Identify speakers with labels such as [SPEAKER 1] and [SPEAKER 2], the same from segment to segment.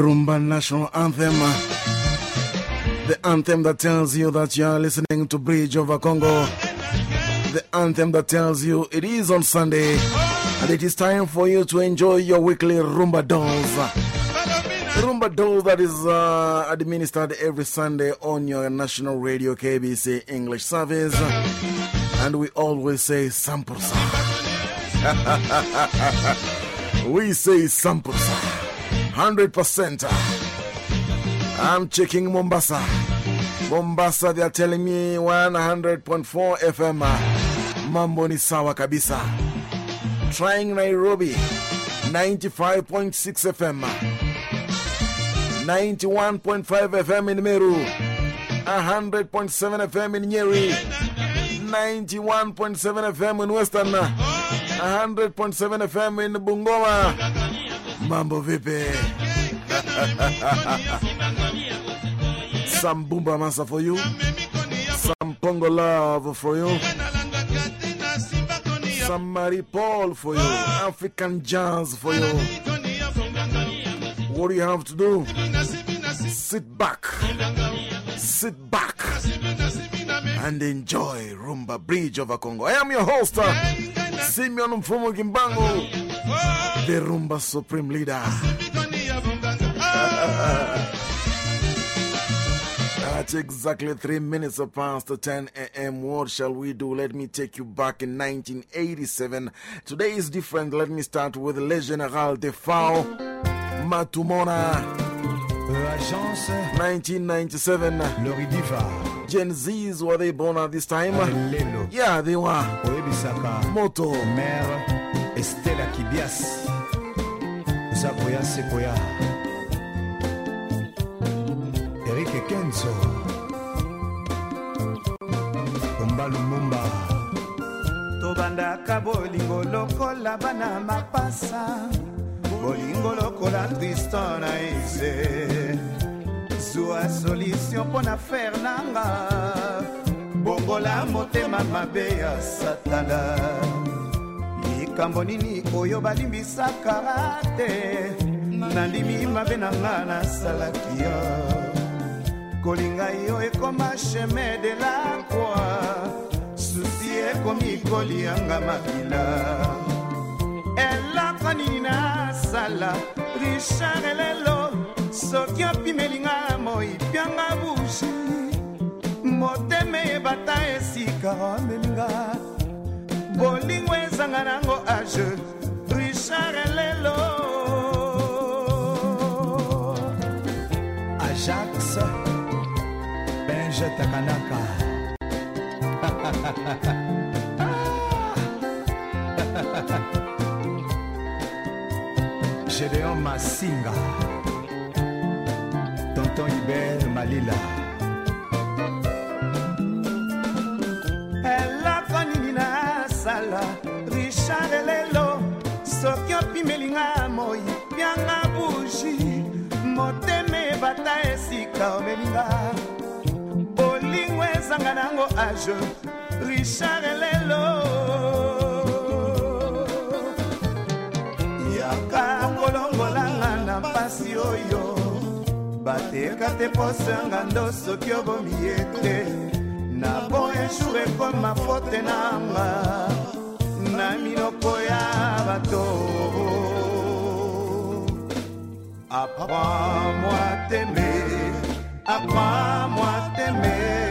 [SPEAKER 1] Rumba National Anthem. The anthem that tells you that you are listening to Bridge over Congo. The anthem that tells you it is on Sunday and it is time for you to enjoy your weekly Rumba Dolls. Rumba Dolls that is uh, administered every Sunday on your national radio KBC English service. And we always say Sampursa. we say Sampursa. 100%. I'm checking Mombasa. Mombasa, they are telling me 100.4 FM. Mambo ni sawa kabisa. Trying Nairobi, 95.6 FM. 91.5 FM in Meru. 100.7 FM in Nyeri. 91.7 FM in Western. 100.7 FM in Bungoma. Mambo vipi? Some Boomba Massa for you. Some Mpongo Love for you. Some paul for you. African Jazz for you. What do you have to do? Sit back. Sit back. And enjoy Rumba Bridge over Congo. I am your host, uh, Simeon Mfumu Gimbango, the Rumba Supreme Leader. At exactly three minutes past 10 a.m., what shall we do? Let me take you back in 1987. Today is different. Let me start with Le Général Defao Matumona. 1997. Gen Zs, were they born at this time? Yeah, they were. Moto.
[SPEAKER 2] Mère Estella Kibias. Zakoya Sekoya. Eric Kenzo. Omba Lumumba.
[SPEAKER 3] tobandaka bolingo lokola bana mapasa bolingo lokola triston na eze zwa solution mpo na fer nanga. Bongola motema mabe ya satana. Likambo nini oyo balimbisaka te nandimi mabe na nga nasalaki yo. Kolinga yo ekoma cheme de la croix. Susi ekomi kolianga makila. Eloko nini nasala? Richard elelo soki opimelinga moi pianga bushi motema ebata esika omelinga bolingo ezanga nango age richard elelo
[SPEAKER 2] Ajax. Benja Takanaka. Gédéon Massinga. Tonton Hubert Malila.
[SPEAKER 3] eloko nini nasala richard elelo soki opimelinga moi pianga bushi motema ebata esika omelinga. Bolingo ezanga nango age richard na mpasi oyo bateka te posanga ndo soki obomi ye te na bo ejour ekoma fote nanga na minoko ya bato. Apprends-moi à t'aimer apprends-moi à t'aimer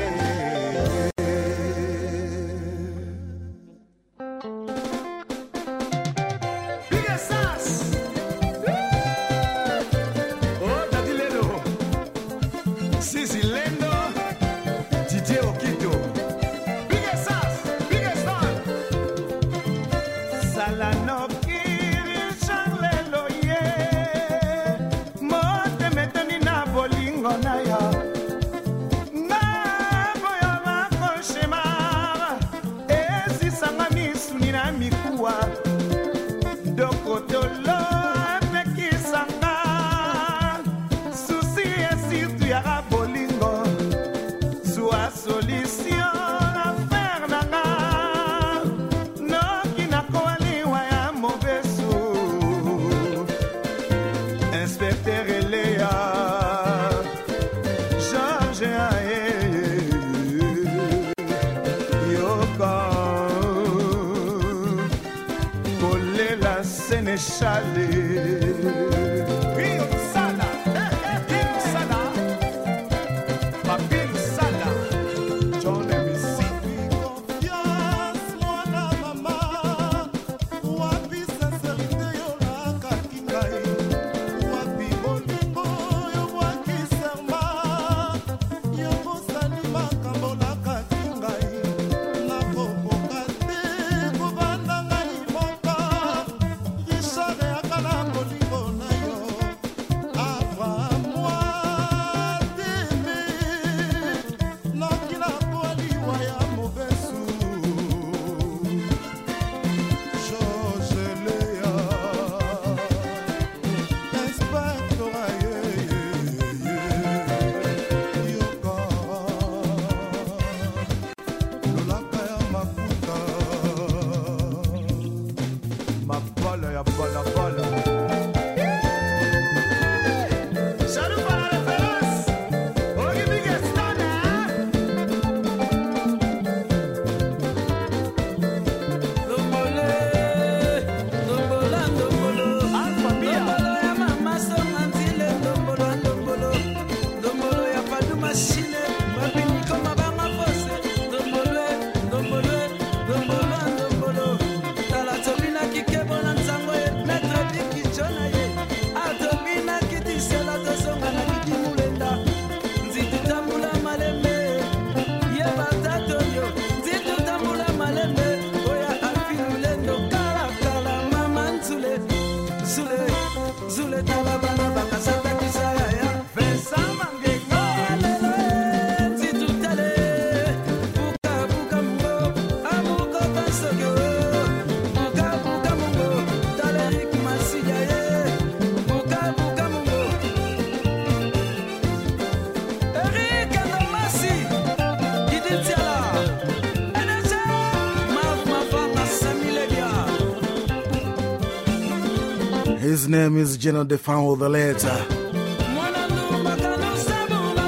[SPEAKER 1] name is General Defao the later.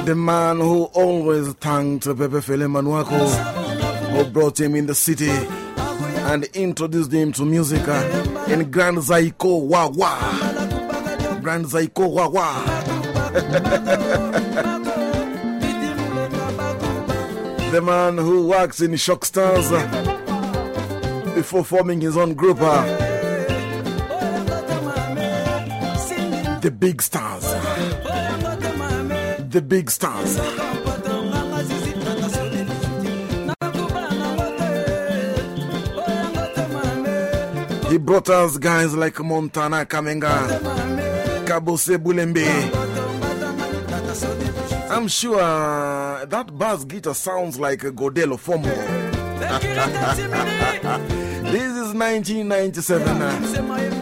[SPEAKER 1] The man who always thanked Pepe Felly Manuaku, who brought him in the city and introduced him to music uh, in Grand Zaiko Wawa. Grand Zaiko Wawa. The man who works in Shockstars uh, before forming his own group, The Big Stars. The Big Stars. He brought us guys like Montana Kamenga, Kabose Bulembe. I'm sure that bass guitar sounds like a Godelo Fomo. This is 1997. Uh.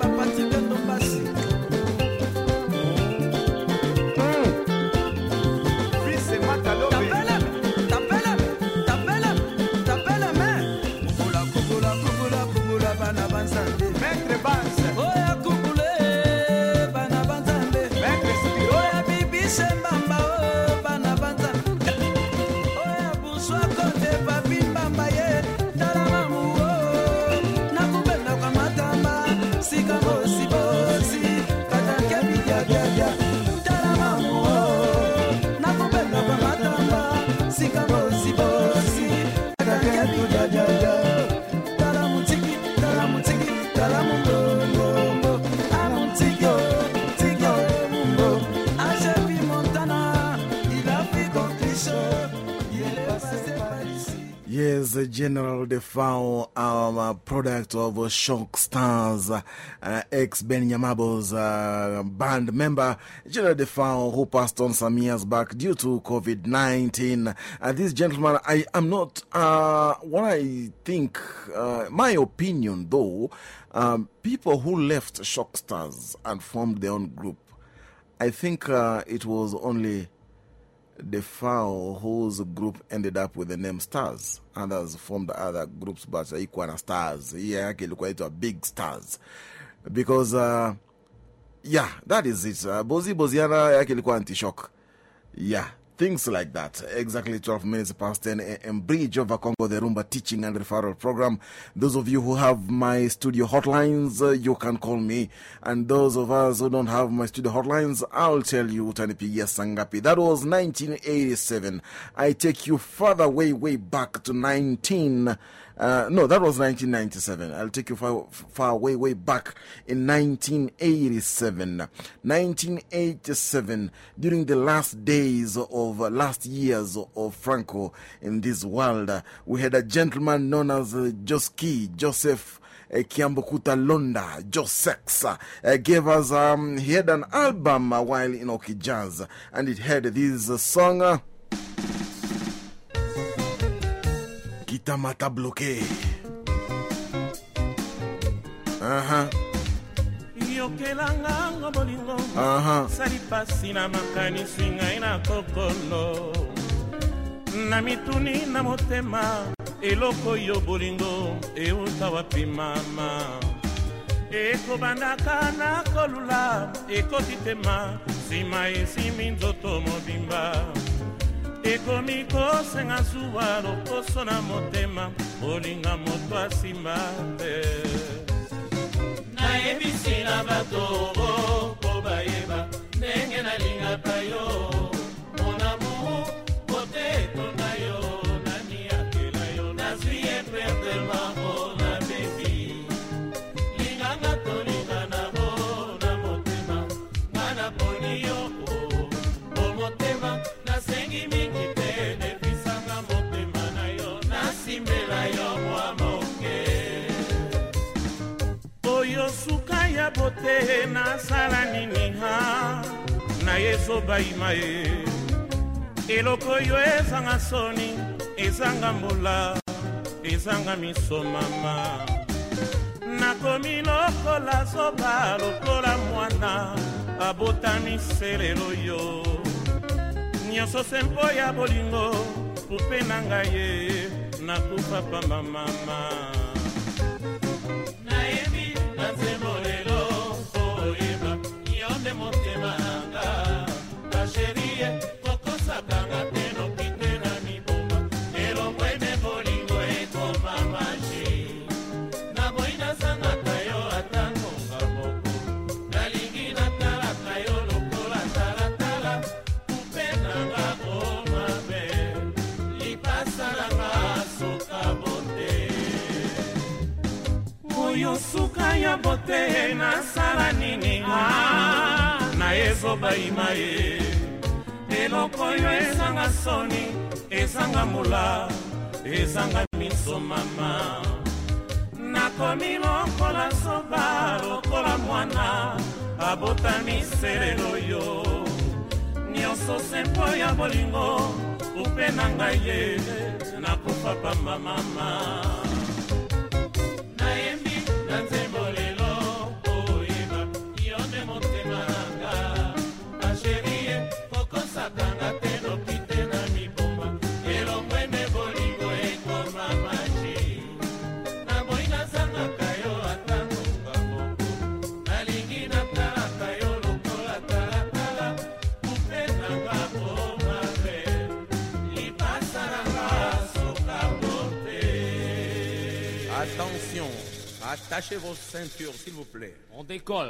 [SPEAKER 1] General Defao, our product of uh, Shock Stars, uh, ex Ben Yamabo's uh, band member, General Defao, who passed on some years back due to COVID 19. Uh, this gentleman, I am not, uh, what I think, uh, my opinion though, um, people who left Shock Stars and formed their own group, I think uh, it was only Defao whose group ended up with the name Stars. Others formed other groups, but Ikwana Stars. Yeah, ilikuwa itwa Big Stars. Because, uh, yeah, that is it. Uh, Bozi Boziana yake ilikuwa anti-shock. Yeah, things like that. Exactly 12 minutes past 10 a.m. Bridge over Congo, the Rumba teaching and referral program. Those of you who have my studio hotlines, uh, you can call me. And those of us who don't have my studio hotlines, I'll tell you Tanipigia Sangapi. That was 1987. I take you further way, way back to 19. Uh, no, that was 1997. I'll take you far, far way, way back in 1987. 1987, during the last days of uh, last years of Franco in this world, uh, we had a gentleman known as uh, Joski Joseph. Uh, Kiambukuta Londa, Josex, uh, gave us, um, he had an album uh, while in OK Jazz, and it had this uh, song. Uh, Kitamata bloqué. Uh-huh.
[SPEAKER 4] yokelanga ngo bolingo sali pasi na makanisi ngai na kokolo na mituni na motema eloko yo bolingo euta wapi mama ekobandaka na kolula ekoti tema nsima esimi nzoto mobimba ekomi kosenga zuwa lokoso na motema olinga moto asimba te nayebisi na bato bote nasala nini ha? Na ye ezobayima ye. Eloko oyo ezanga soni ezanga mbula ezanga miso mama nakomi lokola zoba lokola mwana abotami selelo yo. Nyonso se mpo ya bolingo pupe na ngai ye nakufa pamba mama suka ya bote nasala nini? Ah, na ezobayima ye. Eloko oyo ezanga soni ezanga mula ezanga miso mama. Nakomi lokola soba lokola mwana abotami selelo yo. Nyonso se mpo ya bolingo kupe na ngai ye nakufa pamba mama. Nayembi na
[SPEAKER 5] attachez vos ceintures, s'il vous plaît.
[SPEAKER 6] On décolle.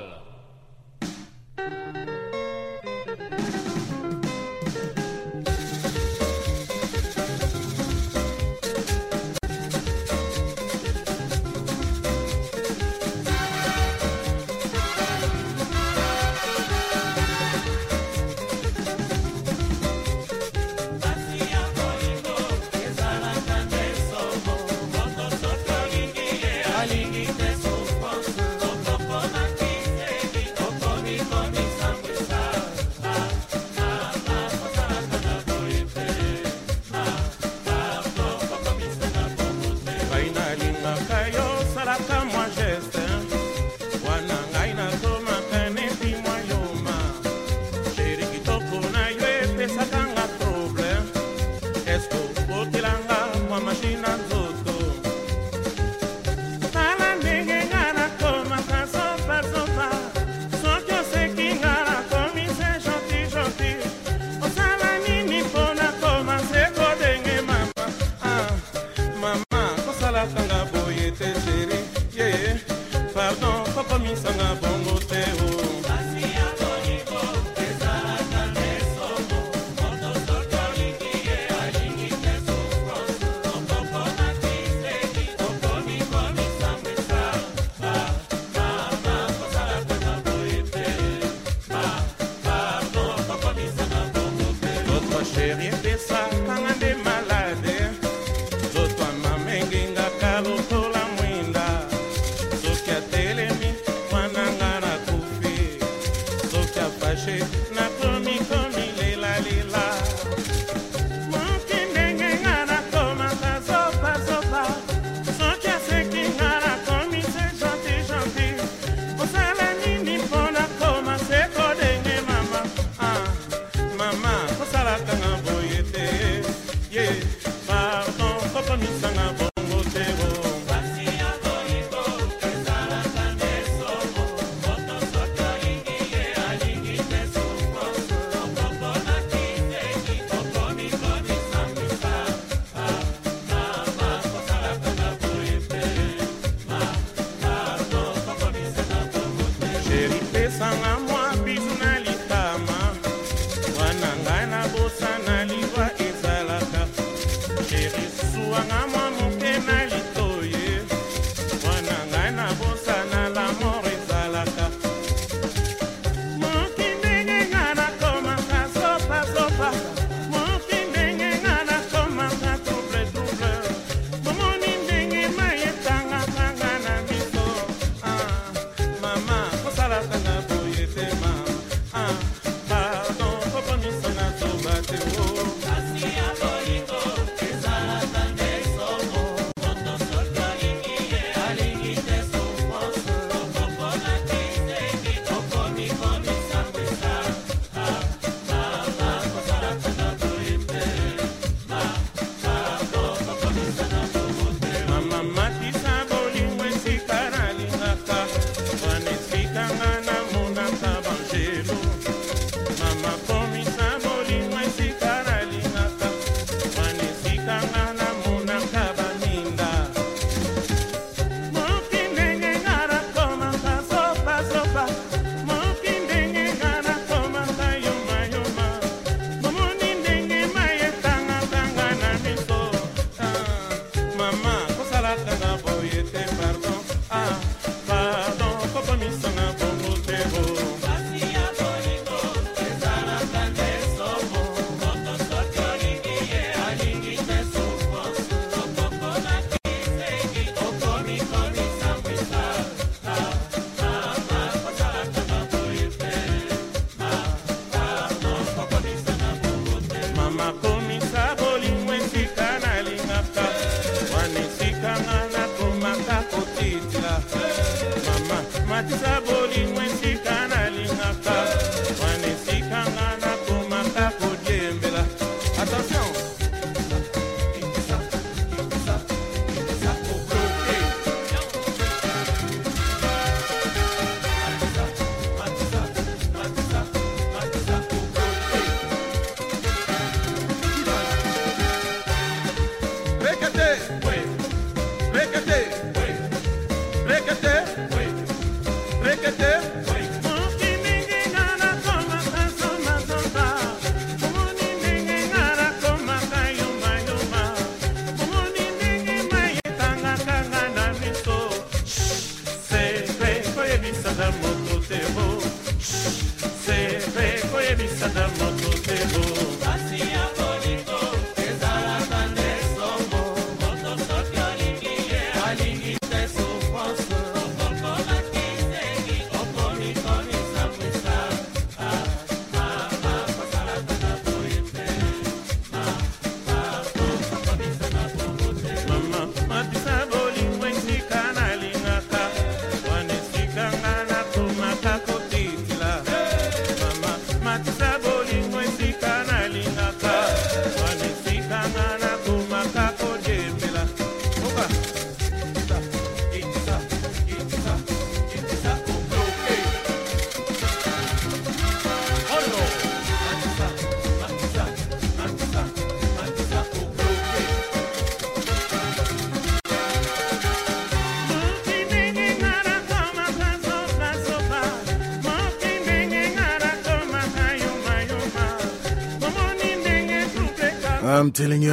[SPEAKER 1] I'm telling you,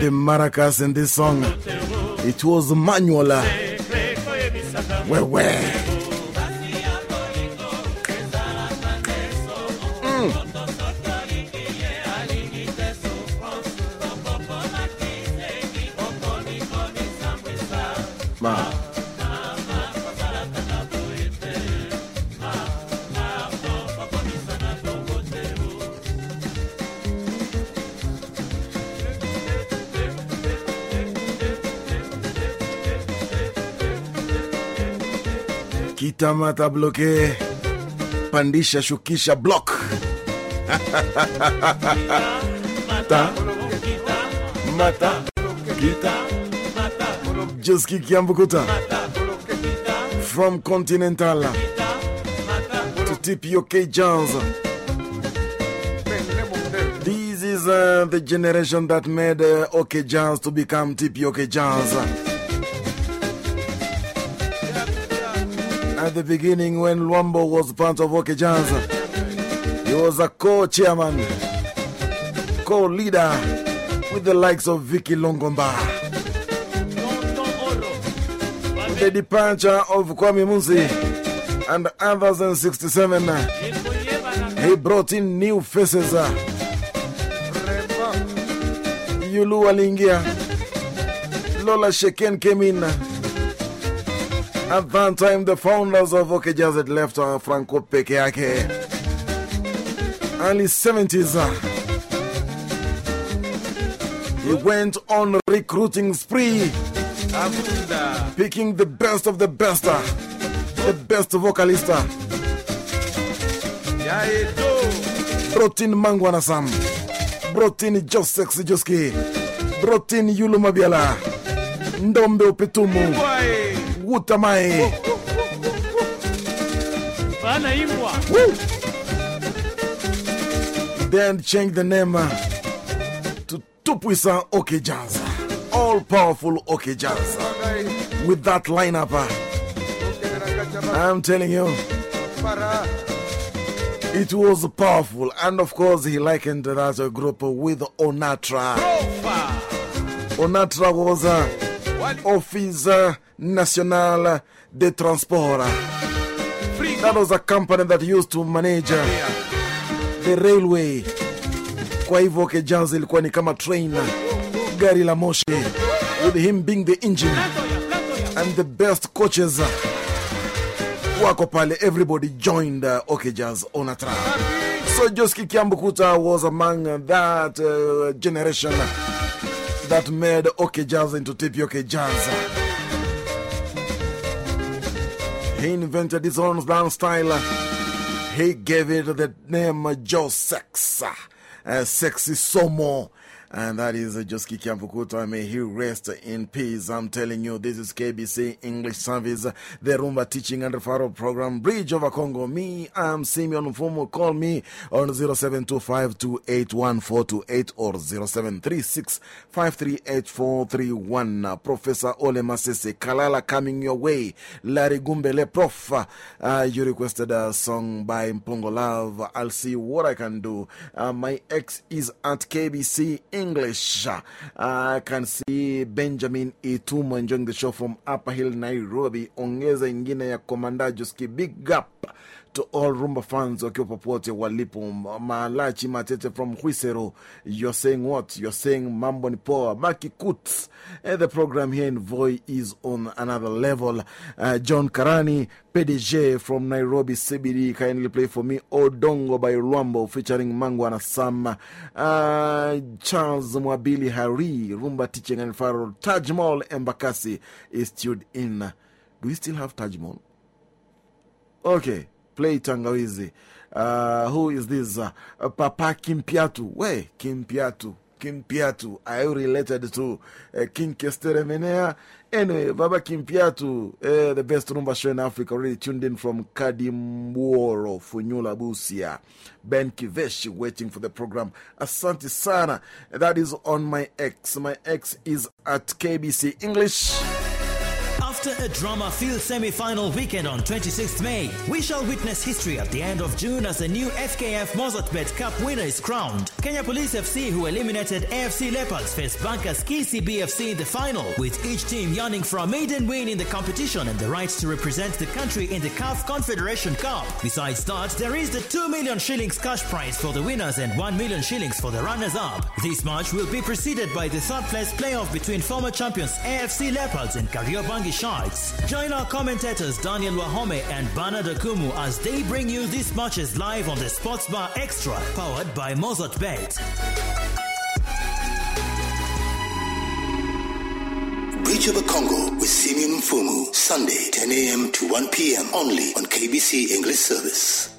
[SPEAKER 1] the maracas in this song, it was manual. Where, where? Kitamata bloke, pandisha shukisha block. Ta, mata, kita, Joski Kiambukuta. From Continental to TPOK Jazz. This is uh, the generation that made uh, OK Jazz to become TPOK Jazz. The beginning, when Luambo was part of OK Jazz, he was a co chairman, co leader with the likes of Vicky Longomba. With the departure of Kwamy Munsi and others in 67, he brought in new faces. Yulu Walingia, Lola Sheken came in. At that time, the founders of OK Jazz had left uh, Franco Pekeake. Early 70s. uh, He went on recruiting spree, picking the best of the best, uh, the best vocalist. Brought in Mangwana Sam, brought in Josex Joski, brought in Yulu Mabiala, Ndombe Opetumu,
[SPEAKER 4] Wae.
[SPEAKER 1] Wutamai.
[SPEAKER 4] Bana
[SPEAKER 1] then change the name uh, to Tout Puissant OK Jazz. All powerful OK Jazz. With that lineup, uh, I'm telling you, it was powerful. And of course, he likened that a group with Onatra. Onatra was uh, Office uh, National de Transport. That was a company that used to manage uh, the railway. Kwa hivyo Jazz ilikuwa ni kama train, gari la moshi, with him being the engine and the best coaches. Wako pale, everybody joined uh, OK Onatra. So Joski Kiambukuta was among that uh, generation that made OK Jazz into TP OK Jazz. He invented his own dance style. He gave it the name Joe Sex. Uh, sexy Somo. And that is Joski Kiambukuta. May he rest in peace. I'm telling you, this is KBC English Service, the Rumba Teaching and Referral Program, Bridge over Congo. Me, I'm Simeon Mfumu. Call me on 0725281428 or 0736538431. Uh, Professor Ole Masese, Kalala coming your way. Larry Gumbele Prof. Uh, you requested a song by Mpongo Love. I'll see what I can do. Uh, my ex is at KBC English. Uh, I can see Benjamin Itumo enjoying the show from Upper Hill, Nairobi. Ongeza ingine ya Komanda Juski, Big up to all Rumba fans wakiwa popote walipo. Malachi Matete from Huisero. You're saying what? You're saying mambo ni. Maki Kut. Eh, the program here in Voi is on another level. Uh, John Karani, PDG from Nairobi CBD. Kindly play for me Odongo by Luambo featuring Mangwana Sam. Uh, Charles Mwabili Hari, Rumba Teaching and Faro. Taj Mahal Embakasi is tuned in. Do we still have Taj? Okay, play Tangawizi. Uh, who is this? Uh, Papa Kimpiatu. Where? Kimpiatu. Kimpiatu. Are you related to uh, King Kester Emeneya? Anyway, Baba Kimpiatu, uh, the best rumba show in Africa, already tuned in from Kadimworo, Funyula Busia. Ben Kiveshi waiting for the program. Asante Sana. That is on my ex. My ex is at KBC English.
[SPEAKER 6] After a drama filled semi final weekend on 26th May, we shall witness history at the end of June as the new FKF Mozartbet Cup winner is crowned. Kenya Police FC, who eliminated AFC Leopards, face Bankers KCBFC in the final, with each team yearning for a maiden win in the competition and the right to represent the country in the CAF Confederation Cup. Besides that, there is the 2 million shillings cash prize for the winners and 1 million shillings for the runners up. This match will be preceded by the third place playoff between former champions AFC Leopards and Kariobangi Join our commentators Daniel Wahome and Bernard Akumu as they bring you these matches live on the Sports Bar Extra, powered by Mozart Bet.
[SPEAKER 7] Bridge over Congo with Simeon Mfumu, Sunday, 10 a.m. to 1 p.m. only on KBC English Service.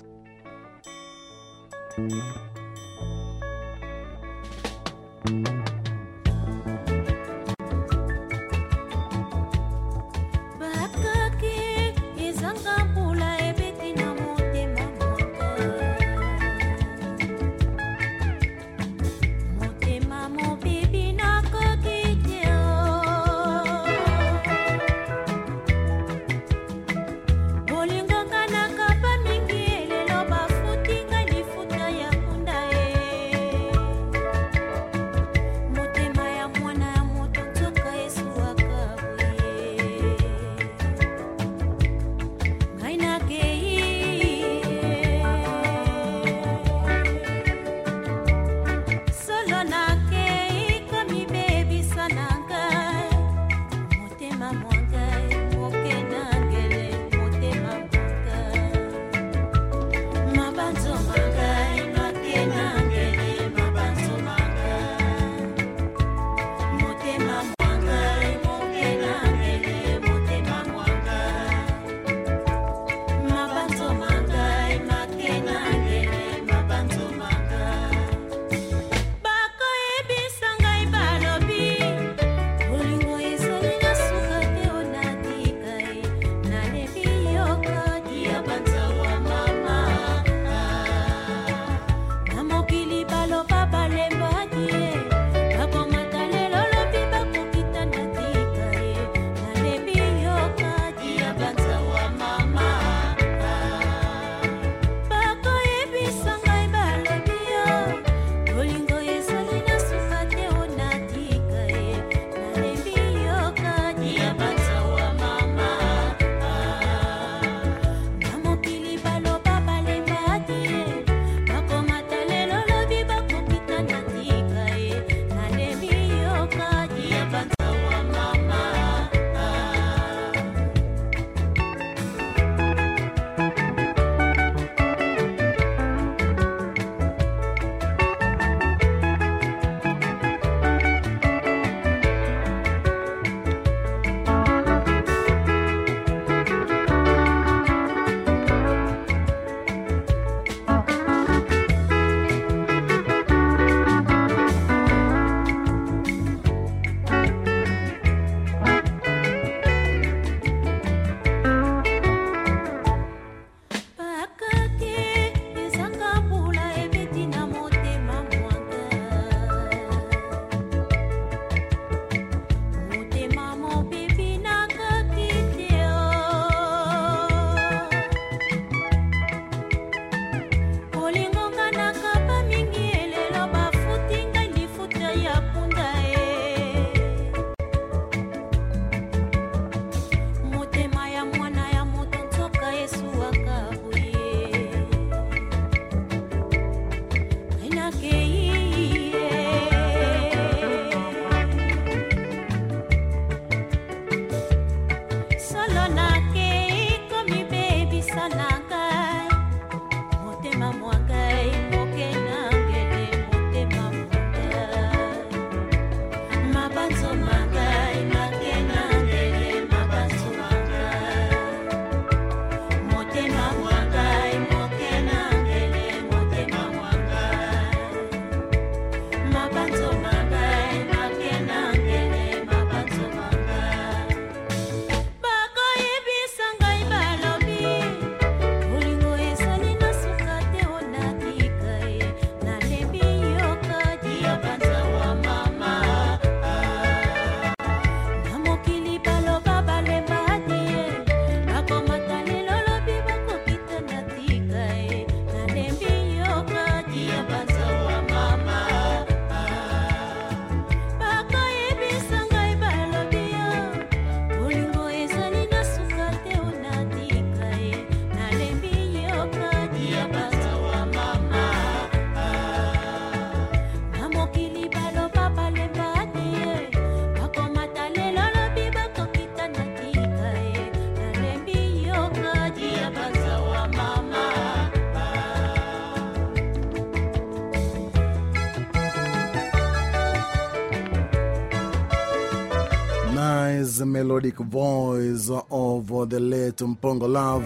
[SPEAKER 1] Melodic voice of the late Mpongo Love,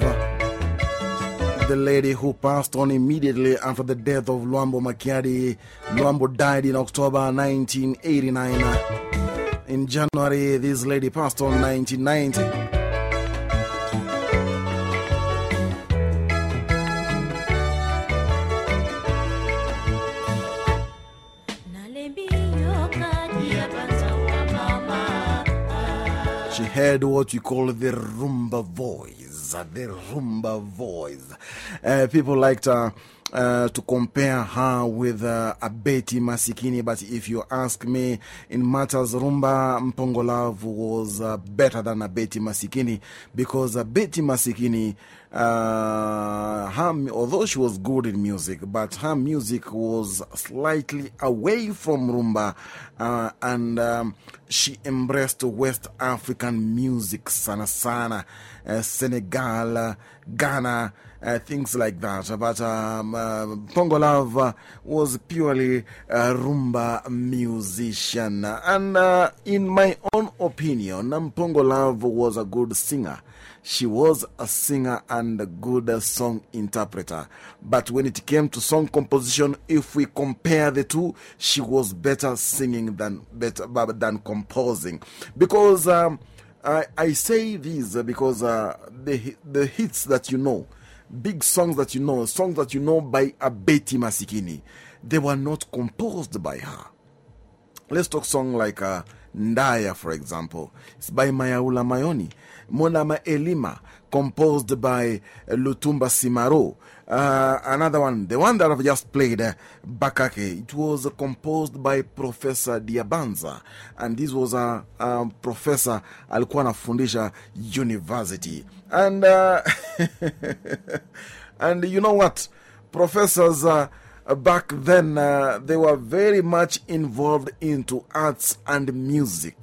[SPEAKER 1] the lady who passed on immediately after the death of Luambo Makiadi. Luambo died in October 1989. In January, this lady passed on 1990. Had what you call the rumba voice. The rumba voice. Uh, people liked her. Uh, to compare her with uh, Abeti Masikini, but if you ask me, in matters rumba, Mpongo Love was uh, better than Abeti Masikini because Abeti Masikini, uh, her, although she was good in music, but her music was slightly away from rumba uh, and um, she embraced West African music, sana sana, uh, Senegal, Ghana. Uh, things like that. But um, uh, Mpongo Love uh, was purely a rumba musician. And uh, in my own opinion, Mpongo Love was a good singer. She was a singer and a good song interpreter. But when it came to song composition, if we compare the two, she was better singing than, better, than composing. Because um, I, I say this because the, the hits that you know, big songs that you know, songs that you know by Abeti Masikini, they were not composed by her. Let's talk song like uh, Ndaya, for example. It's by Mayaula Mayoni. Monama Elima, composed by Lutumba Simaro. Uh, another one, the one that I've just played, uh, Bakake, it was composed by Professor Diabanza. And this was a, a professor alikuwa anafundisha university. And, uh, and you know what? Professors uh, back then, uh, they were very much involved into arts and music.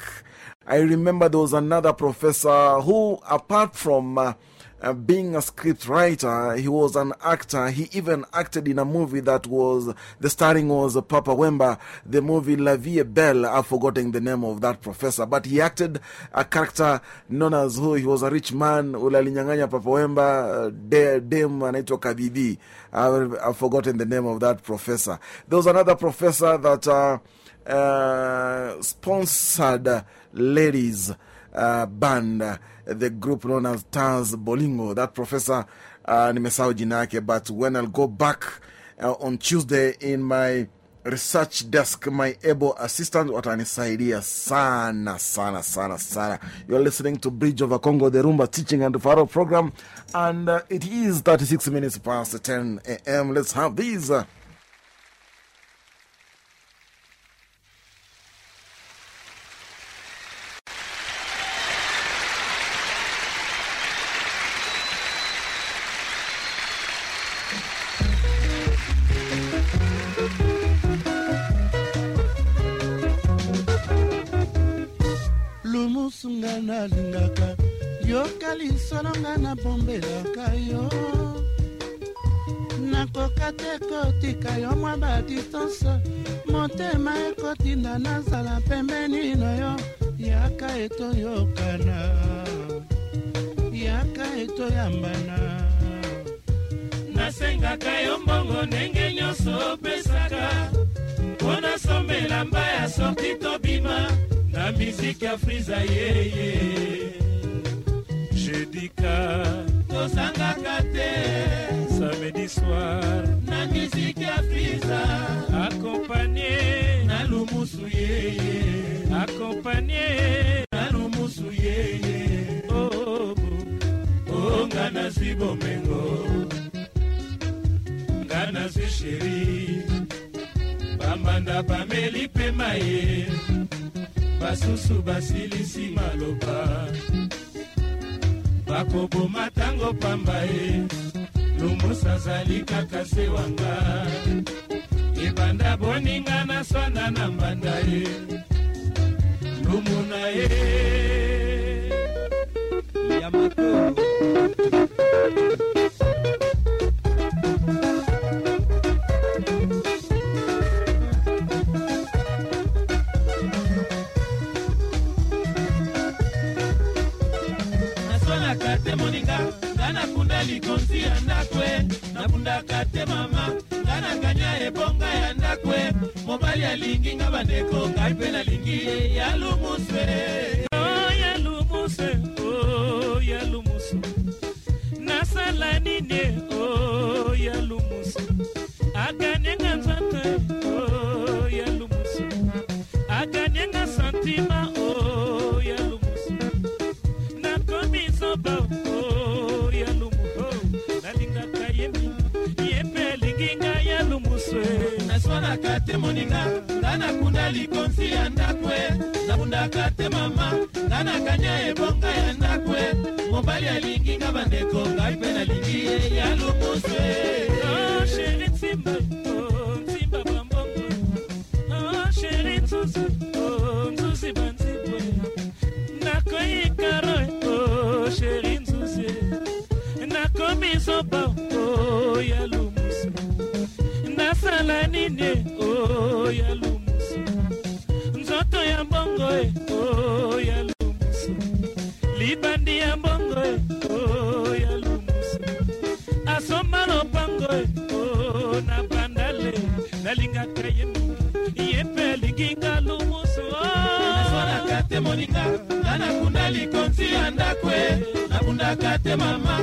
[SPEAKER 1] I remember there was another professor who, apart from uh, being a script writer, he was an actor. He even acted in a movie that was, the starring was Papa Wemba, the movie La Vie Belle. I've forgotten the name of that professor, but he acted a character known as who? He was a rich man, ulalinyanganya Papa Wemba, uh, Dem anaitwa Kabibi. I've, forgotten the name of that professor. There was another professor that uh, uh, sponsored ladies uh, band, the group known as Taz Bolingo. That professor, uh, nimesahau jina but when I'll go back uh, on Tuesday in my research desk, my able assistant watanisaidia sana sana sana sana. You're listening to Bridge over Congo, the Rumba Teaching and Referral program, and uh, it is 36 minutes past 10 a.m. Let's have these. Uh,
[SPEAKER 8] lumusunga nalingaka yoka lisolo nga nabombelaka yo. Nakoka te kotika yo mwa badistance motema ekotinda nazala pembeni na yo. Yaka etoyokana yaka etoyambana
[SPEAKER 9] nasengaka yo mbongo ndenge nyonso opesaka mpo nasomela mba ya sorti tobima na miziki ya friza yeye jedika tozangaka te. samedi soir na miziki ya friza. akompanie na lumusu yeye akompanie na lumusu yeye oh, oh, oh, nga nazwi bomengo. Nga nazwi sheri bambanda bameli mpe maye. Basusu basilisi maloba. Bakoboma ntango pamba ye lumusa azali kaka se wanga ebanda boninga na swanda na mbanda ye. Lumu na ye. Ya ebonga ya ndako mobali alingi nga bandeko ngai mpe nalingi ya lumuse.
[SPEAKER 4] Oh, ya lumuse oh, ya lumuse. Nasala nini oh, ya lumuse. Akanenga nzata yesu
[SPEAKER 9] naswanaka te moninga nga nakunda likonzi ya ndako nabundaka te mama nga nakania ebonga ya ndako mobali alingi nga bandeko ngai mpe nalingi ye ya lubusu
[SPEAKER 4] sheri ah, ntimba ntimba oh, bambongo. Ah, sheri ntuzu nzuzi oh, banzimbo nakoyikaro sheri oh, nzuzi nakomisoba ya lubusu Nasala nini, oh, ya lumusu. Nzoto ya mbongo, eh, oh, ya lumusu. Libandi ya mbongo, eh, oh, ya lumusu asomba lopango e, oh, na bandale nalingaka ye mingi ye mpe alinginga lumusu
[SPEAKER 9] naswanaka te moninga nga nakunda likonzi ya ndako e nabundaka te mama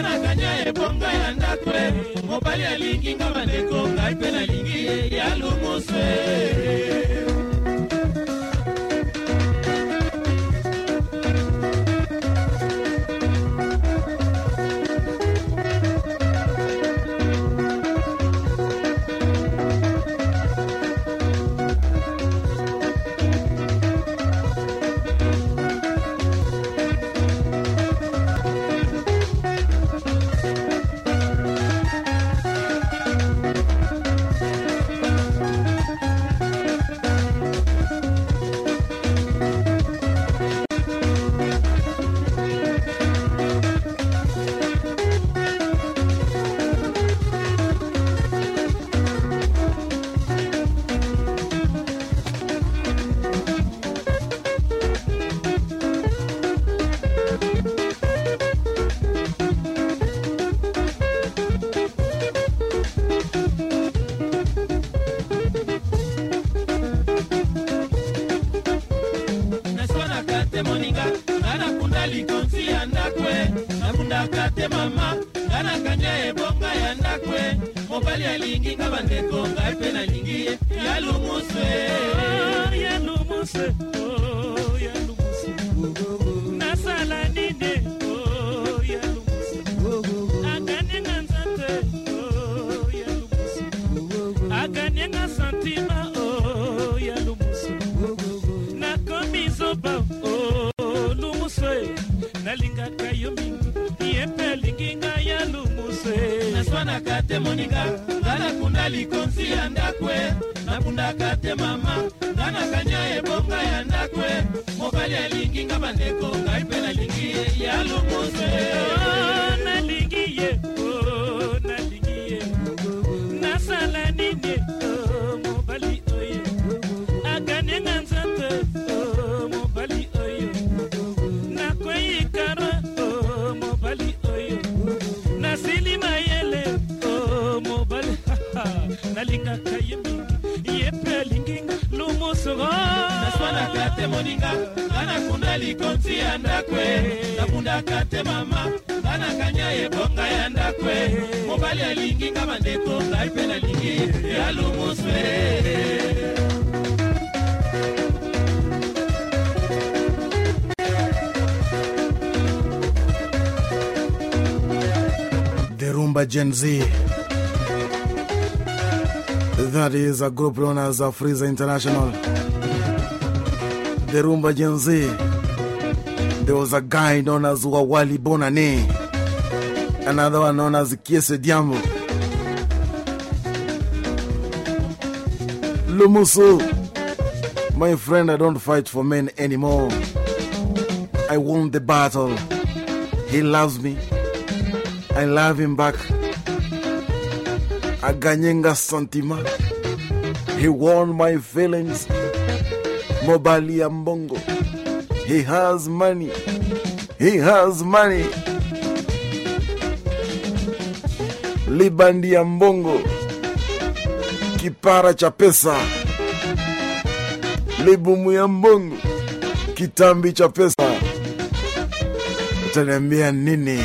[SPEAKER 9] nga nakanya ebonga ya ndako e mobali alingi nga bandeko ngai mpe nalingi ye ya lumuswe
[SPEAKER 1] group known as Afriza International. The Rumba Gen Z. There was a guy known as Wawali Bonane. Another one known as Kiese Diambo. Lumusu. My friend, I don't fight for men anymore. I won the battle. He loves me. I love him back. Aganyenga Santima. He won my feelings. Mobali Mbongo. He has money. He has money. Libandi ya Mbongo. kipara cha pesa, libumu ya mbongo, kitambi cha pesa. Utaniambia nini?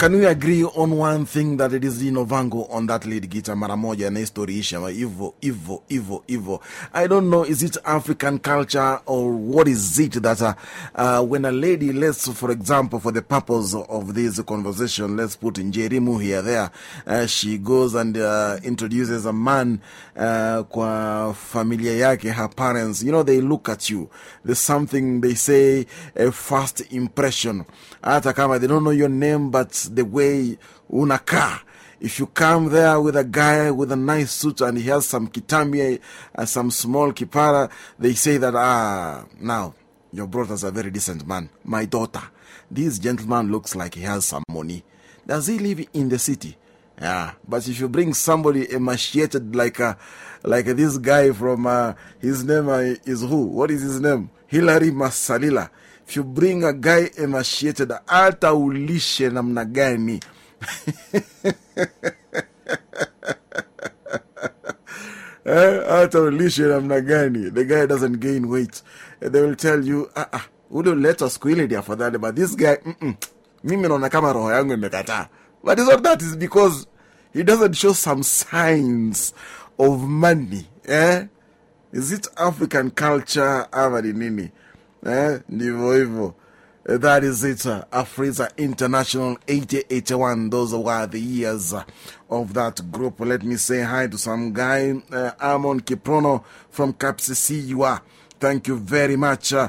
[SPEAKER 1] Can we agree on one thing that it is Dino Vangu on that lead guitar? Mara moja na story isha hivyo hivyo hivyo I don't know is it African culture or what is it that uh, uh, when a lady let's for example for the purpose of this conversation let's put Njerimu here there uh, she goes and uh, introduces a man uh, kwa familia yake her parents. You know they look at you. There's something they say a first impression hata kama they don't know your name but the way unakaa if you come there with a guy with a nice suit and he has some kitambi uh, some small kipara they say that ah now your brother's a very decent man my daughter this gentleman looks like he has some money does he live in the city yeah, but if you bring somebody emaciated like uh, like this guy from uh, his name uh, is who? What is his name? Hilary Masalila. If you bring a guy ulishe namna gani? Eh, hata ulishe namna gani? The guy doesn't gain weight. They will tell you, ah, ah, ule uleta siku ile ndio afadhali, but this guy, mm -mm, mimi naona kama roho yangu imekataa. But it's not that, is because he doesn't show some signs of money. Eh? Is it African culture ama ni nini? Eh? Ndivyo hivyo. Uh, That is it. Afriza International 8081. Those were the years of that group. Let me say hi to some guy, uh, Amon Kiprono from Kapsisi. You. Thank you very much. Uh,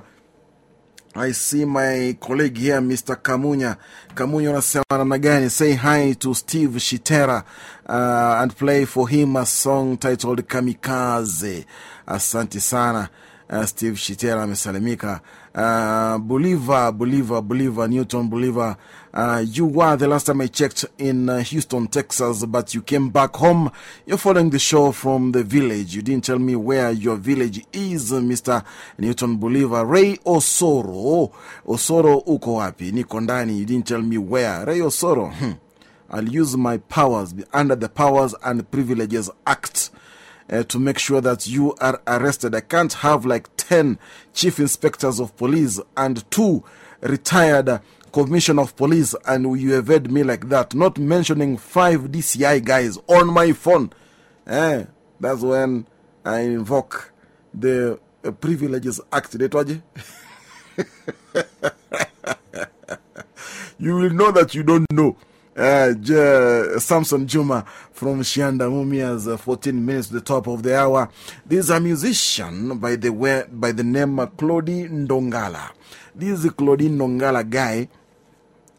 [SPEAKER 1] I see my colleague here, Mr. Kamunya. Kamunya unasema? Say hi to Steve Shitera uh, and play for him a song titled Kamikaze. Asante sana. Uh, Steve Shitera amesalimika. Uh, Bolivar, Bolivar, Bolivar, Newton, Bolivar. Uh, you were the last time I checked in uh, Houston, Texas, but you came back home. You're following the show from the village. You didn't tell me where your village is, uh, Mr. Newton Bolivar. Ray Osoro. Osoro uko wapi? Niko ndani. You didn't tell me where. Ray Osoro. Hmm. I'll use my powers under the Powers and Privileges Act uh, to make sure that you are arrested. I can't have like 10 chief inspectors of police and two retired commission of police, and you evade me like that. Not mentioning five DCI guys on my phone. Eh, that's when I invoke the uh, Privileges Act. You will know that you don't know. Uh, Samson Juma from Shianda Mumias, uh, 14 minutes to the top of the hour. This is a musician by the, way, by the name Claudie Ndongala. This is Claudie Ndongala guy.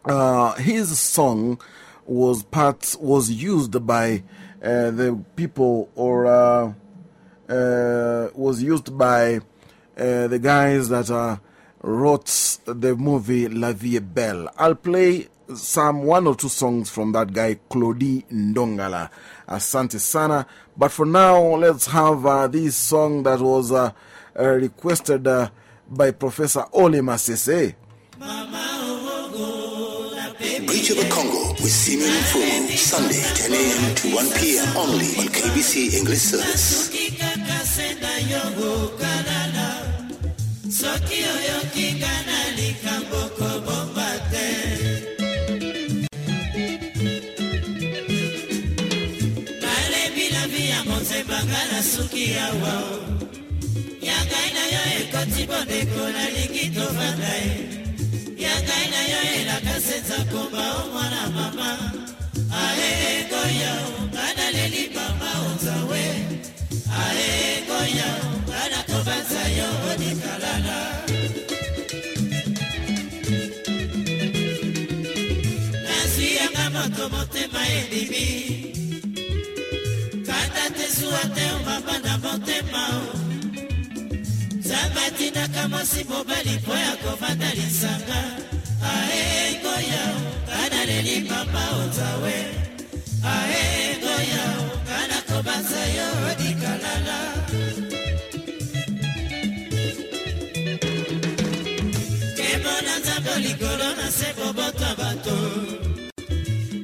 [SPEAKER 1] Uh, his song was part was used by uh, the people or uh, was used by the guys that uh, wrote the movie La Vie Belle. I'll play some one or two songs from that guy Claudie Ndongala. Asante sana. But for now, let's have uh, this song that was uh, uh, requested uh, by Professor Ole Masese.
[SPEAKER 7] Bridge of the Congo with Simeon Mfumu, Sunday, 10 a.m. to 1 p.m. only on KBC English Service.
[SPEAKER 10] nasuki awa yangai na yo ekoti bodeko nalingi tofanda ye. Yangai na yo elakasenza komba o mwana mama. Ae ekoya ngana leli mama onzawe ae ekoya ngana kobanza yo odikalala nazwi yanga moto motema endimi kala te zuwa te mabanda motema zamba tindaka mwasi mobali mpo ya kovanda lisanga. Aegoya kana leli mama ozawe aegoya kana kobanza yo odikalala kemona nzambo likolo na se bobotwa bato.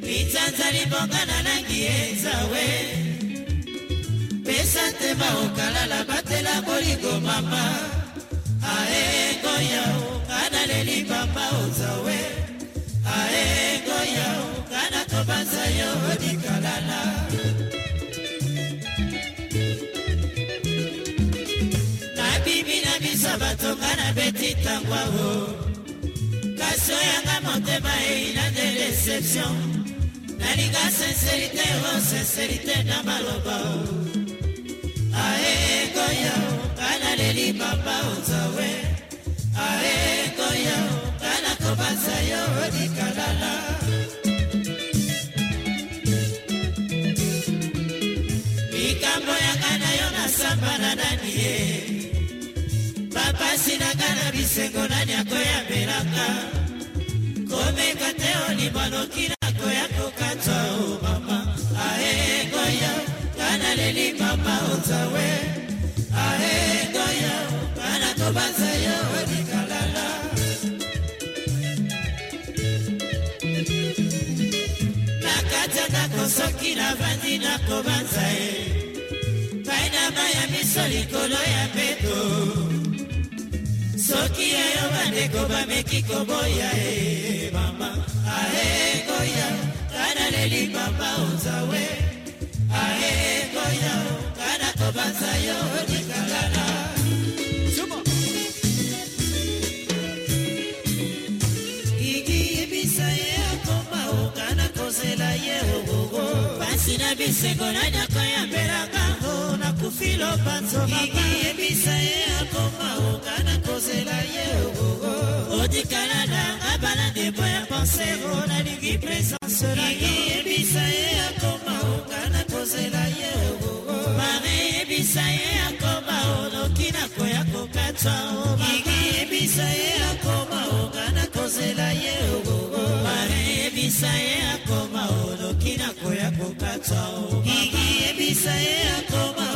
[SPEAKER 10] Litanza libonga na langi ezawe pesa ntema okalala batela bolingo mama. Aengoyao kana leli pamba ozawe. Aengoyao kana kobanza yo odikalala. Na bibi na biso batonga na beti tangwao kasi oyanga motema eina de deception. Nalinga sincerité o sincerité na maloba o aekoya kana leli papa onzawe aekoya kana kobasa yo likalala likambo yakana yo nasamba na nani ye. Bapasi nakana bisengo nani akoyambelaka. Komeka te olibwanoki nakoya kokatswa o mama. naleli mama onzawe aedoya bana tobanza yo odikalala. Na kati atako soki navandi nakobanza ye. Painama ya miso likolo ya peto. Soki yayo bandeko bameki koboya e mama. Aegoya kana leli mama onzawe ekoya kana tobanza yo likangana ikiyibisa ye akoma okana kozela ye ogogo pasi na bisengo na nyako ya mbelakango nakufi lopanzo ikiyebisa ye akoma okana kozela ye ogogo otikala nanga balande boya pensero nalingi presence nakiyebisa ye soki nakoya kokatwa okiyebisa ye akoma oka nakozela ye ogogo. ayebisa ye akoma oloki nakoya kokatwa okiyebisa ye akoma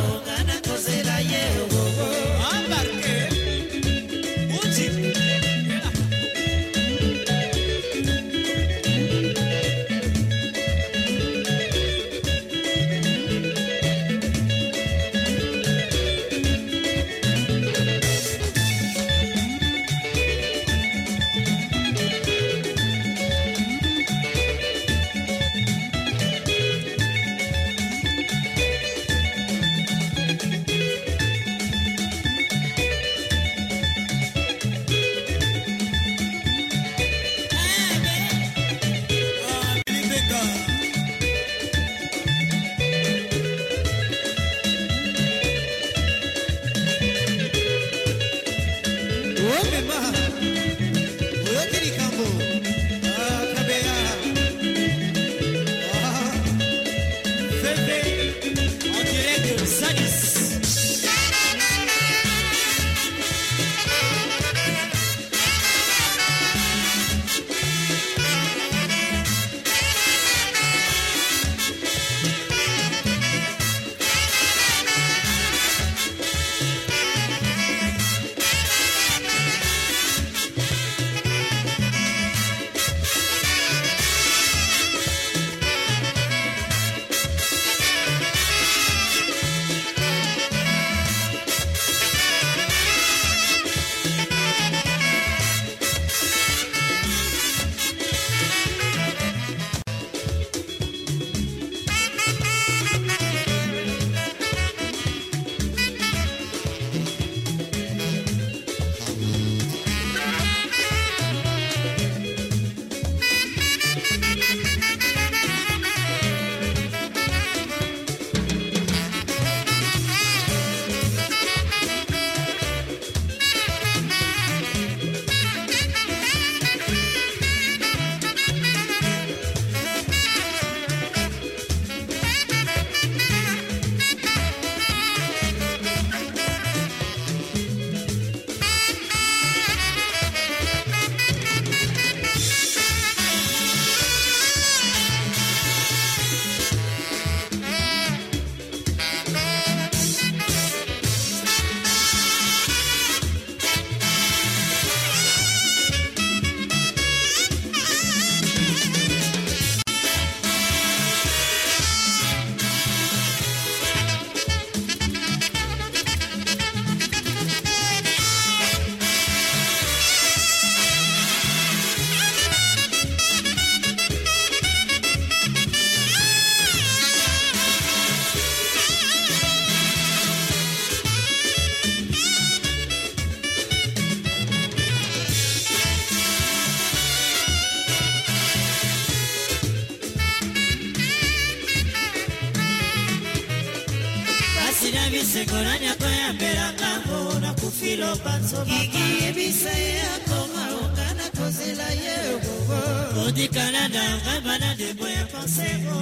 [SPEAKER 10] ndembo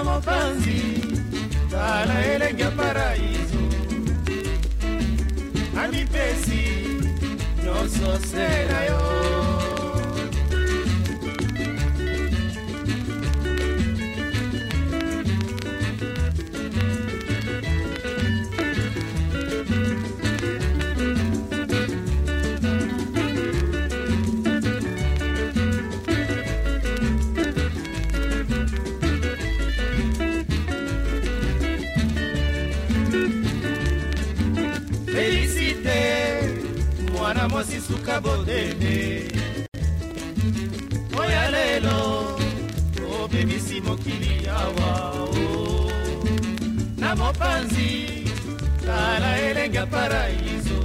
[SPEAKER 10] na
[SPEAKER 9] mopanzi tala elenge ya paraiso amipesi nyonso se na yo mwasi suka botembe oya lelo obebisi mokili awa o. na mopanzi tala elenge ya paraiso.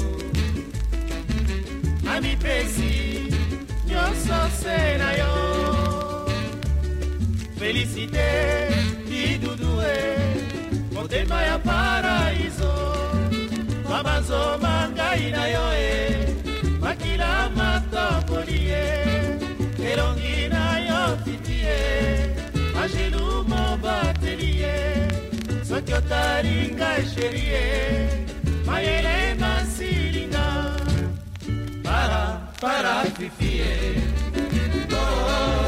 [SPEAKER 9] Amipesi nyonso se na yo. Felicite idudue motema ya paraiso. Mabazoma ngai na yo e. makila matopoli ye elongi na yo titi ye angelu mobateli ye soki otali ngai sheri ye mayele masilinga. Para para fifi ye oh, oh,
[SPEAKER 1] oh.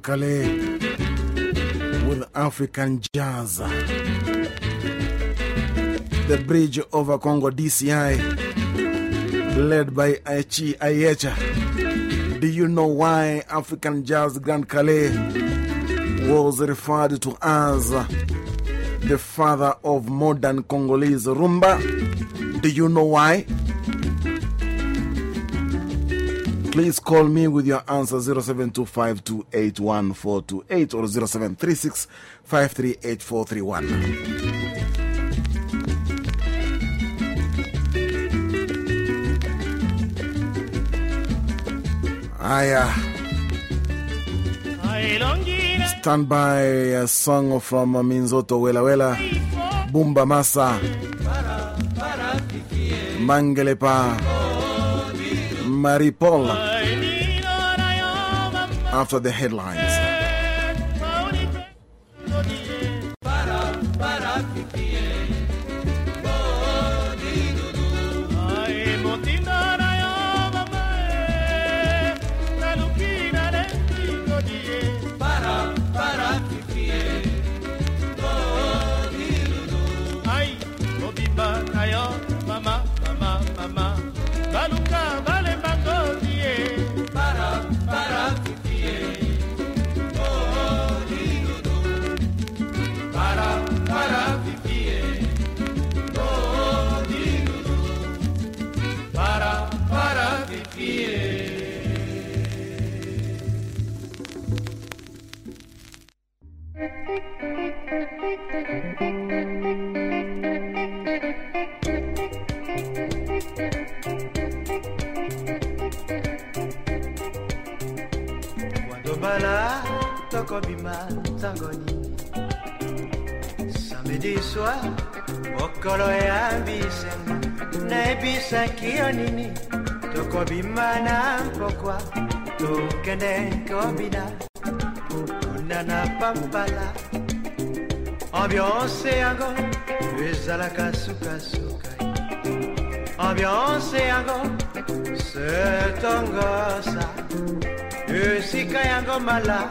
[SPEAKER 1] Kallé with African jazz. The bridge over Congo DCI, led by Aichi Ayecha. Do you know why African jazz Grand Kallé was referred to as the father of modern Congolese rumba? Do you know why? Please call me with your answer 0725281428 or 0736538431.
[SPEAKER 9] Aya. Stand by a song from Minzoto Wela Wela, Bumba Massa, Mangelepa. Maripol. After the headlines.
[SPEAKER 11] Tokobima ntango nini samedi soir mokolo ya bisengo nayebisaki yo nini tokobima na mpokwa tokende kobina. Kuna na pampala ambiance yango ezalaka sukasuka. Ambiance yango setongosa esika yango mala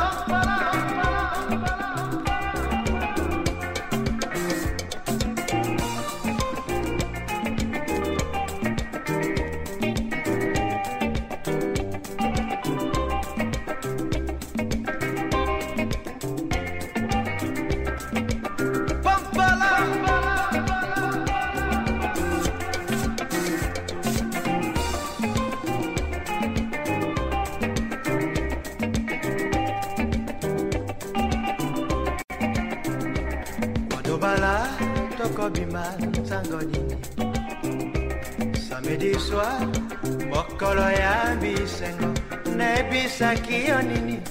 [SPEAKER 11] nayebisaki yo nini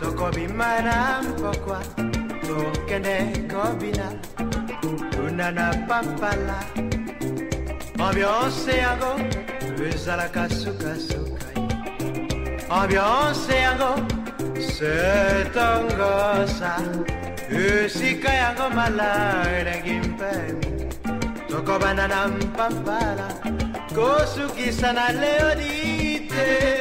[SPEAKER 11] tokobima na mpokwa tokende kobina kuna na pampala. Ambiance yango ezalaka sukasuka ambiance yango setongosa. Esika yango mala elengi mpe mingi tokobanda na mpampala kosukisa na leodite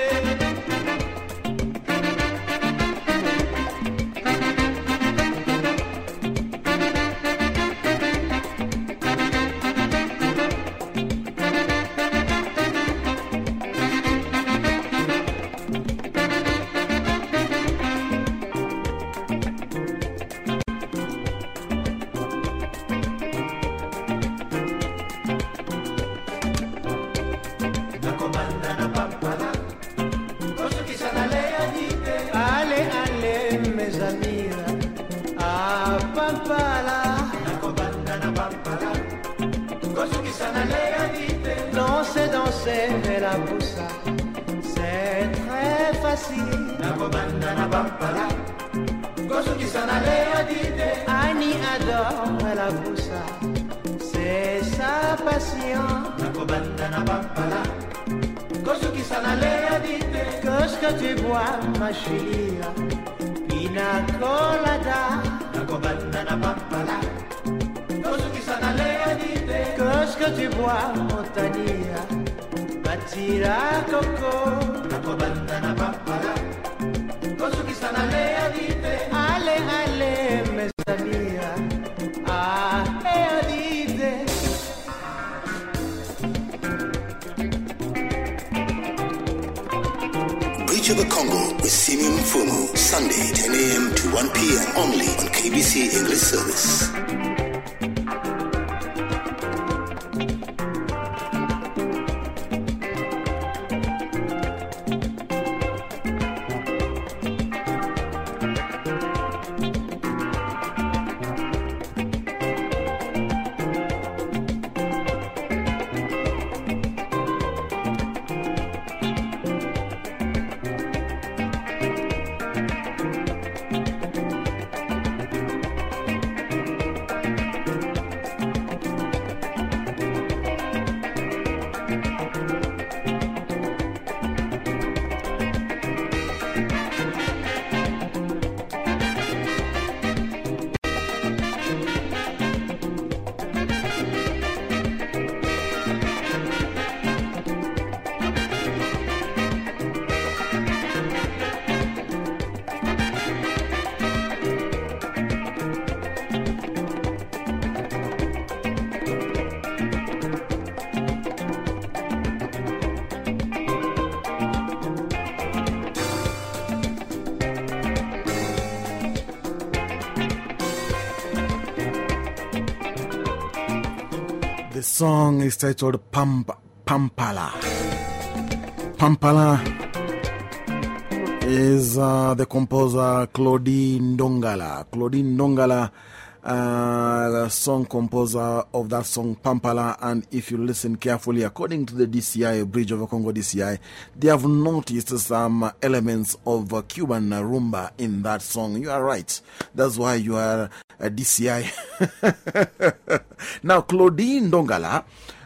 [SPEAKER 1] song is titled Pamp Pampala. Pampala is uh, the composer Klody Ndongala. Klody Ndongala, uh, song composer of that song Pampala. And if you listen carefully, according to the DCI, Bridge over Congo DCI, they have noticed some elements of Cuban rumba in that song. You are right. That's why you are a DCI. now, Klody Ndongala,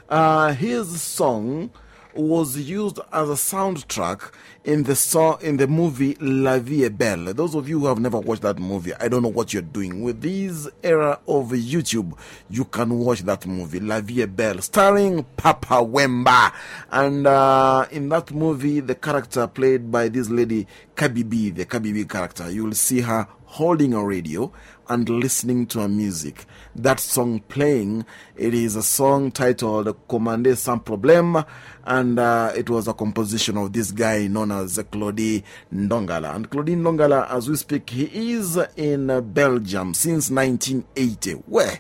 [SPEAKER 1] uh, his song was used as a soundtrack in the song in the movie La Vie Belle. Those of you who have never watched that movie, I don't know what you're doing. With this era of YouTube, you can watch that movie, La Vie Belle, starring Papa Wemba. And uh, in that movie, the character played by this lady, Kabibi, the Kabibi character, you will see her holding a radio and listening to her music. That song playing, it is a song titled Commande Sans Problème, and uh, it was a composition of this guy known as Klody Ndongala. And Klody Ndongala, as we speak, he is in Belgium since 1980. Where?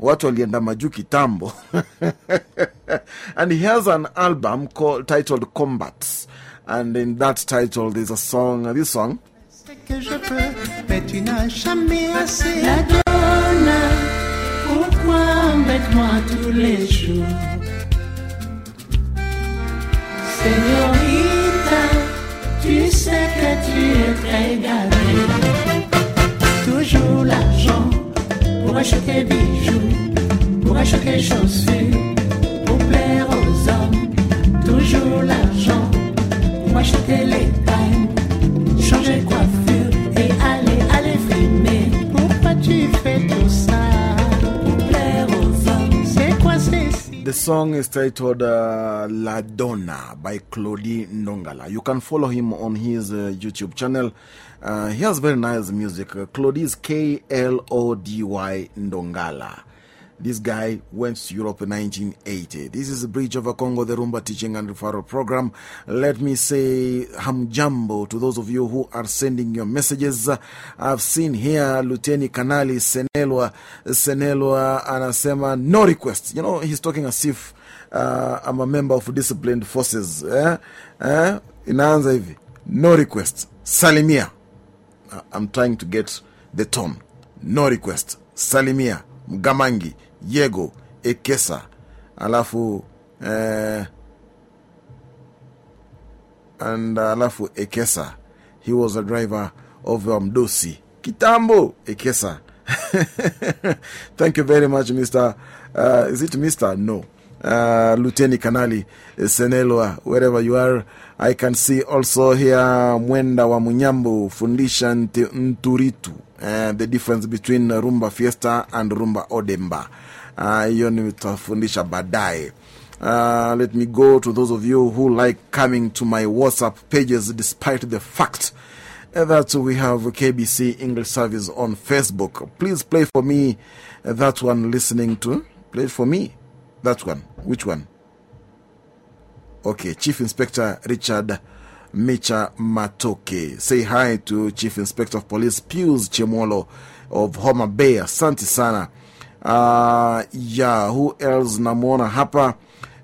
[SPEAKER 1] watu walienda majuu kitambo and he has an album called, titled combats and in that title there's a song this song
[SPEAKER 8] que je peux, mais tu n'as jamais assez. La donna, pourquoi embête-moi tous les jours Señorita, tu sais que tu es très gâtée. Toujours l'argent pour acheter bijoux, pour acheter chaussures, pour plaire aux hommes. Toujours l'argent pour acheter les tailles, changer coiffure
[SPEAKER 1] The song is titled uh, La Donna by Klody Ndongala. You can follow him on his uh, YouTube channel. Uh, he has very nice music. Klody K L O D Y Ndongala. This guy went to Europe in 1980. This is the Bridge over Congo, the Rumba Teaching and Referral Program. Let me say hamjambo to those of you who are sending your messages. I've seen here Lieutenant Kanali Senelwa, Senelwa anasema no request. You know, he's talking as if uh, I'm a member of disciplined forces. Eh? Eh? Inaanza hivi. No request. Salimia. Uh, I'm trying to get the tone. No request. Salimia. Mgamangi. Yego. Ekesa. Alafu. Eh, and alafu Ekesa. He was a driver of Mdosi. Kitambo Ekesa. Thank you very much, Mr. Uh, is it Mr? No. Uh, Luteni Kanali Senelwa, wherever you are. I can see also here Mwenda wa Munyambo, Fundisha Nturitu. Uh, the difference between Rumba Fiesta and Rumba Odemba. Uh, Hiyo nitafundisha baadaye. Uh, let me go to those of you who like coming to my WhatsApp pages despite the fact uh, that we have KBC English service on Facebook. Please play for me uh, that one listening to. Play for me. That one. Which one? Okay, Chief Inspector Richard Micha Matoke. Say hi to Chief Inspector of Police Pius Chemolo of Homa Bay. Asante sana. Uh, yeah, who else namwona hapa?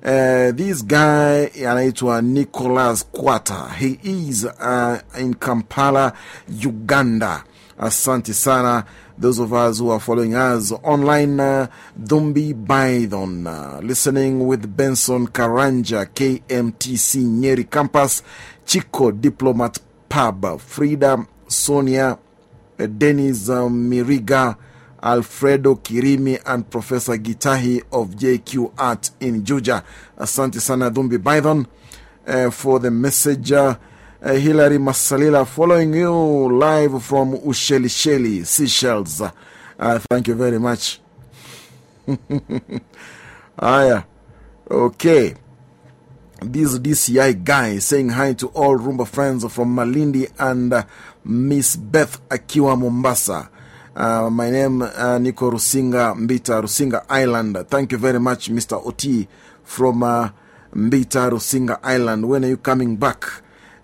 [SPEAKER 1] Uh, this guy anaitwa nicolas quata He is uh, in Kampala, Uganda. Asante sana. Those of us who are following us online, uh, Dumbi Bithon, uh, listening with Benson Karanja, KMTC Nyeri Campus, Chico Diplomat Pub, Frida Sonia, uh, Dennis uh, Miriga, Alfredo Kirimi, and Professor Gitahi of JQ Art in Juja. Asante sana Dumbi Bython uh, for the message. Uh, uh, Hilary Masalila following you live from Ushelisheli, Seychelles. Uh, thank you very much. Aya, okay. This DCI guy saying hi to all Rumba friends from Malindi and uh, Miss Beth Akiwa Mombasa. Uh, my name uh, Nico Rusinga Mbita Rusinga Island. Thank you very much, Mr. Oti from uh, Mbita Rusinga Island. When are you coming back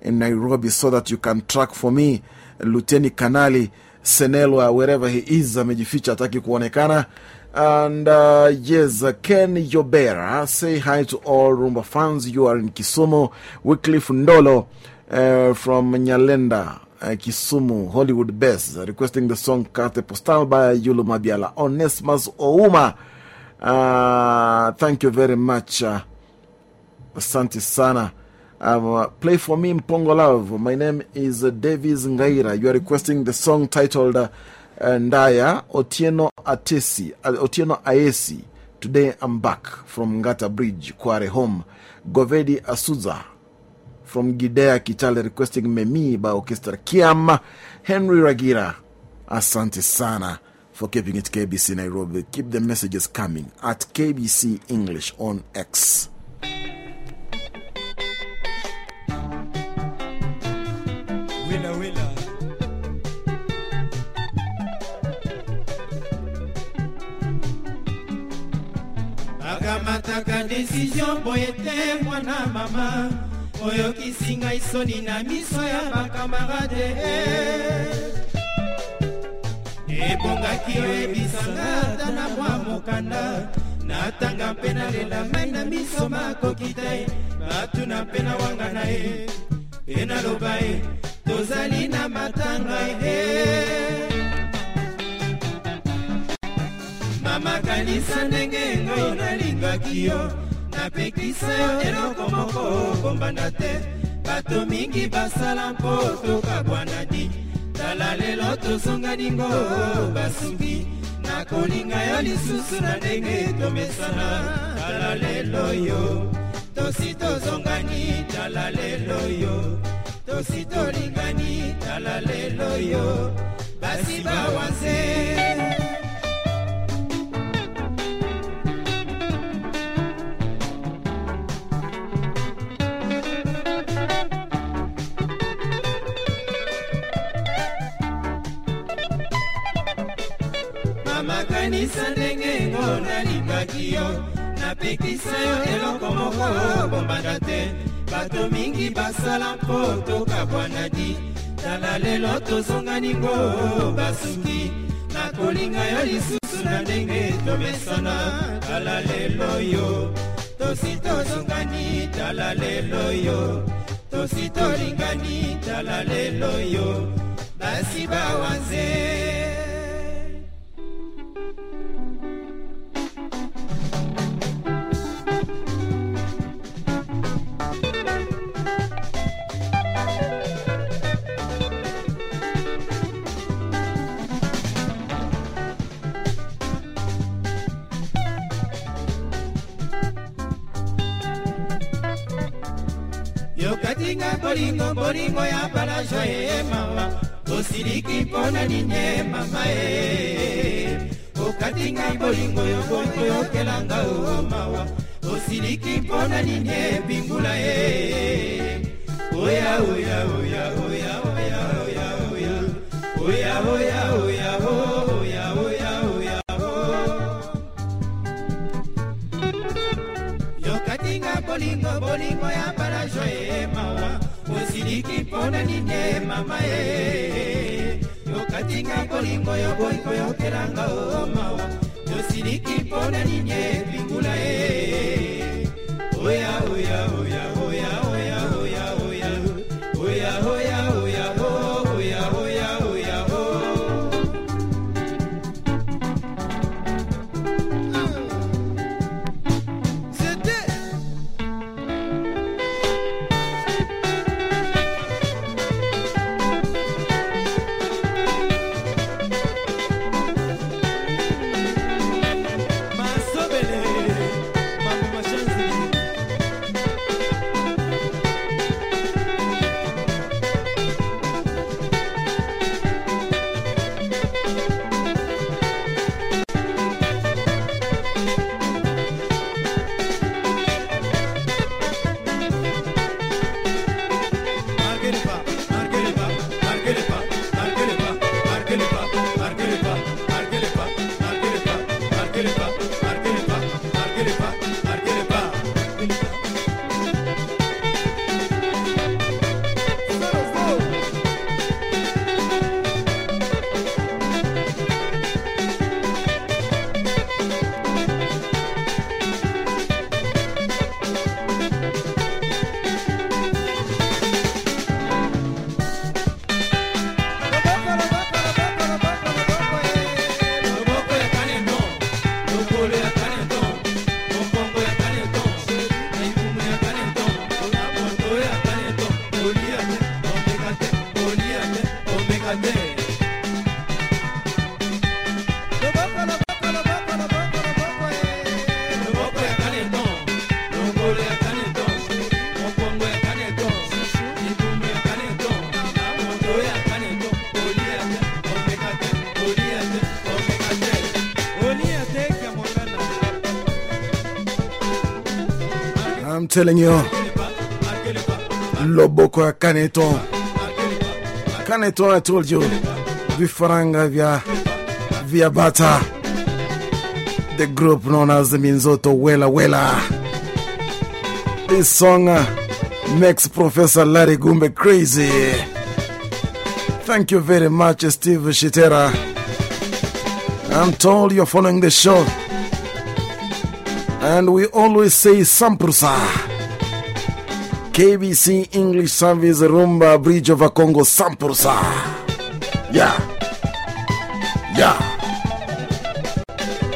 [SPEAKER 1] in Nairobi so that you can track for me Lieutenant Kanali Senelwa wherever he is, amejificha hataki kuonekana. And uh, yes, Ken Yobera, say hi to all Rumba fans. You are in Kisumu. Wycliffe Ndolo uh, from Nyalenda, uh, Kisumu, Hollywood Best, uh, requesting the song Carte Postal by Yulu Mabiala. Onesmus Ouma, uh, thank you very much. Uh, Sana. Um, play for me Mpongo Love. My name is Davis Ngaira. You are requesting the song titled uh, Ndaya Otieno Atesi, uh, Otieno Aesi. Today I'm back from Ngata Bridge, Kware Home. Govedi Asuza from Gidea Kitale requesting Memi by Orchestra Kiam. Henry Ragira. Asante Sana for keeping it KBC Nairobi. Keep the messages coming at KBC English on X.
[SPEAKER 12] Willa Willa.
[SPEAKER 9] akamataka desizio mwana mama oyokisi ngai soni na miso ya bakamarade. Ebongaki oyebisanga ata na mwa mokanda. Natanga mpe nalela mai na miso makoki te. Batuna mpe na wanga na ye. Mpe naloba ye tozali na matanga ye. Mamakanisa ndenge ngai nalingaki yo napekisa yo eloko moko kombanda te. Bato mingi basala mpo tokabwanadi tala lelo tozonganingo basuki. Nakolinga yo lisusu na ndenge tomesana. Tala lelo yo tosi tozongani tala lelo yo. Tosi tolingani tala lelo yo. Basi bawanze nalingaki yo napekisa yo eloko moko bombanda te. Bato mingi basala mpo tokabwanadi tala lelo tozonganingo basuki. Nakolinga yo lisusu na ndenge tomesana. Tala lelo yo tosi tozongani tala lelo yo. Tosi tolingani tala lelo yo. Basi bawanze bolingo bolingo ya balajo ye mama. Osiliki mpona ninye mama ye okatinga bolingo yo bolingo yokelanga o mawa osiliki mpona ninye bingula ye oya oya oya oya oya oya oya oya. Oya oya oya oya mpona nini mama e. Yokatinga kolingo yo boyikoyokelanga o mawa. Yosiliki mpona nini ebingula e. Oya oya, oya.
[SPEAKER 1] I'm telling you, Loboko Kaneton. Kaneton, I told you, vifaranga vya via bata. The group known as the Minzoto Wela Wela. This song uh, makes Professor Larry Gumbe crazy. Thank you very much, Steve Shitera. I'm told you're following the show. And we always say Samprusa. KBC English Service Rumba Bridge over Congo Samprusa. Yeah. Yeah.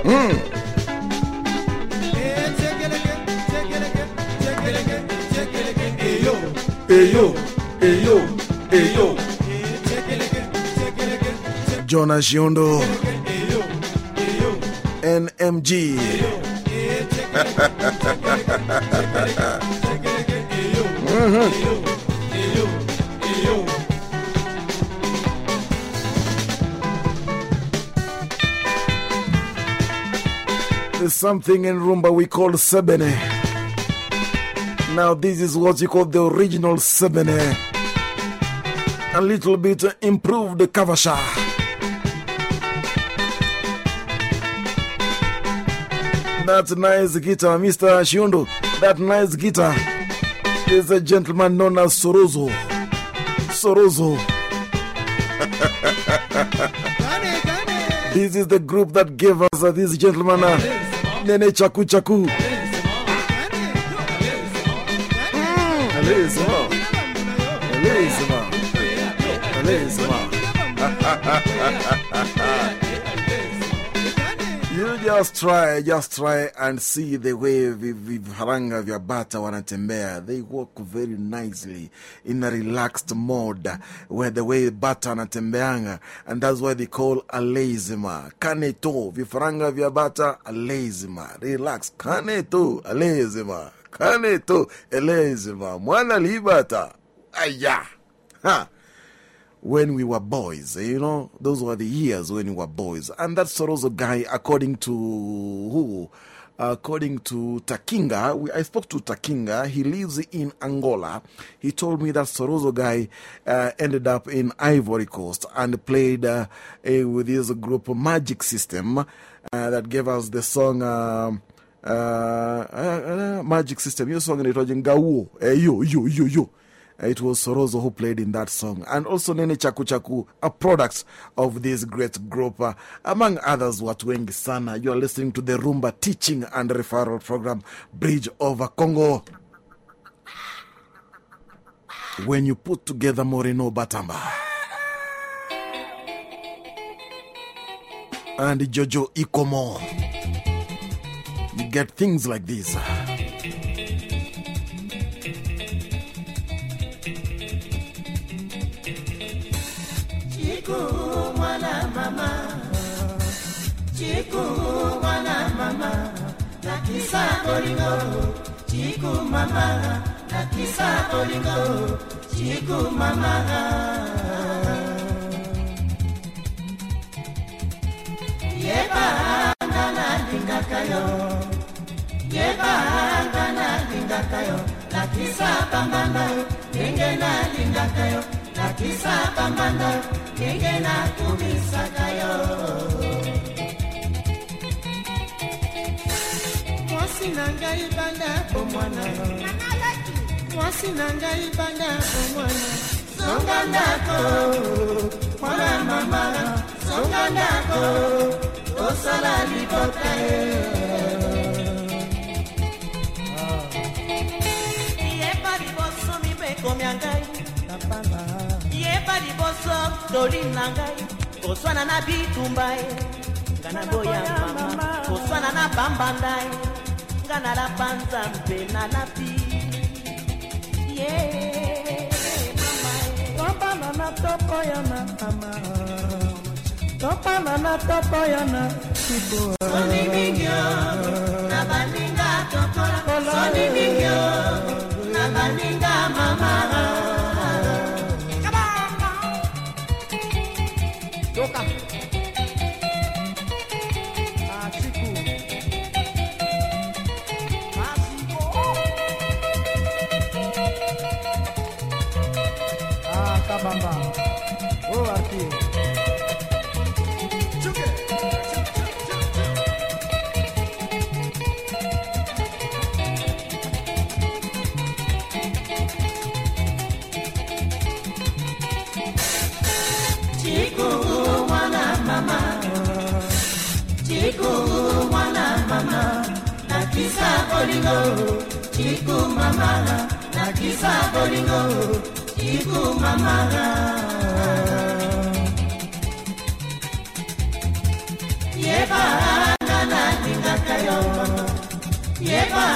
[SPEAKER 1] Mm. Eyo, eyo, eyo. Jonas Yondo. NMG. something in Rumba we call Sebene. Now, this is what you call the original Sebene. A little bit improved Kavasha. That nice guitar, Mr. Shiondo. That nice guitar is a gentleman known as Sorozo. Sorozo. this is the group that gave us uh, this gentleman, uh, Nene Chaku Chaku. just try, just try and see the way vi- vi- vifaranga vya bata wanatembea. They walk very nicely in a relaxed mode where the way bata wanatembeanga. And that's why they call alezima. Kaneto, vifaranga vya bata, alezima. Relax. kane Kaneto, alezima. Kaneto, alezima. Mwana libata. Aya. Ha when we were boys. You know, those were the years when we were boys. And that Sorozo guy, according to who? According to Takinga, we, I spoke to Takinga. He lives in Angola. He told me that Sorozo guy uh, ended up in Ivory Coast and played uh, eh, with his group Magic System uh, that gave us the song. Um, Magic System, your song in it was Ngauo. Eh, yo, yo, yo, yo. It was Sorozo who played in that song. And also Nene Chaku Chaku, a product of this great group. Among others, watu wengi sana. You are listening to the Rumba Teaching and Referral Program, Bridge over Congo. When you put together Moreno Batamba and Jojo Ikomo, you get things like this.
[SPEAKER 13] chiku mwana mama nakisa bolingo. Chiku mama nakisa bolingo. Chiku mama. Yebanga nalingaka yo. Yebanga nalingaka yo. Nakisa bambanda ndenge nalingaka yo. Nakisa bambanda ndenge nakumisaka yo. Mwasi na ngai banda omwana mwasi na ngai banda omwana zonga ndako mwana mama. Zonga ndako tosala libota ye. Yeba liboso mibekomi ya ngai. Yeba liboso toli na ngai. Koswana na bitumba ye. Nga na boya mama. Koswana na bambanda ye nga na lapanza mpe na lapi ye eh. topana na topo ya na mama. Topana na topo ya na soni mingio na baninga tokola soni mingio na baninga mama bolingo iku mamala nakisa bolingo. Iku mamala yeba nga nalingaka yo. Yeba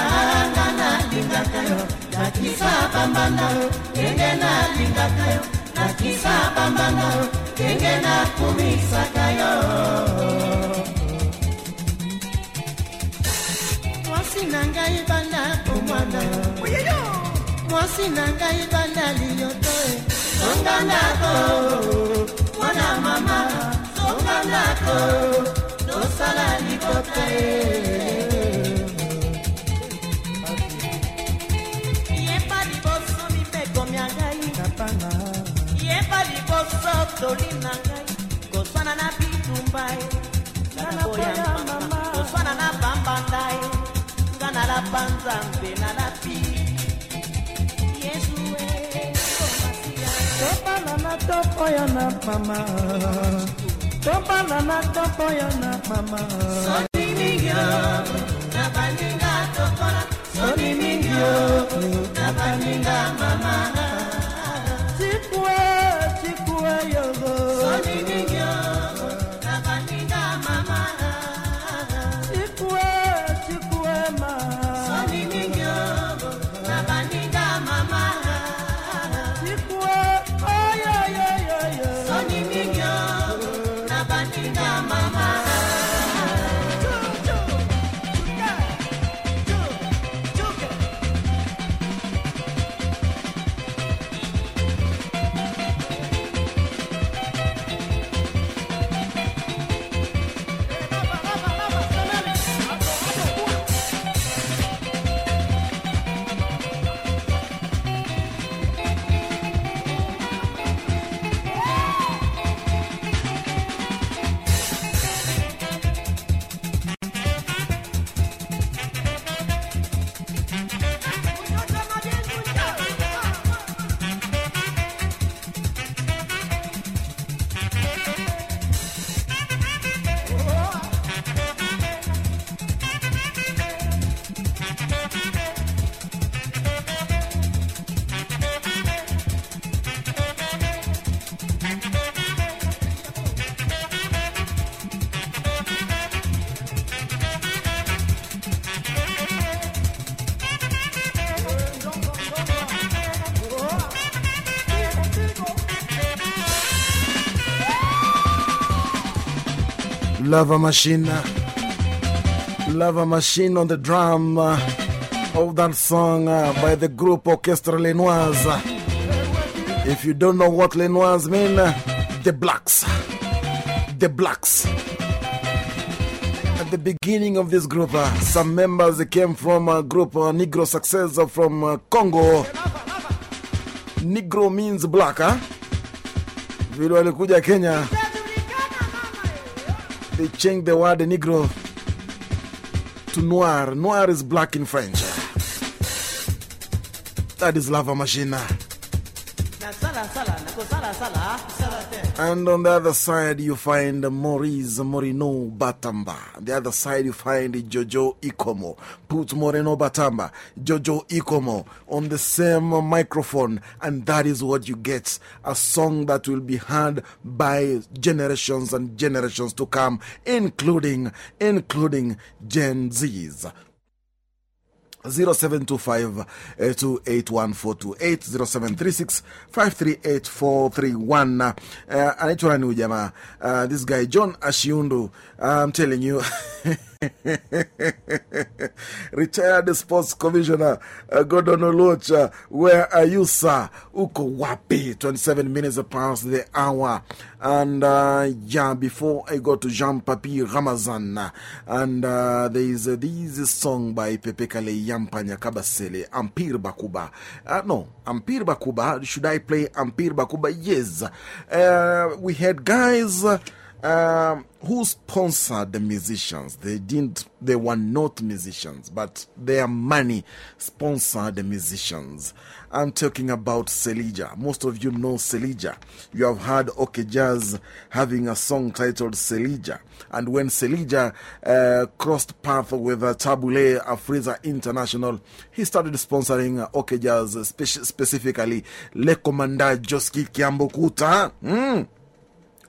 [SPEAKER 13] nga nalingaka yo. Nakisa bambana ndenge nalingaka yo. Nakisa bambana ndenge nakumisaka yo. Mwasi na ngai banda komwana. Mwasi na ngai banda liyoto e. Songa ndako mwana mama songa ndako tosala libota e. Yeba liboso mibeko mya ngai.
[SPEAKER 14] Kapana.
[SPEAKER 13] yeba liboso toli na ngai. Koswana na bitumba e. Nga
[SPEAKER 14] topoya na mama. Topana na topoya na mama.
[SPEAKER 13] Soni mingi na baninga tokola soni na baninga mama.
[SPEAKER 14] Chikue chikue yogo
[SPEAKER 1] Lava Machine. Lava Machine on the drum uh, of that song uh, by the group Orchestra Les Noirs. If you don't know what Les Noirs mean, uh, the blacks. The blacks. At the beginning of this group, some members came from a group Negro Success from Congo. Negro means black, huh? Vile walikuja Kenya, they changed the word Negro to Noir. Noir is black in French. That is Lava Machine. And on the other side, you find Maurice Moreno Batamba. The other side, you find Jojo Ikomo. Put Moreno Batamba, Jojo Ikomo on the same microphone. And that is what you get a song that will be heard by generations and generations to come, including, including Gen Zs. 0725 281428 0736 538431 uh, anaitwa nani huyu jamaa? Uh, this guy john ashiundu. I'm telling you Retired Sports Commissioner uh, Gordon Olocha, where are you, sir? Uko wapi? 27 minutes past the hour. And uh, yeah, before I go to Jean Papi Ramazan, and uh, there is uh, this song by Pepe Kale Yampanya Kabasele, Ampir Bakuba. Uh, no, Ampir Bakuba. Should I play Ampir Bakuba? Yes. Uh, we had guys. Um, who sponsored the musicians? They didn't, they were not musicians, but their money sponsored the musicians. I'm talking about Selija. Most of you know Selija. You have heard OK Jazz having a song titled Selija. And when Selija uh, crossed path with uh, Tabu Ley Afriza International, he started sponsoring uh, OK Jazz, speci specifically Le Commandant Josky Kiambukuta. Mm.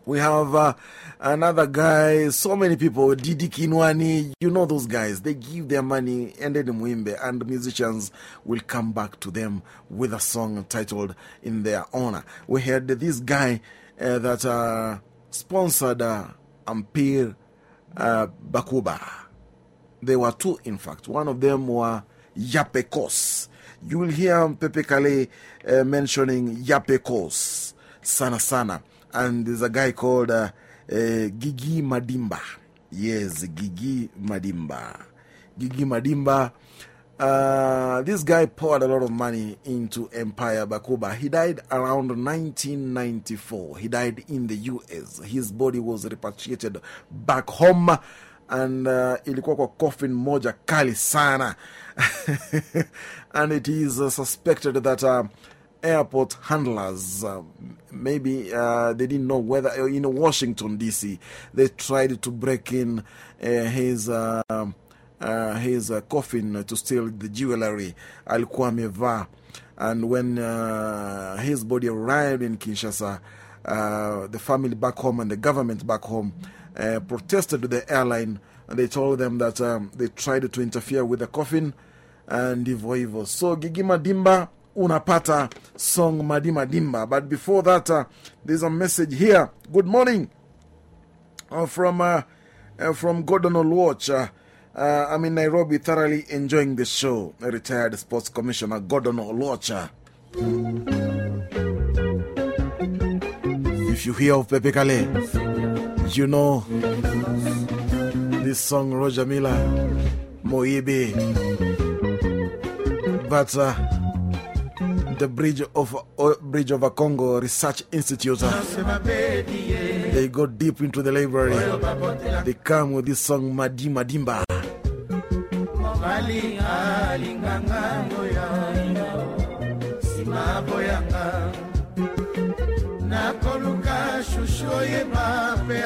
[SPEAKER 1] We have uh, another guy, so many people, Didi Kinwani, you know those guys. They give their money and then Mwimbe, and musicians will come back to them with a song titled In Their Honor. We had this guy uh, that uh, sponsored uh, Empire uh, Bakuba. There were two, in fact. One of them were Yapekos. You will hear Pepe Kallé uh, mentioning Yapekos, Sana Sana and there's a guy called uh, Gigi Madimba. Yes, Gigi Madimba. Gigi Madimba. Uh, this guy poured a lot of money into Empire Bakuba. He died around 1994. He died in the US. His body was repatriated back home. And uh, ilikuwa kwa coffin moja kali sana. and it is uh, suspected that uh, airport handlers, uh, maybe uh, they didn't know whether in Washington, D.C., they tried to break in uh, his. his coffin to steal the jewelry alikuwa amevaa and when his body arrived in Kinshasa the family back home and the government back home protested to the airline and they told them that um, they tried to interfere with the coffin and hivyo hivyo so Gigi Madimba unapata song Madima Dimba. But before that, uh, there's a message here. Good morning uh, from, uh, from Gordon Oluoch. I'm in Nairobi, thoroughly enjoying the show. Retired Sports Commissioner Gordon Oluoch. If you hear of Pepe Kallé, you know this song, Roger Miller, Moibe. But the Bridge of, Bridge a Congo Research Institute. they go deep into the library. They come with this song, Madi Madimba.
[SPEAKER 3] nakoluka shushu oyeba mpe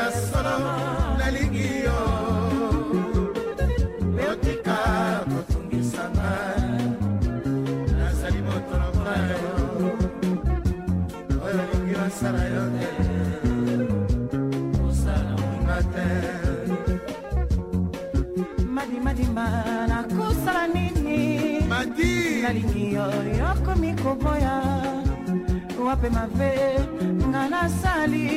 [SPEAKER 3] nalingi yo
[SPEAKER 8] yokomi koboya. Wape mabe nga nasali.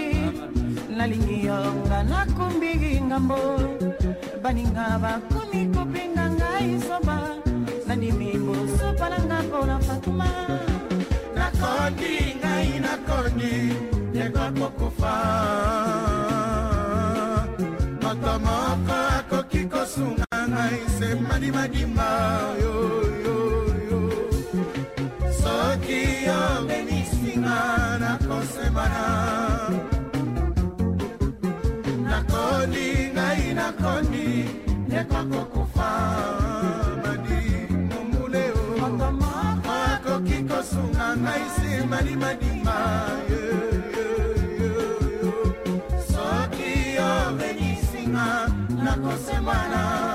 [SPEAKER 8] Nalingi yo nga nakumbiki ngambo. Baninga bakomi kobenga ngai zoba nandimi bosopa na nga mpona fatuma.
[SPEAKER 3] Nakondi ngai nakondi ekokokufa moto moko akoki kosunga ngai se madimadimba yoyoyo soki omenisinga nakosemana nakoni ngai nakoni nekokokufa madi momuleo akoki kosunga ngai simalimadima soki omenisinga nakosemana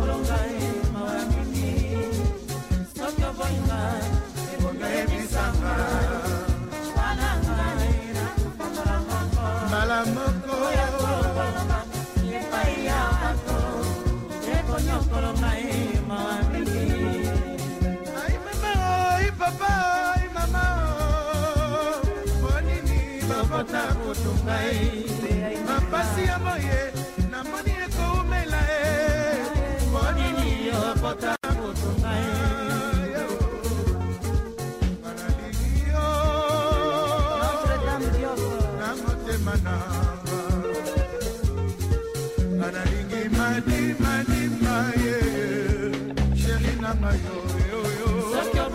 [SPEAKER 3] ekonyokolo ngai mawa mingi soki oboyinga ebongi oyebisanga mwana ngai nakufungala moko mbala moko oya kolobaloba epai ya bato ekonyokolo ngai mawa mingi Ai mama, ai papa, ai mama, bonini babota kutunga e mapasi ya moye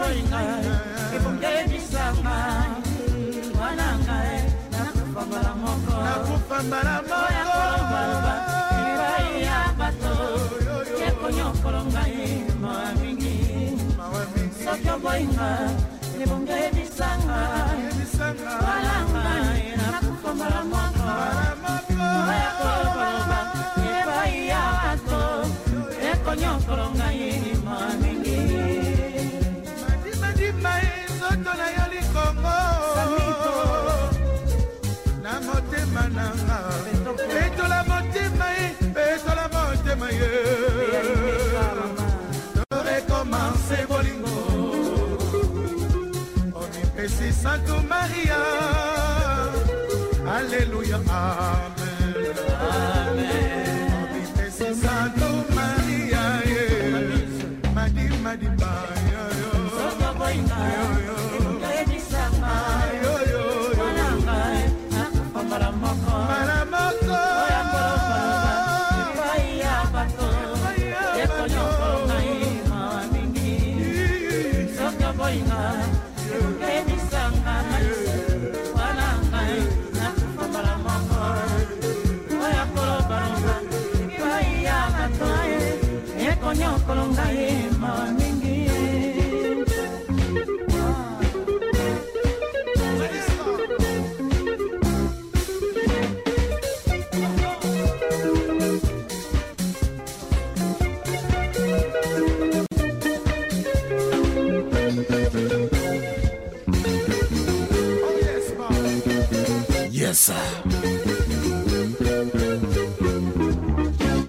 [SPEAKER 15] boyi ngai ebongemisanga wana ngai nakufa mbala moko
[SPEAKER 3] nakufa mbala
[SPEAKER 15] mokoyakolobaluba ebai ya bato ekonyokolo ngai mawa mingi soki oboyi nga ebongemisanga wana ngai nakufa mbala moko koyakolobaluba ebai ya bato ekonyokolo ngai
[SPEAKER 3] nanga petola motema ye petola motema ye. Torekomanse bolingo. Onipesi santo maria. Alleluya amen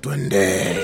[SPEAKER 1] Twende.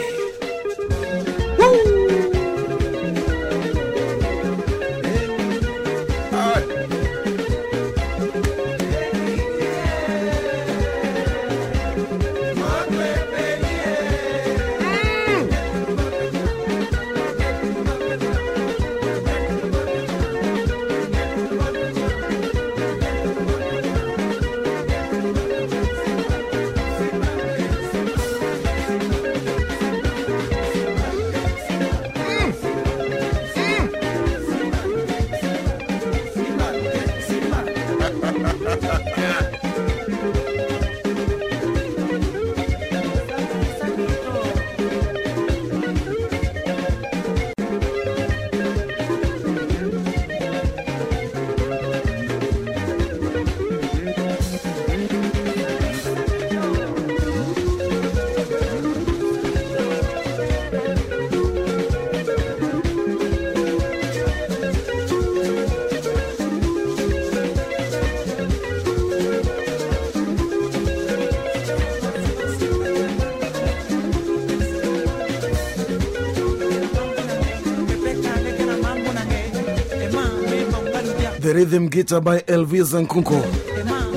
[SPEAKER 1] Rhythm guitar by Elvis Nkunko.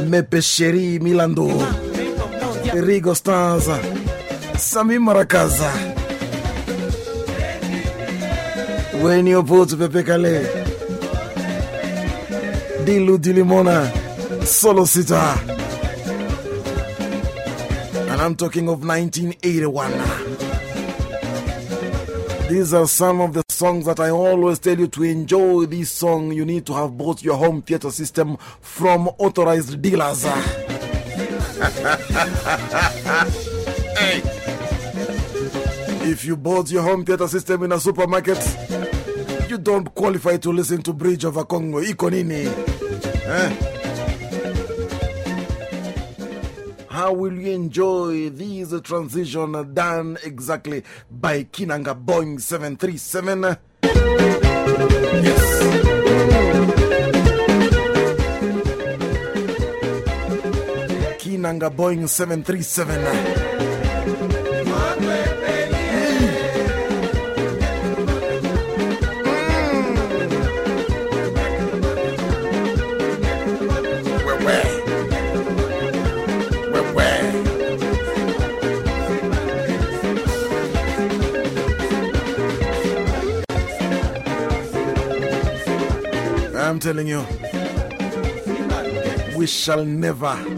[SPEAKER 1] Mepe Sheri Milando. Rigo Stars. Sami Marakaza. When you vote Pepe Kallé. Dilu Dilumona. Solo Sita. And I'm talking of 1981. These are some of the songs that I always tell you to enjoy this song, you need to have bought your home theater system from authorized dealers. hey. If you bought your home theater system in a supermarket, you don't qualify to listen to Bridge of a Congo. Iko nini? Eh? How will you enjoy this transition done exactly by Kinanga Boeing 737? Yes. Kinanga Boeing 737. I'm telling you, we shall never.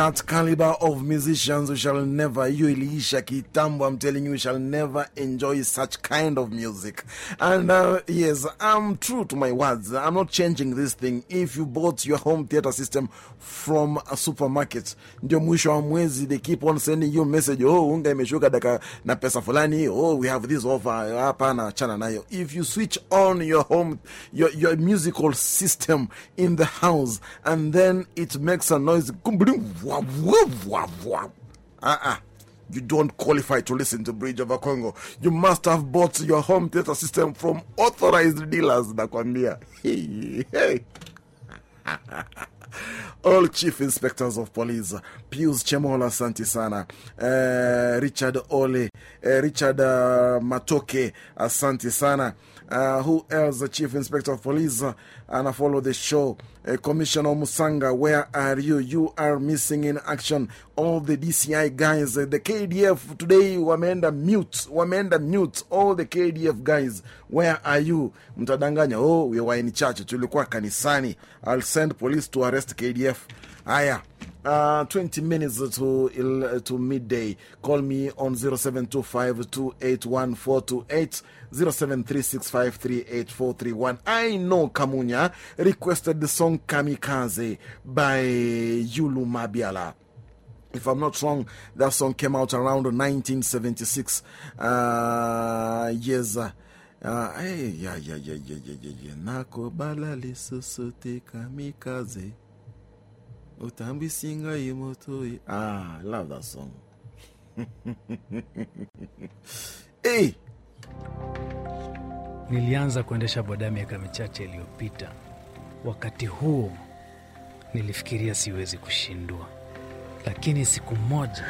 [SPEAKER 1] That caliber of musicians, we shall never, you Elisha Kitambo, I'm telling you, we shall never enjoy such kind of music. And uh, yes, I'm true to my words. I'm not changing this thing. If you bought your home theater system from a supermarket, ndio mwisho wa they keep on sending you message, oh, unga imeshuka daka na pesa fulani, oh, we have this offer, hapana, chana nayo. If you switch on your home, your, your musical system in the house, and then it makes a noise, uh-uh. You don't qualify to listen to Bridge over Congo. You must have bought your home theater system from authorized dealers. Nakwambia. Hey, hey. All chief inspectors of police, Pius Chemola Asante sana, uh, Richard Ole, uh, Richard uh, Matoke Asante sana. Uh, who else? The chief inspector of police, uh, and I follow the show. Uh, Commissioner Musanga, where are you? You are missing in action. All the DCI guys, uh, the KDF today, wameenda mute, wameenda mute. All the KDF guys, where are you? Mtadanganya, oh, we were in church, tulikuwa kanisani. I'll send police to arrest KDF. Aya. Uh, 20 minutes to, to midday. Call me on 0725 281 0736538431. I know Kamunya requested the song Kamikaze by Youlou Mabiala. If I'm not wrong, that song came out around 1976. Uh, yes. Uh, hey, yeah, yeah, yeah, yeah, yeah, yeah, yeah. Nakobala lisusuti kamikaze. Utambisinga imotoi. Ah, I love that song. hey!
[SPEAKER 16] Nilianza kuendesha boda miaka michache iliyopita. Wakati huo nilifikiria siwezi kushindwa, lakini siku moja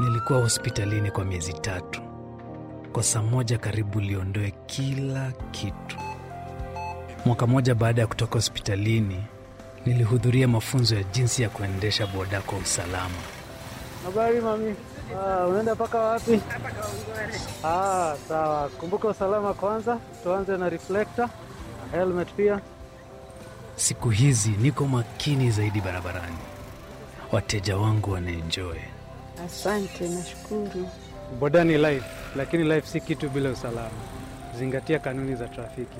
[SPEAKER 16] nilikuwa hospitalini kwa miezi tatu. Kwa saa moja karibu liondoe kila kitu. Mwaka mmoja baada ya kutoka hospitalini, nilihudhuria mafunzo ya jinsi ya kuendesha boda kwa usalama.
[SPEAKER 17] Habari mami. Ah, unaenda mpaka wapi? Ah, sawa. Kumbuka usalama kwanza. Tuanze na reflector, helmet pia.
[SPEAKER 16] Siku hizi niko makini zaidi barabarani, wateja wangu wanaenjoy.
[SPEAKER 18] Asante, nashukuru.
[SPEAKER 17] Boda ni life, lakini life si kitu bila usalama. Zingatia kanuni za trafiki.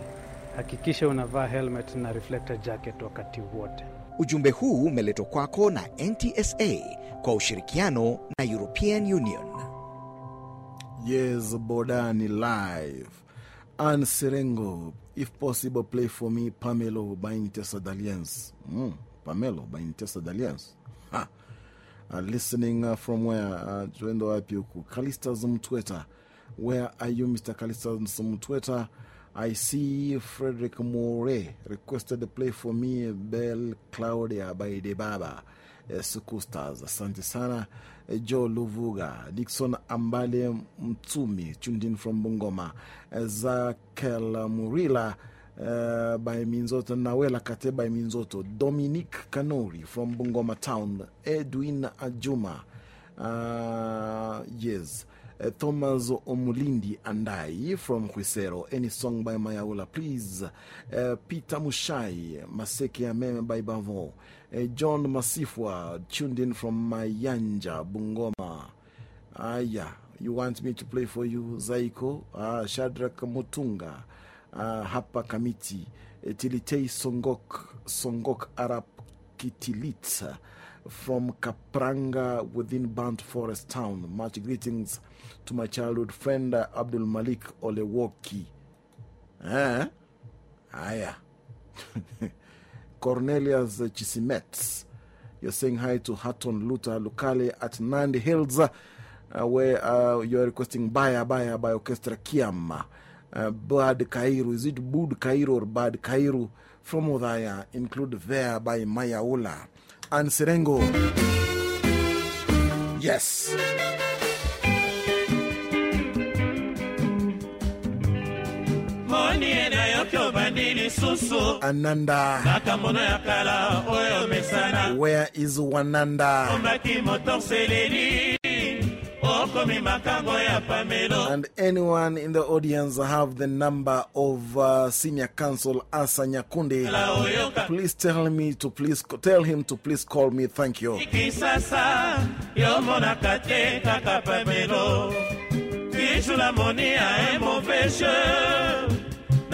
[SPEAKER 17] Hakikisha unavaa helmet na reflector jacket wakati wote.
[SPEAKER 19] Ujumbe huu umeletwa kwako na NTSA kwa ushirikiano na European Union.
[SPEAKER 1] Yes, Bodani live. Anne Serengo, if possible, play for me Pamelo by Intesa Dalliance. Mm, Pamelo by Intesa Dalliance. Ha. Uh, listening uh, from where? Uh, Tuendo wapi huku? Kalistas Mtweta. Where are you, Mr. Kalistas Mtweta? I see Frederick More requested to play for me Bell Claudia by Debaba. Uh, Suku Stars. Asante. Uh, Joe Luvuga, Dixon Ambale Mtumi, tuned in from Bungoma. Uh, Zakel Murila uh, by Minzoto, Nawela Kate by Minzoto, Dominique Kanori from Bungoma Town, Edwin Ajuma. Uh, yes. Uh, Thomas Omulindi Andai from Huisero. Any song by Mayaula, please. Uh, Peter Mushai, Maseke Ameme by Bavo. Uh, John Masifwa, tuned in from Mayanja, Bungoma. Ah, yeah. You want me to play for you, Zaiko? Ah, Shadrach Mutunga, ah, Hapa Kamiti, eh, Tilitei Songok, Songok Arab Kitilitsa from Kapranga within Burnt Forest Town. Much greetings to my childhood friend uh, Abdul Malik Olewoki. Eh? Yeah. Cornelius Chisimets. You're saying hi to Hatton Luther Lukale at Nandi Hills, uh, where uh, you're requesting Baya Baya by Orchestra Kiam. Uh, Bad Cairo. Is it Bud Cairo or Bad Cairo? From Odaya, include There by Mayaula and Serengo. Yes.
[SPEAKER 4] Moni nayoki obandi lisusu
[SPEAKER 1] Ananda.
[SPEAKER 4] makambo ya kala oyo mesana
[SPEAKER 1] Where is Wananda?
[SPEAKER 4] ombaki motorseleli okomi makambo ya pamelo
[SPEAKER 1] And anyone in the audience have the number of uh, Senior Counsel Asa Nyakundi? Please tell me to please tell him to please call me. Thank you.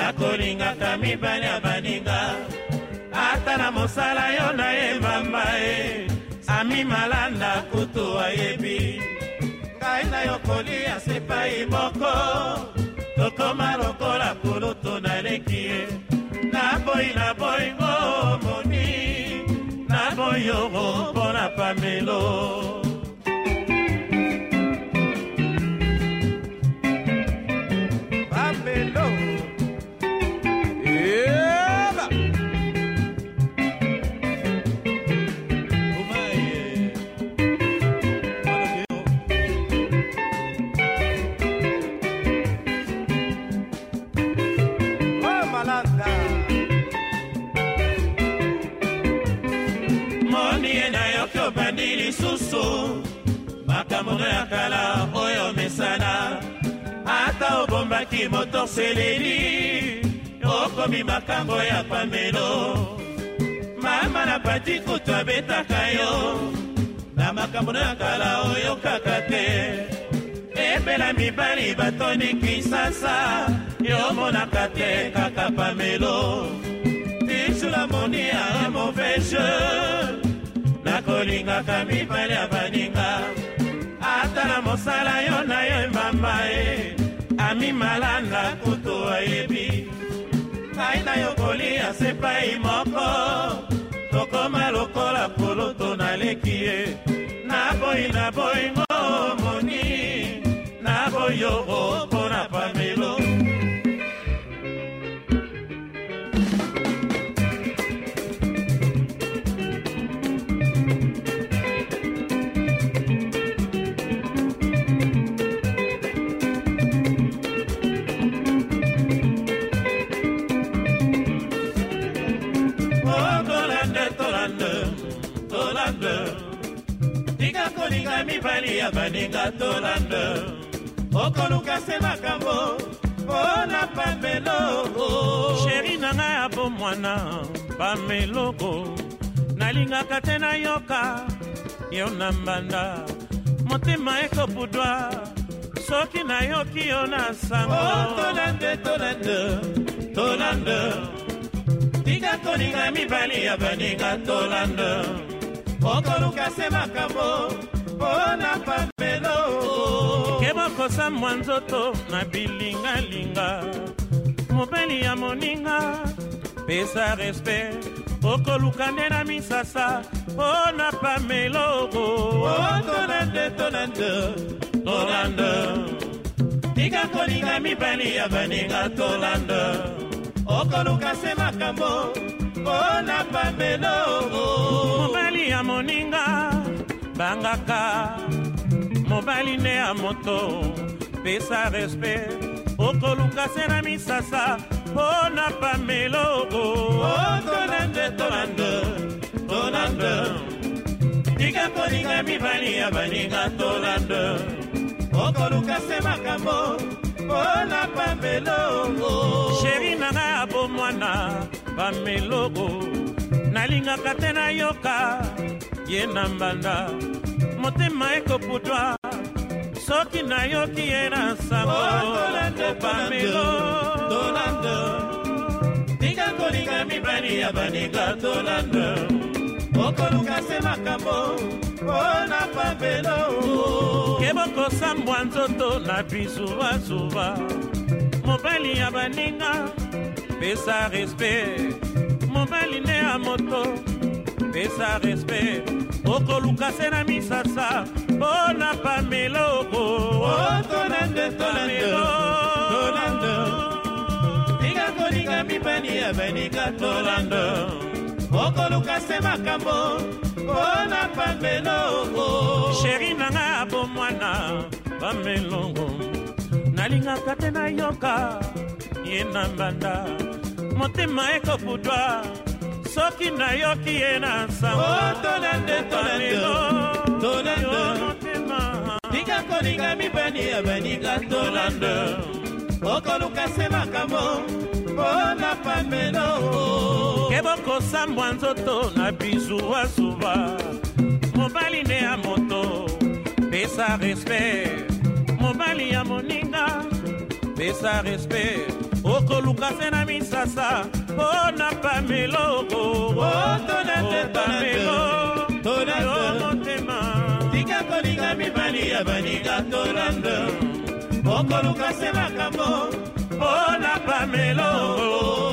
[SPEAKER 4] Nakolingaka mibali ya baninga. Ata na mosala yo nayembamba e ami malanda kutu ayebi. Ngai na yo kolia sepai moko. Tokoma lokola kulutu naleki ye. Naboyi na boyingo moni naboyi yoko mpo na pamelo
[SPEAKER 2] Pamelo.
[SPEAKER 4] Kala oyo mesana. Ata obombaki motorseleli okomi makambo ya pamelo. Mama na pati kutu abetaka yo na makambo no ya kala oyokaka te. Ebela mibali batoni kisasa yomonaka te kaka pamelo. Tisula moni ya mauvais jeu nakolingaka mibali ya baninga ata na mosala yo na yo embamba e. Ami malanda kutu ayebi ngai na yo kolia sepai moko. Tokoma lokola kulutu naleki ye naboyi na boyingo moni. Naboyi yoko mpo na pamelo ya baninga tolande okoluka se makambo mpona pameloko sheri na ngai ya bomwana pameloko nalingaka te nayoka yo na mbanda. Motema ekobudwa soki nayoki yo na sango. Tolande tolande tolande tika kolinga mibali ya baninga tolanda. Okoluka se makambo mpona pamelo kebokosa mwa nzoto na bilingalinga. Mobeli ya moninga pesa respect. Okoluka nde na misasa mpona pameloko tolande tolande tolande tika kolinga mibali ya baninga tolanda okoluka se makambo mpona pamelo. Mobali ya moninga bangaka. Mobali ne ya moto pesa respet okolunga se na misasa mpo na pamelo tonande tonande. Tonande tika koninga mibali ya baninga tonande.
[SPEAKER 9] Okoluka se makambo mpo na pamelo
[SPEAKER 4] sheri nanga ya bomwana bamelogo nalingaka te nayoka ye na mbanda. Motema ekoputwa soki nayoki ye na sango bamelo
[SPEAKER 9] tika kolinga mibali ya baninga tolanda okoluka se makambo mpona pambelo.
[SPEAKER 4] Kebokosambwa nzoto na bisubazuba mobali ya baninga pesa respect. Mobali nde ya moto pesa respect. Okoluka se na misasa mpo na pameloko
[SPEAKER 9] tolande tolande tika kolinga mibali ya baninga tolanda okoluka se makambo mpona pambelongo
[SPEAKER 4] sheri na ngai abomwana bamelongo nalingaka te nayoka ye na mbanda. Motema ekoputwa soki nayoki ye na nsango motema.
[SPEAKER 9] Tika kolinga mibali ya baninga tolanda okoluka se makambo mpona pambelongo
[SPEAKER 4] kebokosambwa nzoto na bizuwazuwa mobali nde ya moto pesa respect. Mobali ya moninga pesa respect okoluka se na misasa. Mpo na pameloko motema.
[SPEAKER 9] Tika kolinga mibali ya baninga tolanda okoluka se makambo.
[SPEAKER 4] Mpo na pameloko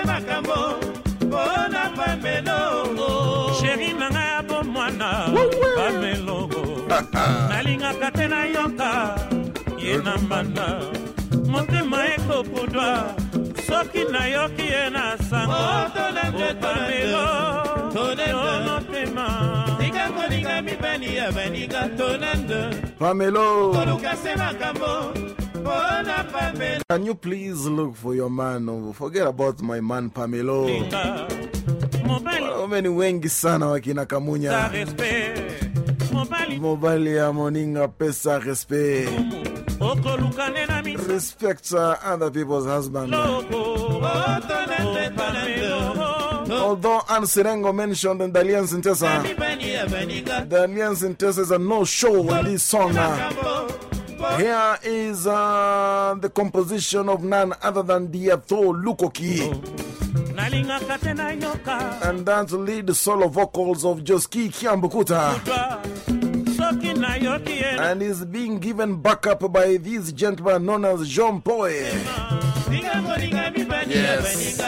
[SPEAKER 9] mpe makambo mpona pamelongo
[SPEAKER 4] sheri nanga ya bomwana pamelongo nalingaka te nayoka ye na mbanda. Motema ekopudwa soki nayoki ye na
[SPEAKER 9] sangopamelomotema
[SPEAKER 1] oh,
[SPEAKER 9] pamelotoluka se makambo
[SPEAKER 1] Can you please look for your man? Oh, Forget about my man Pamelo. Wanaume many wengi sana wakina Kamunya. Mobile ya Moninga pesa respect.
[SPEAKER 4] okolukane na misa
[SPEAKER 1] Respect other people's husband. Although Anne Sirengo mentioned in the Alliance in Tessa is a no show in this song. Here is uh, the composition of none other than the Diatho Lukoki.
[SPEAKER 4] nalingaka te nayoka
[SPEAKER 1] And that's lead solo vocals of Josky Kiambukuta. And is being given backup by this gentleman known as Jean Poe.
[SPEAKER 4] singa moninga mibali ya
[SPEAKER 1] Yes.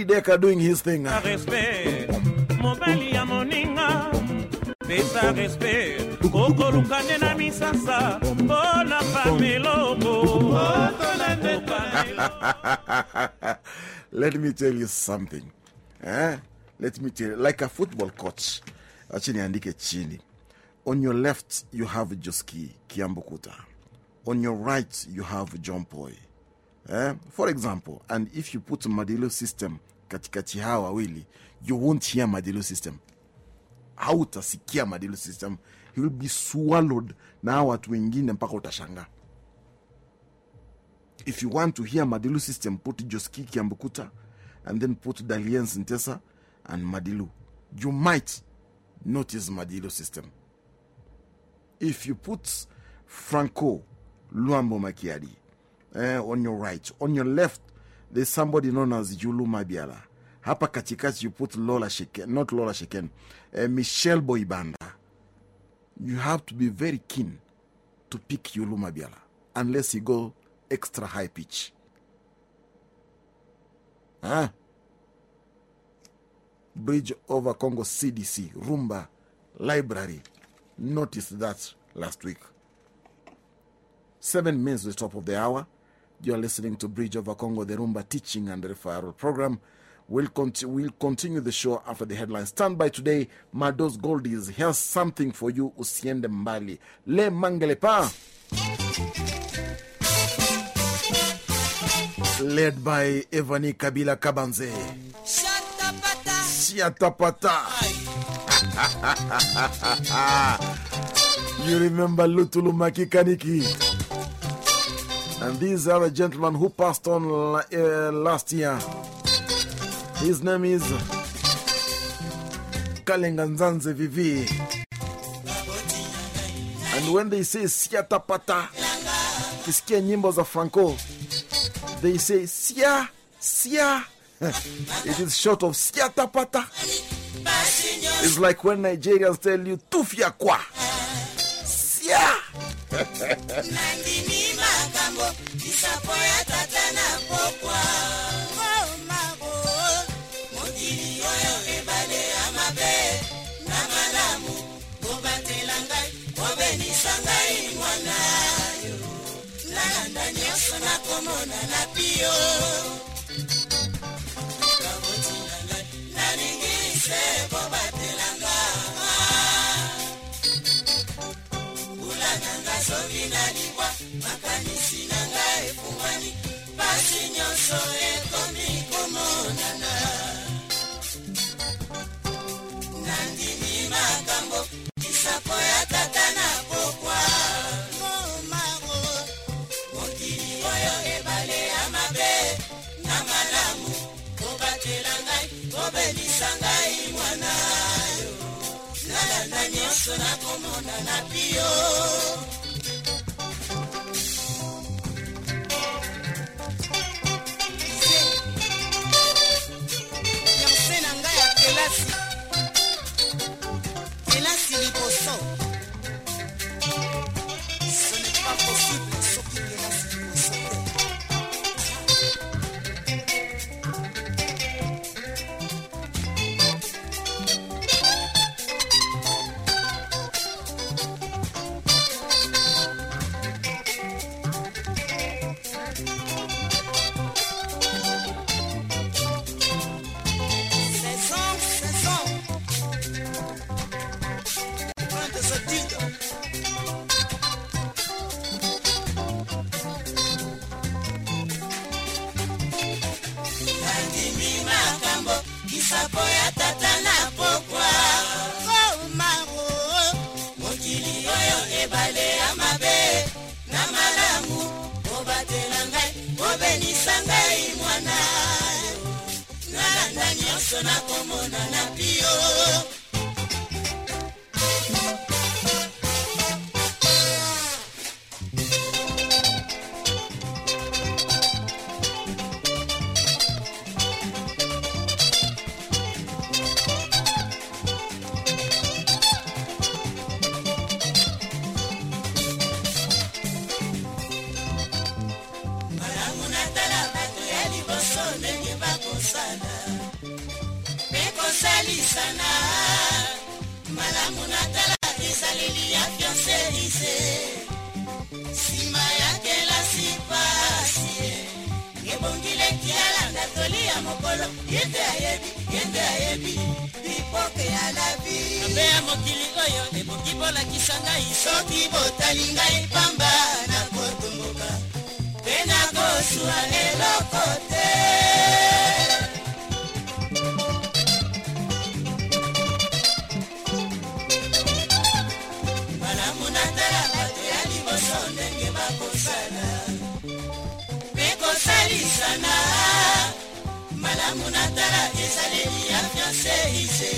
[SPEAKER 1] Pudi Deka doing his thing.
[SPEAKER 4] pameloko
[SPEAKER 1] Let me tell you something. Eh? Let me tell you, like a football coach. Acha niandike chini. On your left, you have Josky Kiambukuta. On your right, you have John Poi. Eh? For example, and if you put Madilu system katikati hawa wawili, you won't hear Madilu system. Hautasikia Madilu system. He will be swallowed na hawa watu wengine mpaka utashangaa. If you want to hear Madilu system, put Josky Kiambukuta and then put Dalienst Ntesa and Madilu. You might notice Madilu system. If you put Franco Luambo Makiadi eh, on your right, on your left, there's somebody known as Youlou Mabiala. Hapa katikati you put Lola Checain, not Lola Checain, eh, Michel Boyibanda. You have to be very keen to pick Youlou Mabiala unless you go extra high pitch. Huh? Bridge over Congo CDC, Rumba Library. Noticed that last week. Seven minutes to the top of the hour. You're listening to Bridge over Congo, the Rumba teaching and referral program. We'll, conti- we'll continue the show after the headlines. Stand by today. Mados Goldies. Here's something for you. Usiende mbali. Le mangele pa. Led by Evani Kabila Kabanze. Siatapata. you remember Lutulu Makikaniki. And these are a gentleman who passed on uh, last year. His name is Kalenganzanze Vivi. And when they say Siatapata, kisikia nyimbo za Franco, they say Sia, Sia. it is short of Siatapata. It's like when Nigerians tell you Tufia kwa. Sia.
[SPEAKER 10] yo. Kakotina ngai nalingi se po batelanga kulananga soki na libwa makanisi na ngai efungwani pasi nyonso ekomi komonana. Nandimi makambo lisapo ya tata na komona na bio yanse na ngai ya kelasi. Kosalisana malamu natala ezaleli ya fianselise nsima ya kelasi pasi ebongileki alanda toli ya mokolo. Yende ayebi yende ayebi. Bipoke ya labi mabe ya mokili oyo ebongi bolakisa ngai. Soki botali ngai pamba nakotomboka mpe nakosua eloko te malamu natala ezaleli ya fianseise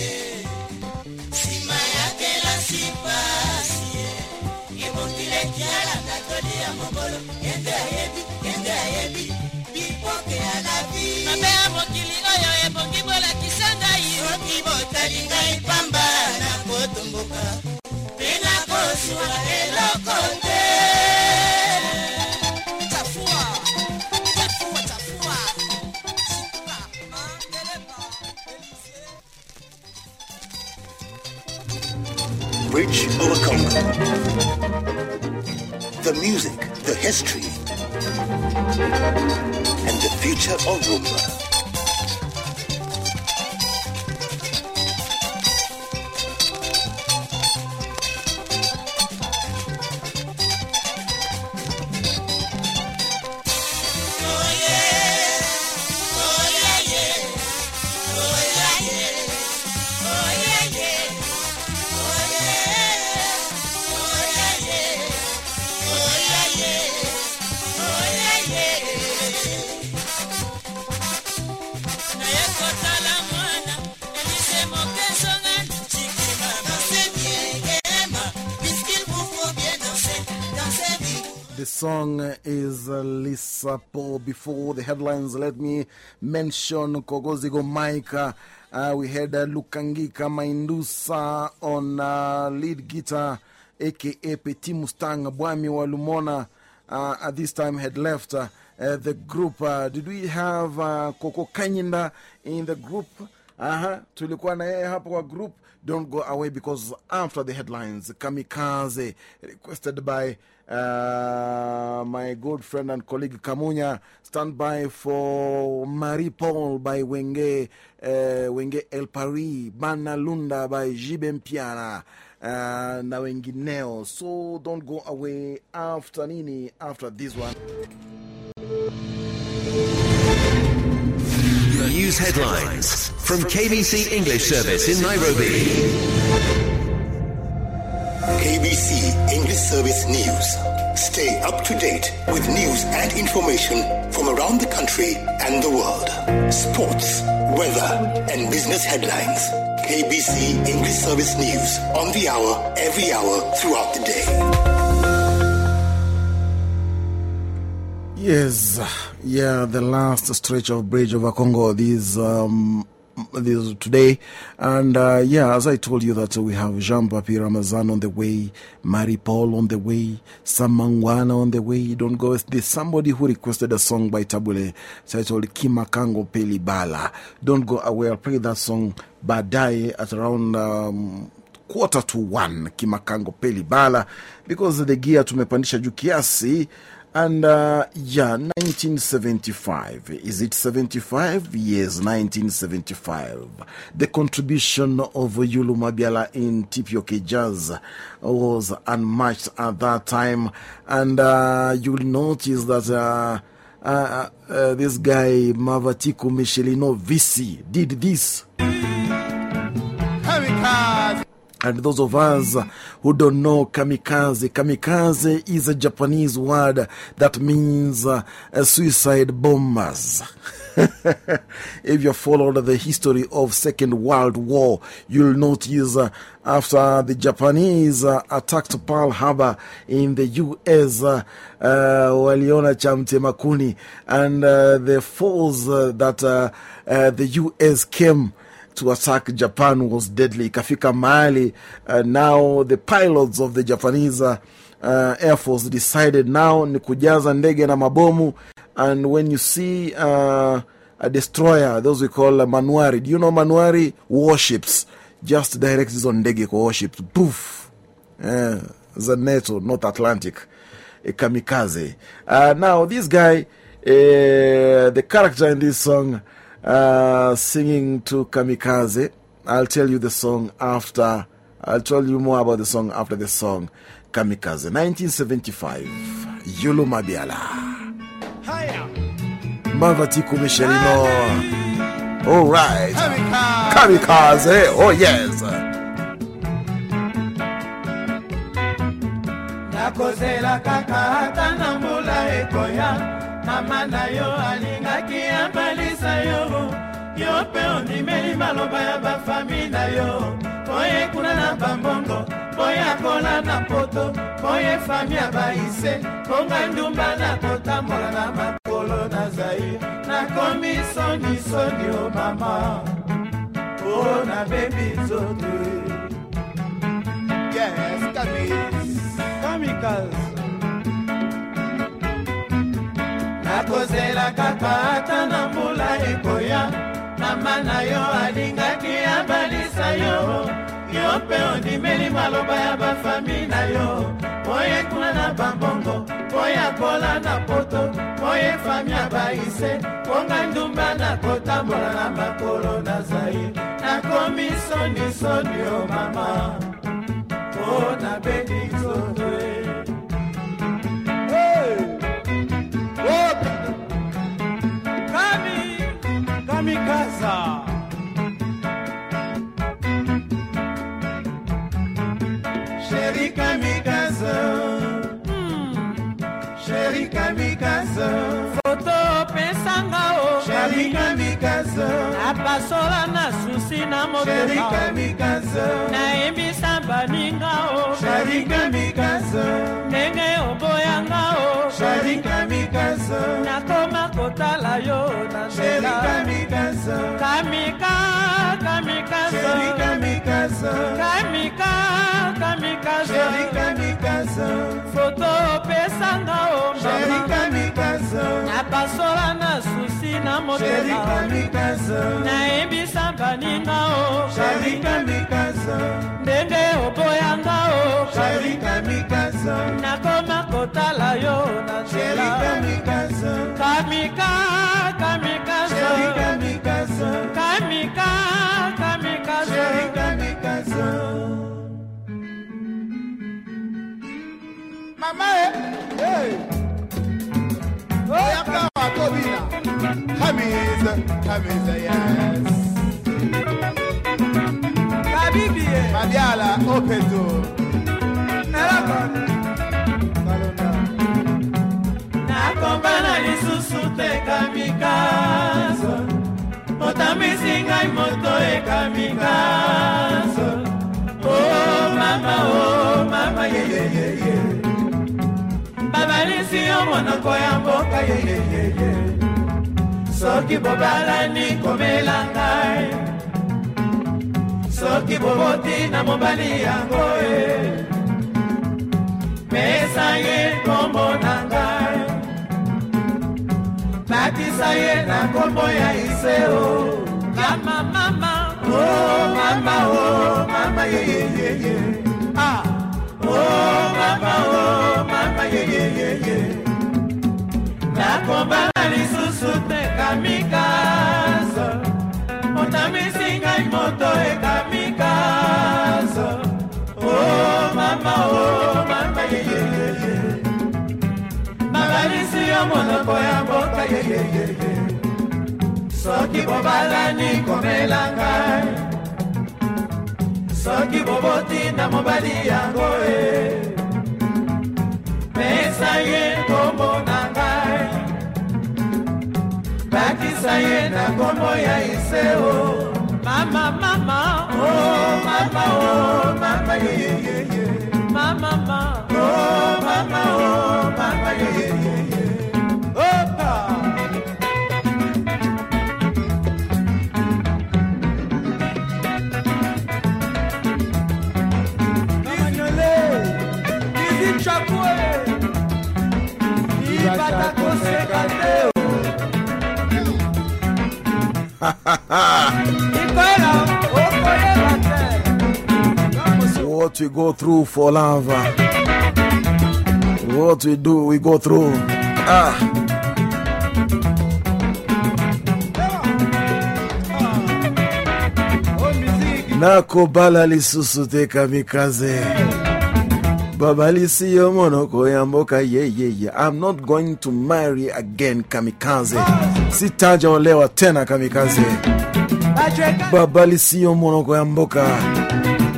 [SPEAKER 10] nsima ya kelasi pasi ebongileki alanda toli ya mobolo yende ayebi yende ayebi. Bipoke ya labi mabe ya mokili oyo ebongi bolakisa ngai. Soki botali ngai pamba nakotomboka mpe nakosua eloko
[SPEAKER 7] The music, the history, and the future of Rumba.
[SPEAKER 1] Song is uh, Lisa Paul. Before the headlines, let me mention Kogozigo Maika. Uh, we had uh, Lukangika Maindusa on uh, lead guitar, aka Petit Mustang. Bwamy Walumona uh, at this time had left uh, uh, the group. Uh, did we have uh, Koko Kanyinda in the group? Aha, tulikuwa na yeye hapo kwa group. Don't go away because after the headlines, Kamikaze, requested by uh, my good friend and colleague Kamunya, stand by for Marie Paul by Wenge, uh, Wenge El Paris, Bana Lunda by Jiben Piana. Uh, na wengineo so don't go away after nini after this one
[SPEAKER 20] News headlines from KBC English Service in Nairobi.
[SPEAKER 7] KBC English Service News. Stay up to date with news and information from around the country and the world. Sports, weather, and business headlines. KBC English Service News on the hour, every hour throughout the day.
[SPEAKER 1] Yes, yeah, the last stretch of Bridge over Congo this, um, this today. And uh, yeah, as I told you, that uh, we have Jean Papi Ramazan on the way, Marie Paul on the way, Samangwana on the way. Don't go. There's somebody who requested a song by Tabule titled Kimakango Pelibala. Don't go away. I'll play that song Badai at around. Um, quarter to one kimakango Pelibala because the gear tumepandisha juu kiasi and uh, yeah 1975 is it 75 yes 1975 the contribution of Youlou Mabiala in T.P. OK jazz was unmatched at that time. And uh, you'll notice that uh, uh, uh, this guy Mavatiku Michelino Visi did this and those of us who don't know kamikaze, kamikaze is a Japanese word that means uh, suicide bombers. if you followed the history of Second World War, you'll notice uh, after the Japanese uh, attacked Pearl Harbor in the U.S., uh, waliona cha mtemakuni, and the force that the U.S. came to attack Japan was deadly. Ikafika mahali, uh, now the pilots of the Japanese uh, Air Force decided now ni kujaza ndege na mabomu. And when you see uh, a destroyer, those we call uh, manuari. Do you know manuari? Warships. Just direct hizo ndege kwa warships. Poof. Yeah, za NATO, North Atlantic. A kamikaze. Uh, now, this guy, uh, the character in this song, uh, singing to kamikaze, I'll tell you the song after, I'll tell you more about the song after the song Kamikaze. 1975, Youlou Mabiala. Mavatiku Michelino. All right. Kamikaze. Oh, yes.
[SPEAKER 3] nakozela kaka ata na mbula ekoya mama na yo yo yo mpe ondimeli maloba ya bafami na yo. Boye kuna na bambongo boye akola na poto boye fami ya baise konga ndumba na kotambola na makolo na zai nakomi sonisoni o mama. O nabebi nzoto yes, kamikaze. Nakozela kaka ata na mbula ekoya mama na yo alingaki abalisa yo. Yo mpe ondimeli maloba ya bafami na yo. Oye kuna na bambongo oya kola na poto oye fami ya baise konga ndumba na kotambola na makolo na zai nakomi sonisoni o mama. O nabebi nzoto kamikaza sheri kamikaza hmm. sheri kamikaza
[SPEAKER 11] foto napasola na susi na motemaayebisa baninga o. Ndenge oboyanga o. Nakoma kotala yo na nzelakamika
[SPEAKER 3] kamikakamika kamikazo
[SPEAKER 11] foto opesanga o mama. Napasola na susi na motema nayebisa baninga o. Ndenge oboyanga o. Nakoma kotala yo na nzela. kamika
[SPEAKER 3] kamikazo
[SPEAKER 11] kamika
[SPEAKER 3] kamikazo mama e hey. oh. Watobina kamiza kamiza yes. Kabibie. Mabiala opeto.
[SPEAKER 11] Nakombana lisusu te kamikaza otambisi ngai moto ekamikaza o oh, mama o mama yeyeyeye babalisi yo monoko ya mboka yeyeyeye soki bobalani komela ngai soki boboti na mobali yango e pesa ye kombo na ngai bakisa ye na kombo ya iseo. Kama mama o mama o mama yeyeyeye ah o mama o mama yeyeyeye nakombana lisusu te kamikazo otamisi ngai moto ekamikazo o mama o mama yeyeyeye babalisi yo monoko ya mboka yeyeyeye soki bobalani komela ngai soki boboti na mobali yango e. Pesa ye kombo na ngai. Bakisa ye na kombo ya iseo. Mama mama o mama o mama yeyeyeye mama mama. O mama o mama yeyeyeye
[SPEAKER 1] what we go through for love. What we do, we go through. Ah. nakobala lisusu te kamikaze babalisi yo oh, monoko ya mboka yeyeye i'm not going to marry again kamikaze. Sitajaolewa tena kamikaze. Babalisi yo oh, monoko ya mboka.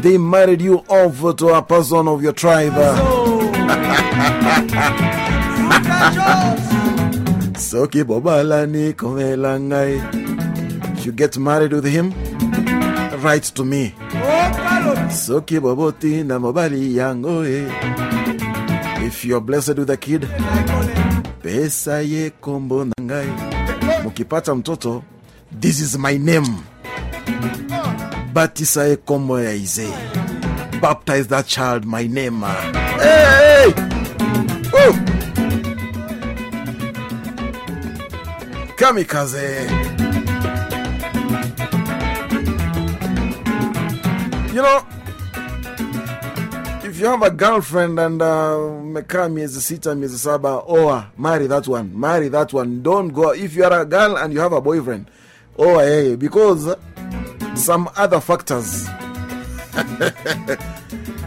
[SPEAKER 1] They married you off to a person of your tribe. Soki bobalani komela ngai. If you get married with him? Write to me soki boboti na mobali yango e. If you're blessed with a kid pesa ye kombo na ngai. Mukipata mtoto this is my name. Batisa ye kombo ya ize baptize that child my name hey! Woo! kamikaze You know, if you have a girlfriend and uh, mekaa miezi sita miezi saba oa marry that one marry that one. Don't go. If you are a girl and you have a boyfriend oa yeye because some other factors.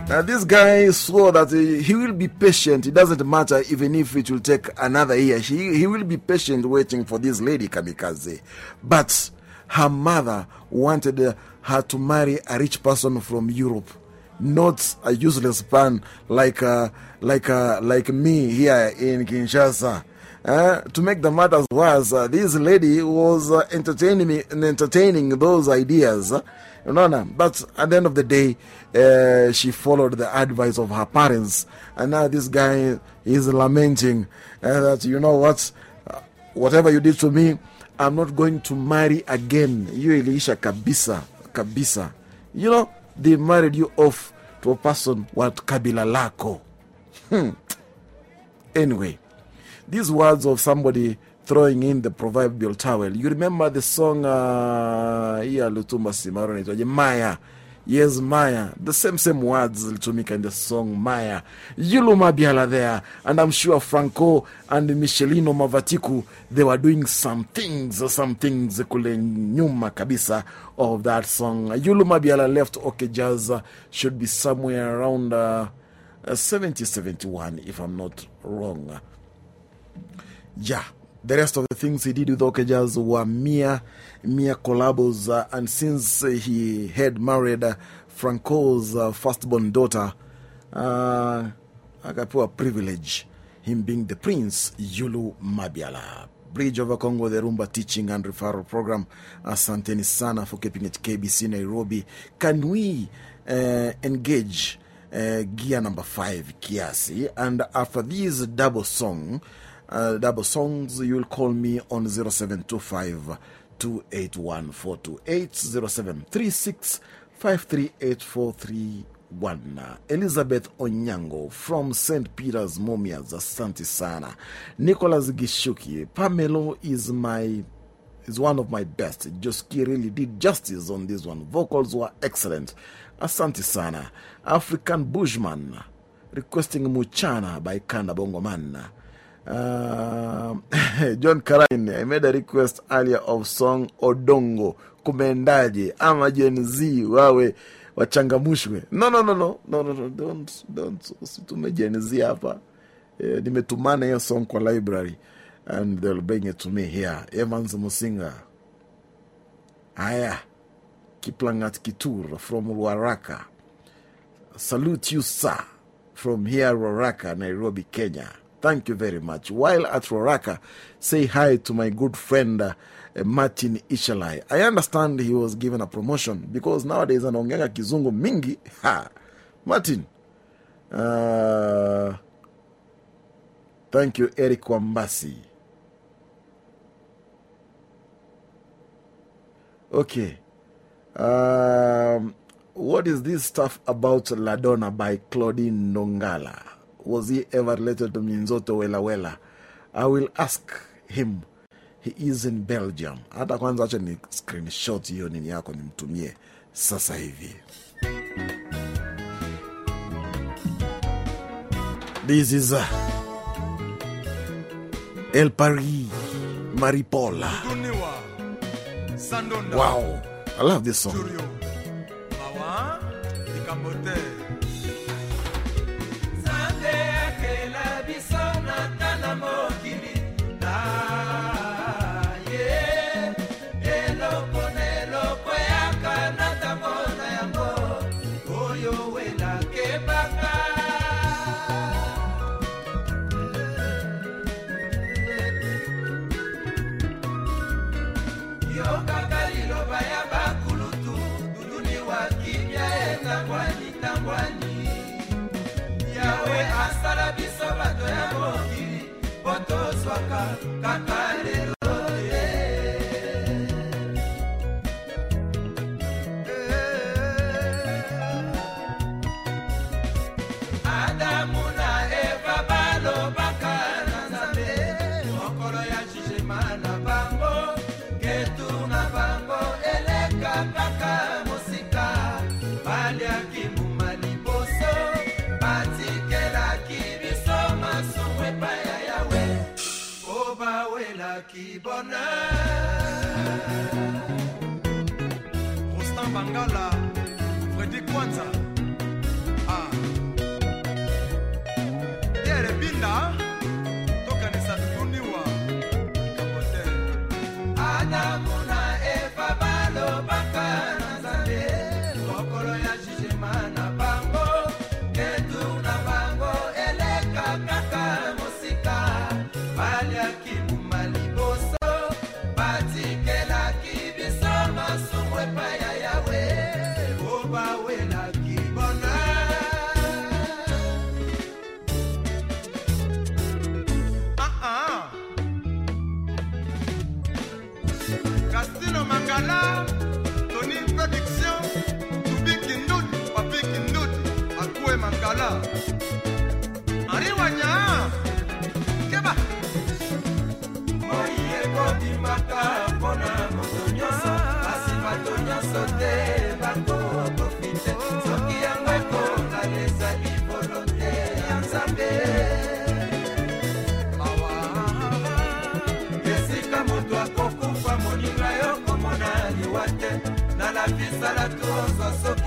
[SPEAKER 1] Now this guy swore that he, he will be patient. It doesn't matter even if it will take another year. He, he will be patient waiting for this lady kamikaze. But her mother wanted uh, her to marry a rich person from Europe, not a useless man like, uh, like, uh, like me here in Kinshasa. Uh, to make the matters worse, uh, this lady was uh, entertaining, me, entertaining those ideas. You know, no, but at the end of the day, uh, she followed the advice of her parents. And now this guy is lamenting uh, that, you know what, uh, whatever you did to me, I'm not going to marry again. Hiyo iliisha kabisa, kabisa. You know, they married you off to a person what kabila lako. Hmm. Anyway, these words of somebody throwing in the proverbial towel. You remember the song, uh, yeah, Lutumba Simaro, Maya. Yes, Maya. The same, same words Litumika in the song Maya. Youlou Mabiala there. And I'm sure Franco and Michelino Mavatiku, they were doing some things, some things kule nyuma kabisa of that song. Youlou Mabiala left OK Jazz should be somewhere around uh, 70 71, if I'm not wrong. Yeah. The rest of the things he did with Okejaz were mere, mere collabos. Uh, and since he had married uh, Franco's uh, firstborn daughter, uh, privilege, him being the prince, Yulu Mabiala. Bridge over Congo, the Rumba Teaching and Referral Program. Asanteni sana for keeping it KBC Nairobi. Can we uh, engage uh, gear number five, Kiasi? And after this double song, uh, double songs, you'll call me on 0725 281 428 0736 538431. Elizabeth Onyango from St. Peter's Mumias, Asante Sana. Nicholas Gishuki, Pamelo is my is one of my best. Josky really did justice on this one. Vocals were excellent. Asante Sana. African Bushman requesting Muchana by Kanda Bongoman. Uh, John Karain, I made a request earlier of song Odongo kumeendaje ama Gen Z wawe wachangamushwe. No, no, no, no, no, no, no, don't, don't, usitume Gen Z hapa. Eh, nimetumana hiyo song kwa library and they'll bring it to me here. Evans Musinga. Haya. Kiplangat Kitur from Ruaraka. Salute you, sir, from here, Ruaraka, Nairobi, Kenya. Thank you very much. While at Roraka, say hi to my good friend uh, Martin Ishalai. I understand he was given a promotion because nowadays anaongeanga kizungu mingi. Ha! Martin. Uh, thank you, Eric Wambasi. Okay. Um, what is this stuff about ladona by Claudine Nongala? was he ever related to Minzoto Wela Wela. I will ask him, he is in Belgium. Hata kwanza acha ni screenshot hiyo nini yako nimtumie sasa hivi. This is uh, El Paris Maripola. Wow, I love this song.
[SPEAKER 11] Cata. ena ki bonheur.
[SPEAKER 21] Rostan Bangala, Freddy
[SPEAKER 11] Kwanzaa.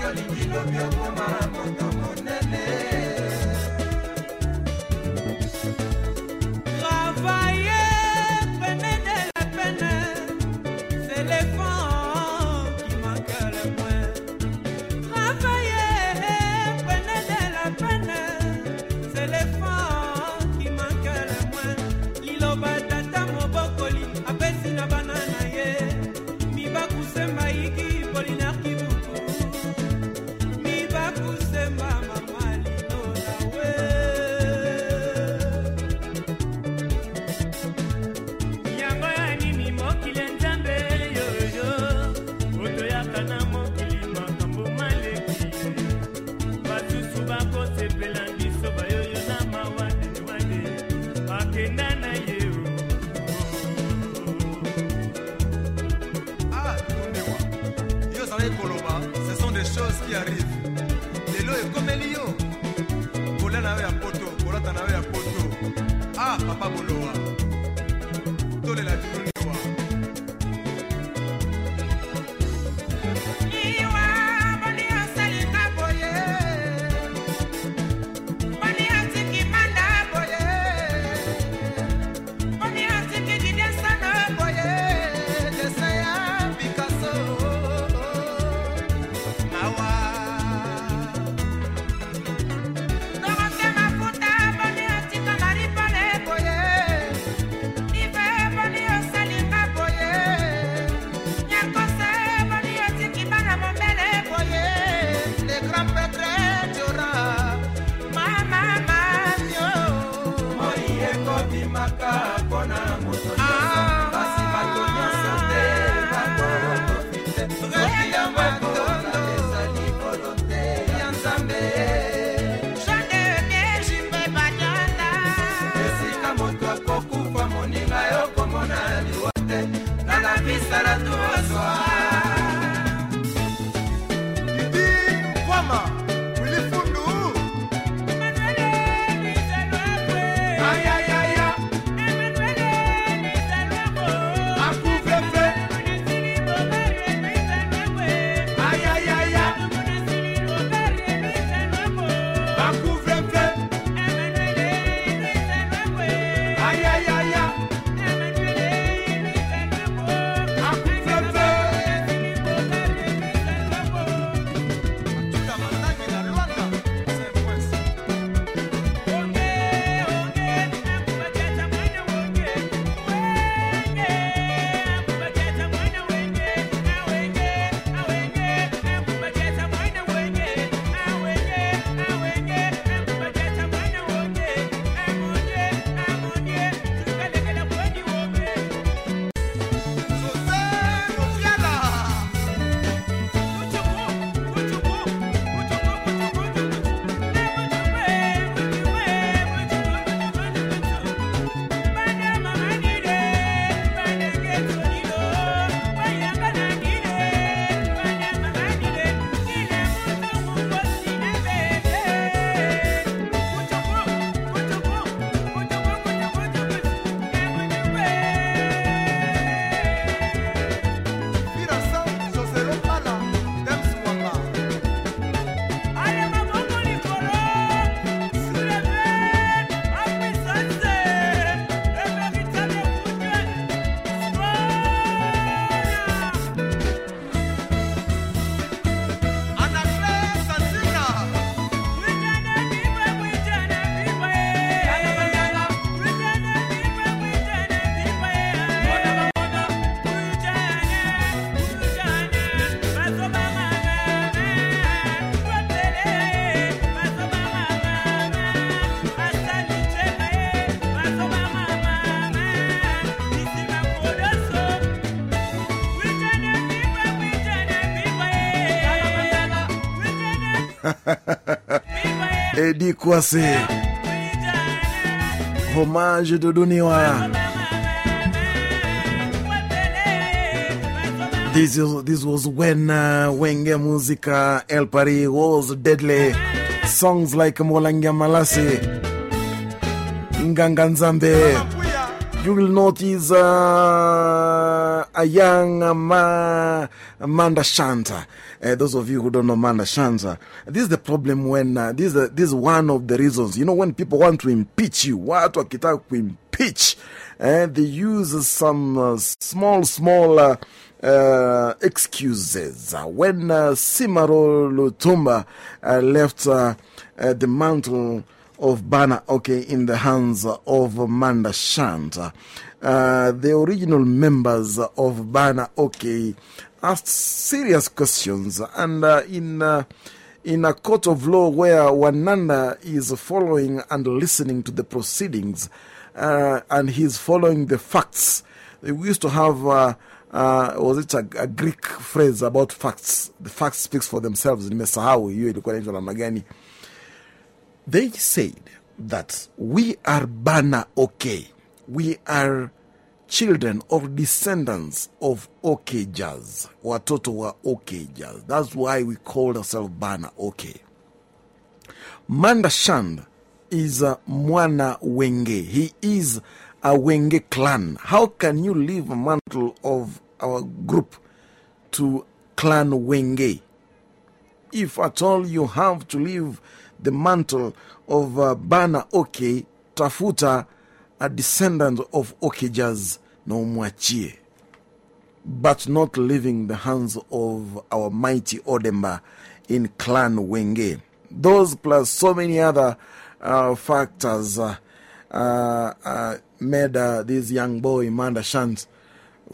[SPEAKER 11] Yo
[SPEAKER 12] le
[SPEAKER 1] quiero Hommage de. This, is, this was when uh, Wenge Musica El Paris was deadly. Songs like Molanga Malasi, Nganga Nzambe. You will notice uh, a young ma, Manda Chante. Uh, those of you who don't know Manda Chante, this is the problem when uh, this, is, this is one of the reasons. You know, when people want to impeach you, watu wakitaka kuimpeach, uh, they use some uh, small, small. Uh, excuses. When Simaro Lutumba uh, left the mantle of Bana OK, in the hands of Manda Chante, uh, the original members of Bana OK asked serious questions. And uh, in, uh, in a court of law where Wananda is following and listening to the proceedings uh, and he's following the facts, we used to have. Uh, was it a, a Greek phrase about facts? The facts speaks for themselves. They said that we are Bana OK. We are children or descendants of OK Jazz. Watoto wa OK Jazz. That's why we call ourselves Bana OK. Manda Chante is a Mwana Wenge. He is a Wenge clan. How can you leave a mantle of our group to clan Wenge? If at all you have to leave the mantle of uh, Bana OK, tafuta a descendant of Okijas na umwachie, but not leaving the hands of our mighty Odemba in clan Wenge. Those plus so many other uh, factors uh, uh, uh, made uh, this young boy Manda Shant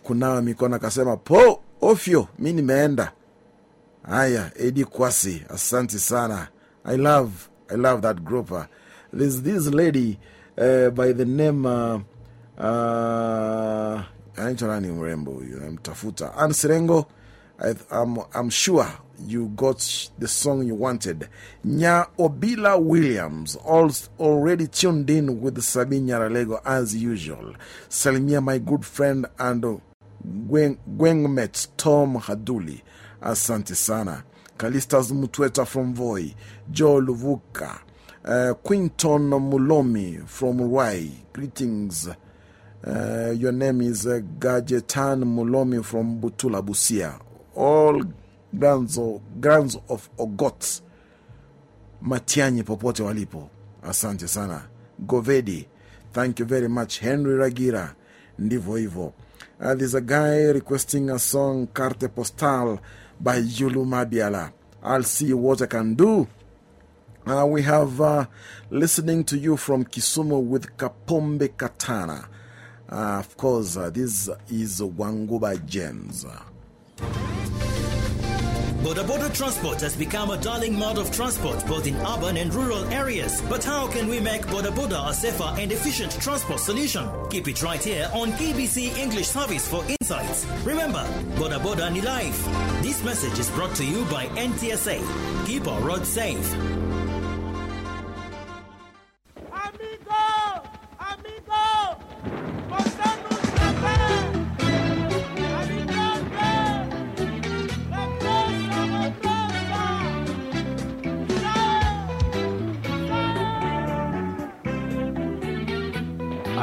[SPEAKER 1] kunawa mikona kasema po ofyo, mi nimeenda. Haya, Edi Kwasi, asante sana. I love, I love that group. There's this lady uh, by the name uh, uh, anaitwa nani mrembo huyu namtafuta anserengo I'm, I'm sure you got the song you wanted. Nya Obila Williams, already tuned in with sabi Nyaralego as usual. Salimia, my good friend, and Gwen- Gwengmet Tom Haduli. Asante sana. Kalistas Mutweta from Voi. jo Luvuka. Uh, Quinton Mulomi from Ruai. Greetings. Uh, your name is uh, Gajetan Mulomi from Butula Busia. All grands grands of Ogot Matianyi popote walipo. Asante sana. Govedi. Thank you very much. Henry Ragira. Ndivo hivyo. There's a guy requesting a song Carte Postal by Yulu Mabiala. I'll see what I can do. Uh, we have uh, listening to you from Kisumu with Kapombe Katana. Uh, of course, uh, this is Wanguba James.
[SPEAKER 6] Boda Boda Transport has become a darling mode of transport both in urban and rural areas. But how can we make Boda Boda a safer and efficient transport solution? Keep it right here on KBC English Service for insights. Remember, Boda Boda ni life. This message is brought to you by NTSA. Keep our roads safe.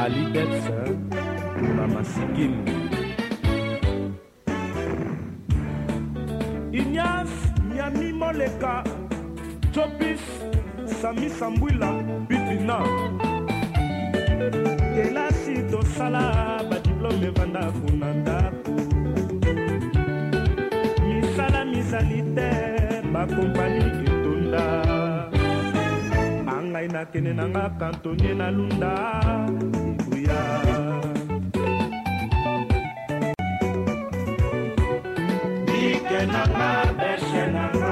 [SPEAKER 4] Alidex na masikini inyas nyami moleka jopis sami sambwila bitina elasi tosala badiplome evanda kuna ndako. Misala mizali te bakompani etonda angai nakende nanga kantonie na lunda ebuya nanga beshe nanga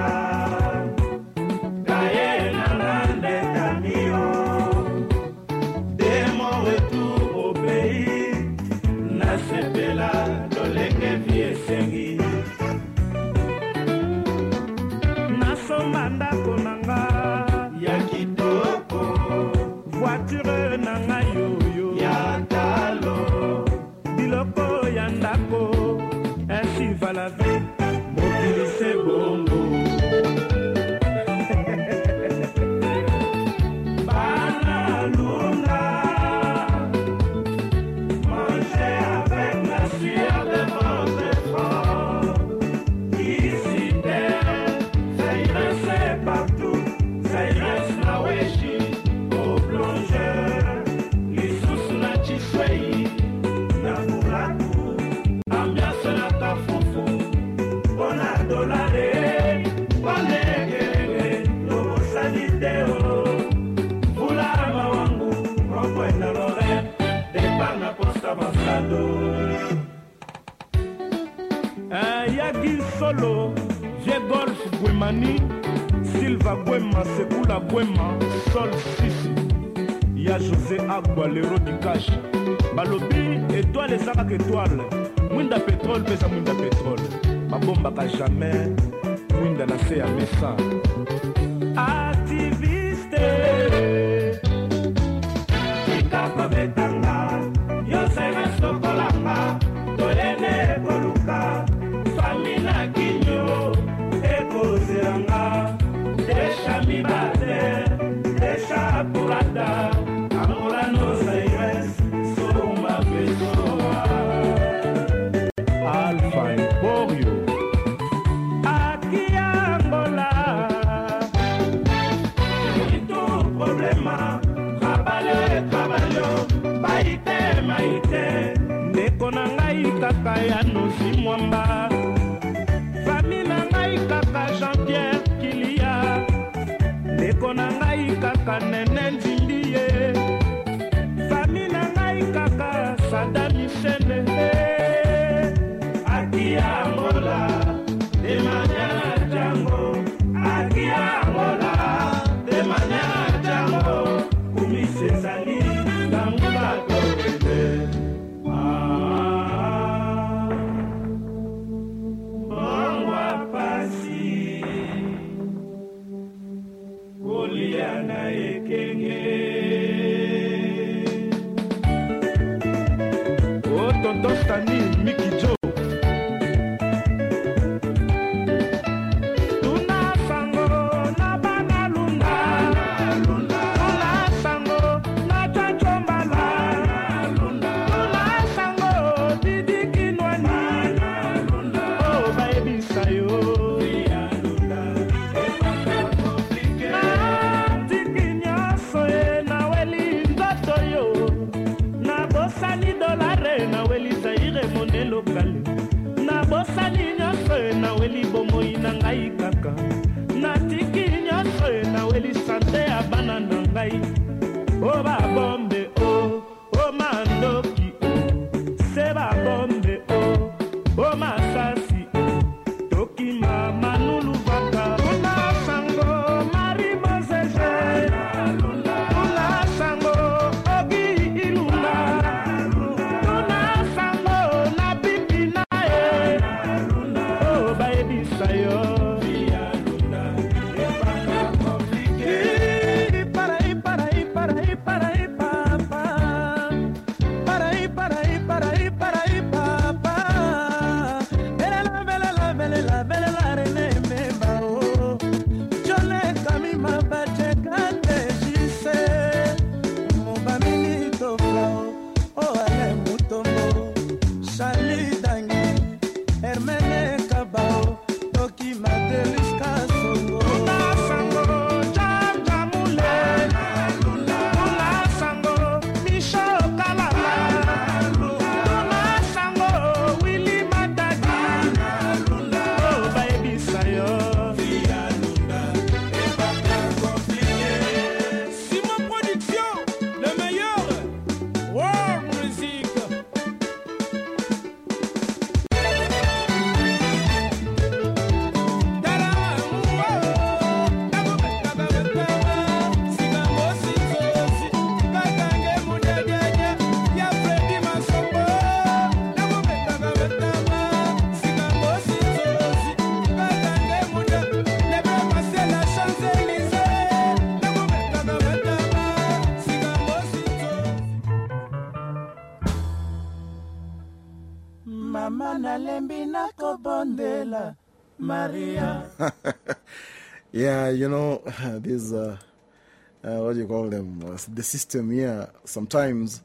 [SPEAKER 1] the system here sometimes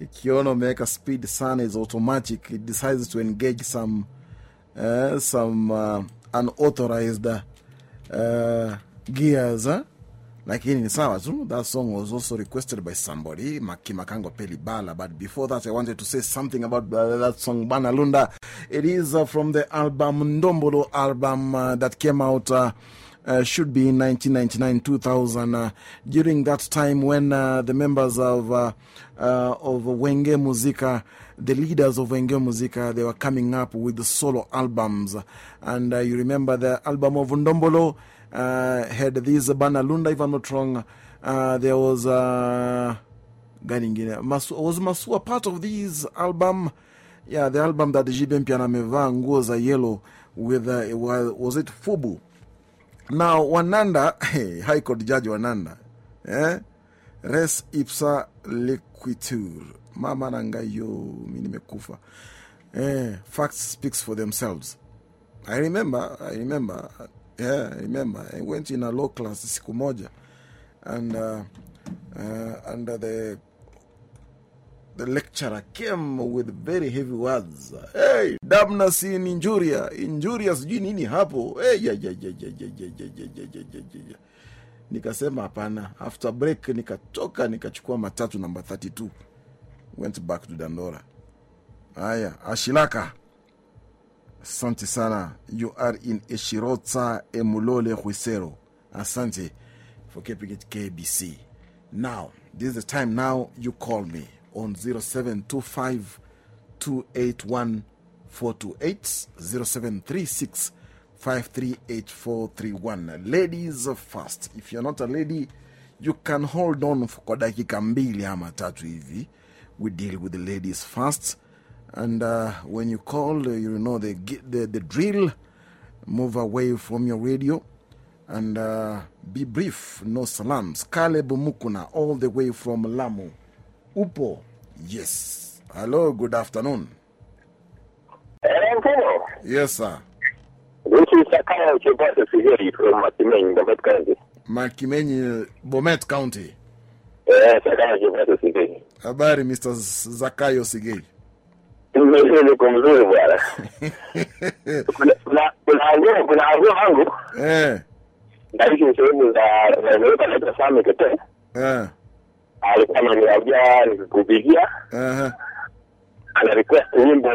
[SPEAKER 1] Kiono make a speed sun is automatic it decides to engage some uh, some uh, unauthorized uh, gears huh? lakini ni sawa that song was also requested by somebody makimakango pelibala but before that i wanted to say something about uh, that song Banalunda. it is uh, from the album ndombolo album uh, that came out uh, uh, should be in 1999 2000, uh, during that time when uh, the members of, uh, uh, of Wenge Musica, the leaders of Wenge Musica, they were coming up with the solo albums. And uh, you remember the album of Ndombolo had this Banalunda, if I'm not wrong. there was. Uh, Masu, was Masua part of this album? Yeah, the album that JB Mpiana amevaa nguo za yellow with, was it Fubu? Now, Wananda, hey, High Court Judge Wananda, eh? Res ipsa liquitur. Mama nangayo, mi nimekufa. Eh, facts speaks for themselves. I remember, I remember, yeah, I remember. I went in a law class siku moja and uh, uh, under the the lecturer came with very heavy words. Hey, damnus in injuria, injuria sijui nini hapo. Hey, ya, ya, ya, ya, ya, ya, ya, ya, ya, ya, ya. Nikasema hapana. After break nikatoka nikachukua matatu namba 32. Went back to Dandora. Haya, Ashilaka. Asante sana. You are in Eshirota Emulole Huisero. Asante for keeping it KBC. Now, this is the time now you call me on 0725 281 428 0736 538431. Ladies first. If you're not a lady, you can hold on for kwa dakika mbili ama tatu hivi. We deal with the ladies first. And uh, when you call, uh, you know the, the, the drill. Move away from your radio and uh, be brief. No salams. Caleb Mukuna, all the way from Lamu. upo? Yes. Hello, good afternoon. Yes, sir. Makimenyi, Bomet County.
[SPEAKER 22] Yes,
[SPEAKER 1] habari Mr. Zakayo Sigei?
[SPEAKER 22] Niko mzuri bwana. Kuna wazee wangu naishi sehemu za Amerika, naitwa Sami Kete. Alikuwa ananiambia nikikupigia
[SPEAKER 1] eh.
[SPEAKER 22] ana request nyimbo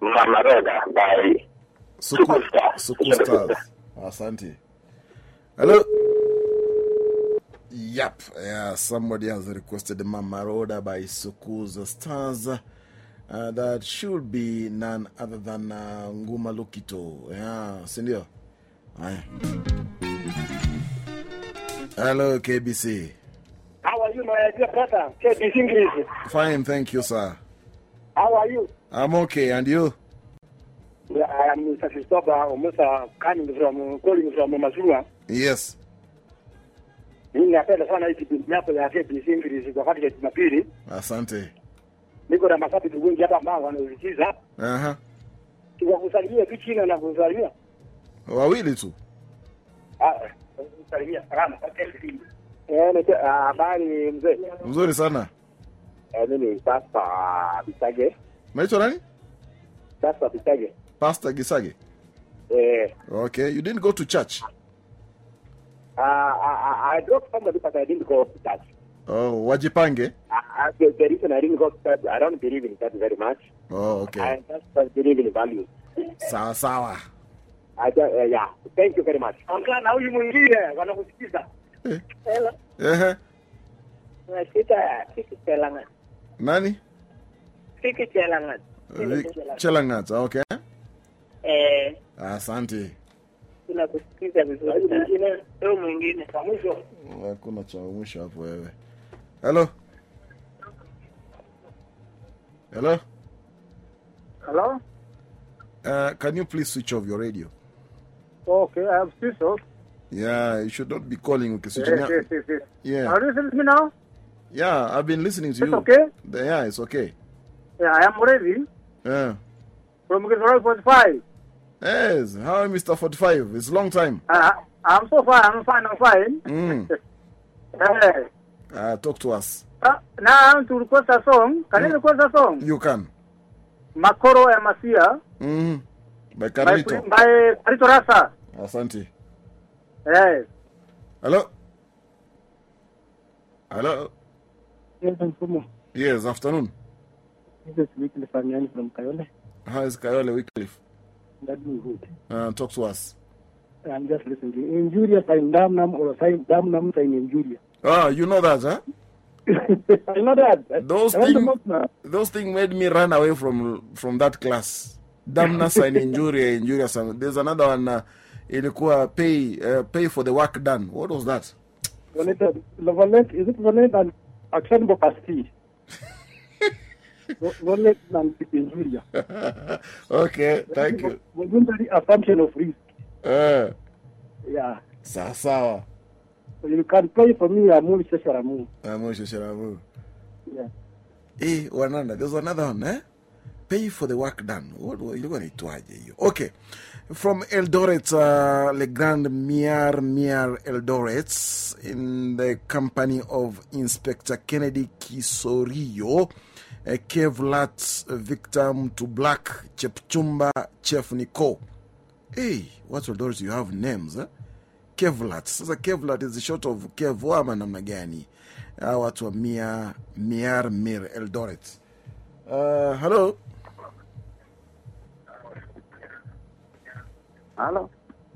[SPEAKER 22] Mama Roda by
[SPEAKER 1] Superstar. Suku Asante. Hello. Yep. Yeah, somebody has requested Mama Roda by Sukuza Stars. Uh, that should be none other than uh, Nguma Lukito. Yeah, sindio? Hello, KBC.
[SPEAKER 23] How are you, my dear brother? KBC English.
[SPEAKER 1] Fine, thank you, sir.
[SPEAKER 23] How are you?
[SPEAKER 1] I'm okay, and you?
[SPEAKER 23] I am Mr. Christopher Omusa coming from calling from Mazua.
[SPEAKER 1] Yes.
[SPEAKER 23] Mimi napenda sana hii kipindi yako ya KBC English wakati ya Jumapili.
[SPEAKER 1] Asante.
[SPEAKER 23] Niko na mashabiki wengi hapa ambao wanausikiza.
[SPEAKER 1] Aha.
[SPEAKER 23] Tuwakusalimia tu chini na kusalimia.
[SPEAKER 1] Wawili tu.
[SPEAKER 23] Ah, kusalimia salama. Nite habari mzee.
[SPEAKER 1] Mzuri sana.
[SPEAKER 23] Eh, mimi Pasta Bisage.
[SPEAKER 1] Naitwa nani?
[SPEAKER 23] Pasta Bisage.
[SPEAKER 1] Pastor Gisage.
[SPEAKER 23] Eh,
[SPEAKER 1] Okay, you didn't go to church.
[SPEAKER 23] uh, I, I dropped somebody but I didn't go to church.
[SPEAKER 1] Oh, wajipange.
[SPEAKER 23] I, the, reason I didn't go to church, I don't believe in that very much.
[SPEAKER 1] Oh, okay.
[SPEAKER 23] I just believe in values.
[SPEAKER 1] Sawa sawa.
[SPEAKER 23] I just, uh, yeah, thank you very much. Ongea na huyu mwingine wanakusikiza.
[SPEAKER 18] Hello.
[SPEAKER 1] Ehe.
[SPEAKER 18] Nasita Kiki Chelangat.
[SPEAKER 1] Nani?
[SPEAKER 18] Kiki Chelangat.
[SPEAKER 1] Chelangat. Okay.
[SPEAKER 18] Eh,
[SPEAKER 1] Asante.
[SPEAKER 18] tunakusikiza vizuri. Huyu mwingine. Kwa mwisho.
[SPEAKER 1] Hakuna cha mwisho hapo wewe. Hello. Hello.
[SPEAKER 23] Hello?
[SPEAKER 1] Uh, can you please switch off your radio?
[SPEAKER 23] Okay, I have switched off.
[SPEAKER 1] Yeah, you should not be calling. Okay,
[SPEAKER 23] Yes, yes, yes, yes.
[SPEAKER 1] Yeah.
[SPEAKER 23] Are you listening to me now?
[SPEAKER 1] Yeah, I've been listening to
[SPEAKER 23] It's
[SPEAKER 1] you.
[SPEAKER 23] okay?
[SPEAKER 1] Yeah, it's okay.
[SPEAKER 23] Yeah, I am ready.
[SPEAKER 1] Yeah.
[SPEAKER 23] From Gilroy 45.
[SPEAKER 1] Yes. How, Mr. 45? It's a long time.
[SPEAKER 23] Uh, I'm so fine, I'm fine, I'm fine.
[SPEAKER 1] Mm.
[SPEAKER 23] Eh,
[SPEAKER 1] Uh, talk to us.
[SPEAKER 23] uh, now I want to request a song. Can you request a song?
[SPEAKER 1] You can.
[SPEAKER 23] Makoro ya Masia
[SPEAKER 1] Mm. By
[SPEAKER 23] by, by Carlito Rasa.
[SPEAKER 1] Asante.
[SPEAKER 23] Yes.
[SPEAKER 1] Hello. Hello.
[SPEAKER 23] Yes, Mfumu.
[SPEAKER 1] Yes, afternoon.
[SPEAKER 23] This is Weekly Famiani from Kayole.
[SPEAKER 1] How is Kayole Wycliffe?
[SPEAKER 23] That's good.
[SPEAKER 1] Uh, talk to us.
[SPEAKER 23] I'm just listening. Injuria sign damnam or sign damnum sine injuria.
[SPEAKER 1] Ah, you know that, huh?
[SPEAKER 17] I know that.
[SPEAKER 1] Those things, those things made me run away from from that class. Damnus and injuria, injurious. There's another one. Uh, ilikuwa pay uh, pay for the work done. What was that?
[SPEAKER 17] Is it and and Injuria.
[SPEAKER 1] okay, thank you.
[SPEAKER 17] Voluntary assumption of risk.
[SPEAKER 1] Uh,
[SPEAKER 17] Yeah.
[SPEAKER 1] sawa sawa.
[SPEAKER 17] So you can pay for me a movie Shasharamu.
[SPEAKER 1] Amosho sharabu.
[SPEAKER 17] Yeah.
[SPEAKER 1] Eh, wananda. There's another one, eh? Pay for the work done. Okay. From Eldoret, uh, Le Grand Miar Miar Eldoret, in the company of Inspector Kennedy Kisorio, uh, Kevlat Victor to Black, Chepchumba Chef Nico. Hey, what Eldoret you have names, eh? Kevlat. Sasa Kevlat is short of Kevo ama namna gani? Hawa watu wa Mia, Miar Mir Eldoret. Uh, hello.
[SPEAKER 17] Hello.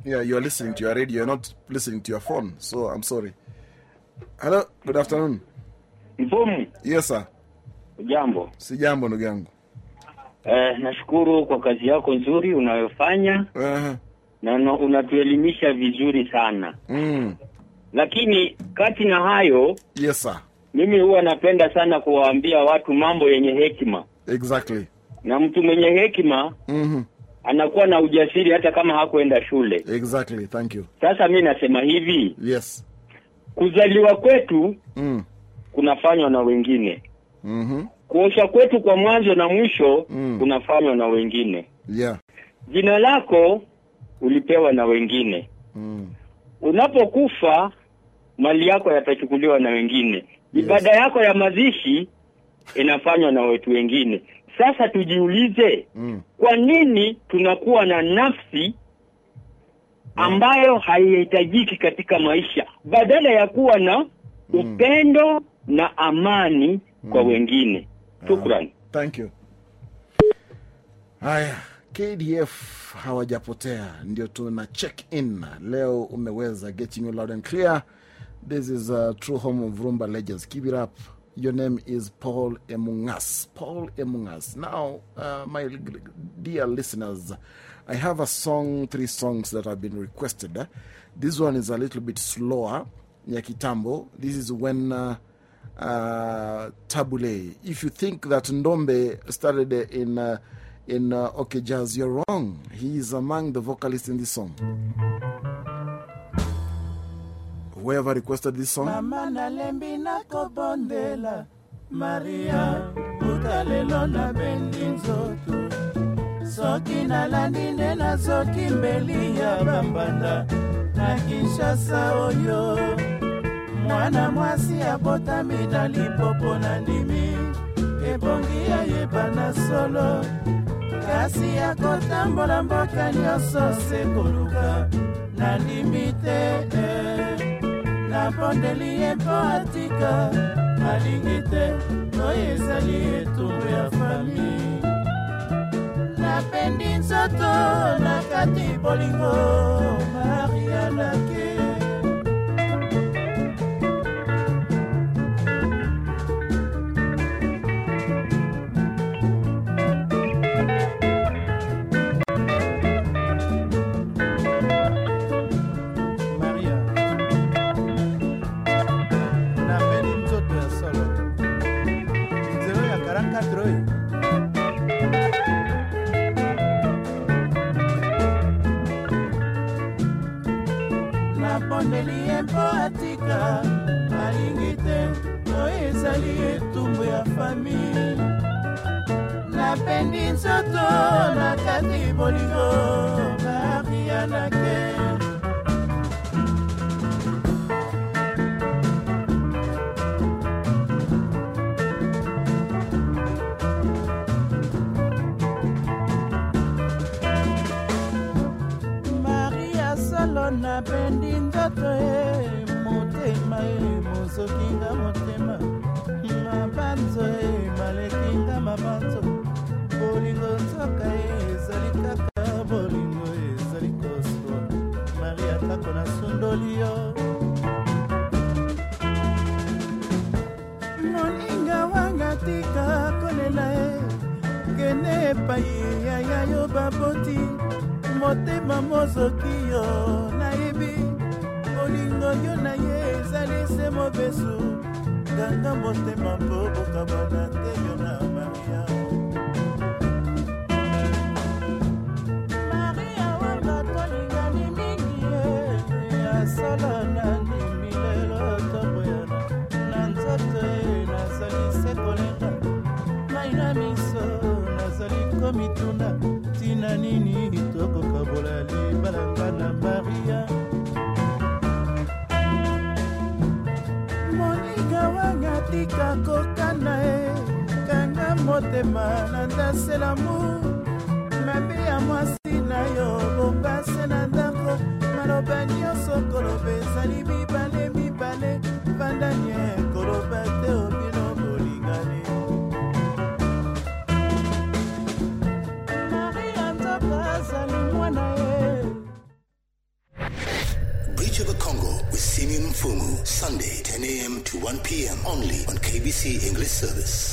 [SPEAKER 1] Yeah, you are listening to your radio. You're not listening to your phone. So I'm sorry. Hello. Good afternoon.
[SPEAKER 24] Mfumu,
[SPEAKER 1] Yes, sir.
[SPEAKER 24] jambo.
[SPEAKER 1] Si jambo ndugu yangu.
[SPEAKER 24] Eh, nashukuru kwa kazi yako nzuri unayofanya Uh -huh. na no, unatuelimisha vizuri sana
[SPEAKER 1] Mm.
[SPEAKER 24] lakini kati na hayo
[SPEAKER 1] Yes, sir.
[SPEAKER 24] mimi huwa napenda sana kuwaambia watu mambo yenye hekima
[SPEAKER 1] Exactly.
[SPEAKER 24] na mtu mwenye hekima
[SPEAKER 1] Mhm.
[SPEAKER 24] Anakuwa na ujasiri hata kama hakuenda shule
[SPEAKER 1] Exactly. Thank you.
[SPEAKER 24] sasa mi nasema hivi
[SPEAKER 1] Yes.
[SPEAKER 24] kuzaliwa kwetu
[SPEAKER 1] Mm.
[SPEAKER 24] kunafanywa na wengine
[SPEAKER 1] Mhm.
[SPEAKER 24] kuosha kwetu kwa mwanzo na mwisho
[SPEAKER 1] Mm.
[SPEAKER 24] kunafanywa na wengine
[SPEAKER 1] Yeah.
[SPEAKER 24] jina lako ulipewa na wengine
[SPEAKER 1] Mm.
[SPEAKER 24] unapokufa mali yako yatachukuliwa na wengine ibada yako ya mazishi inafanywa na watu wengine sasa tujiulize
[SPEAKER 1] Mm.
[SPEAKER 24] kwa nini tunakuwa na nafsi ambayo haihitajiki katika maisha badala ya kuwa na upendo na amani kwa wengine shukran
[SPEAKER 1] Thank you. Haya, KDF hawajapotea, ndio tuna check in leo. Umeweza getting you loud and clear. This is a true home of Rumba legends. Keep it up. Your name is Paul Emungas. Paul Emungas. Now, uh, my dear listeners, I have a song, three songs that have been requested. This one is a little bit slower. Ya kitambo. This is when uh, uh, Tabu Ley. If you think that Ndombe started in uh, in uh, OK Jazz, you're wrong. He is among the vocalists in this song. Whoever requested this song,
[SPEAKER 9] mama nalembi nakobondela maria uta lelo nabendi nzoto. Soki nalandi nde nazoki mbeli ya bambanda na kinshasa oyo. Mwana mwasi abotami na lipopo na ndimi ebongi ayeba na solo. Kasi akotambola mboka nyonso se koluka nandimi te eh. Nabondeli ye mpo atika alingi te oyo ezali etumbu ya fami napendi nzoto na kati bolingo marianake napondeli ye mpo atika alingi te oyo ezali etumbu ya fami napendi nzoto na kati bolingo marianake ata e motema e mozokinga motema. Mabanzo e malekinga mabanzo bolingo nzoka e, ezali kaka bolingo e, ezali koswa maria tako nasundoli yo. Moninga wanga tika kolela e. Kende epai yaya yo baboti. Motema mozoki yo. Bolingo yo na ye ezali se mobesu ganga motema mpo bokabana te yo na maria. Maria wanga tolingani mingi ye asala motema na mabe ya mwasi na yo na ndako maloba nyonso koloba ezali mibale mibale koloba te obino bolingani maria azali mwana
[SPEAKER 11] Bridge of the Congo with Simeon Mfumu, Sunday, 10 a.m. to 1 p.m. only on KBC English Service.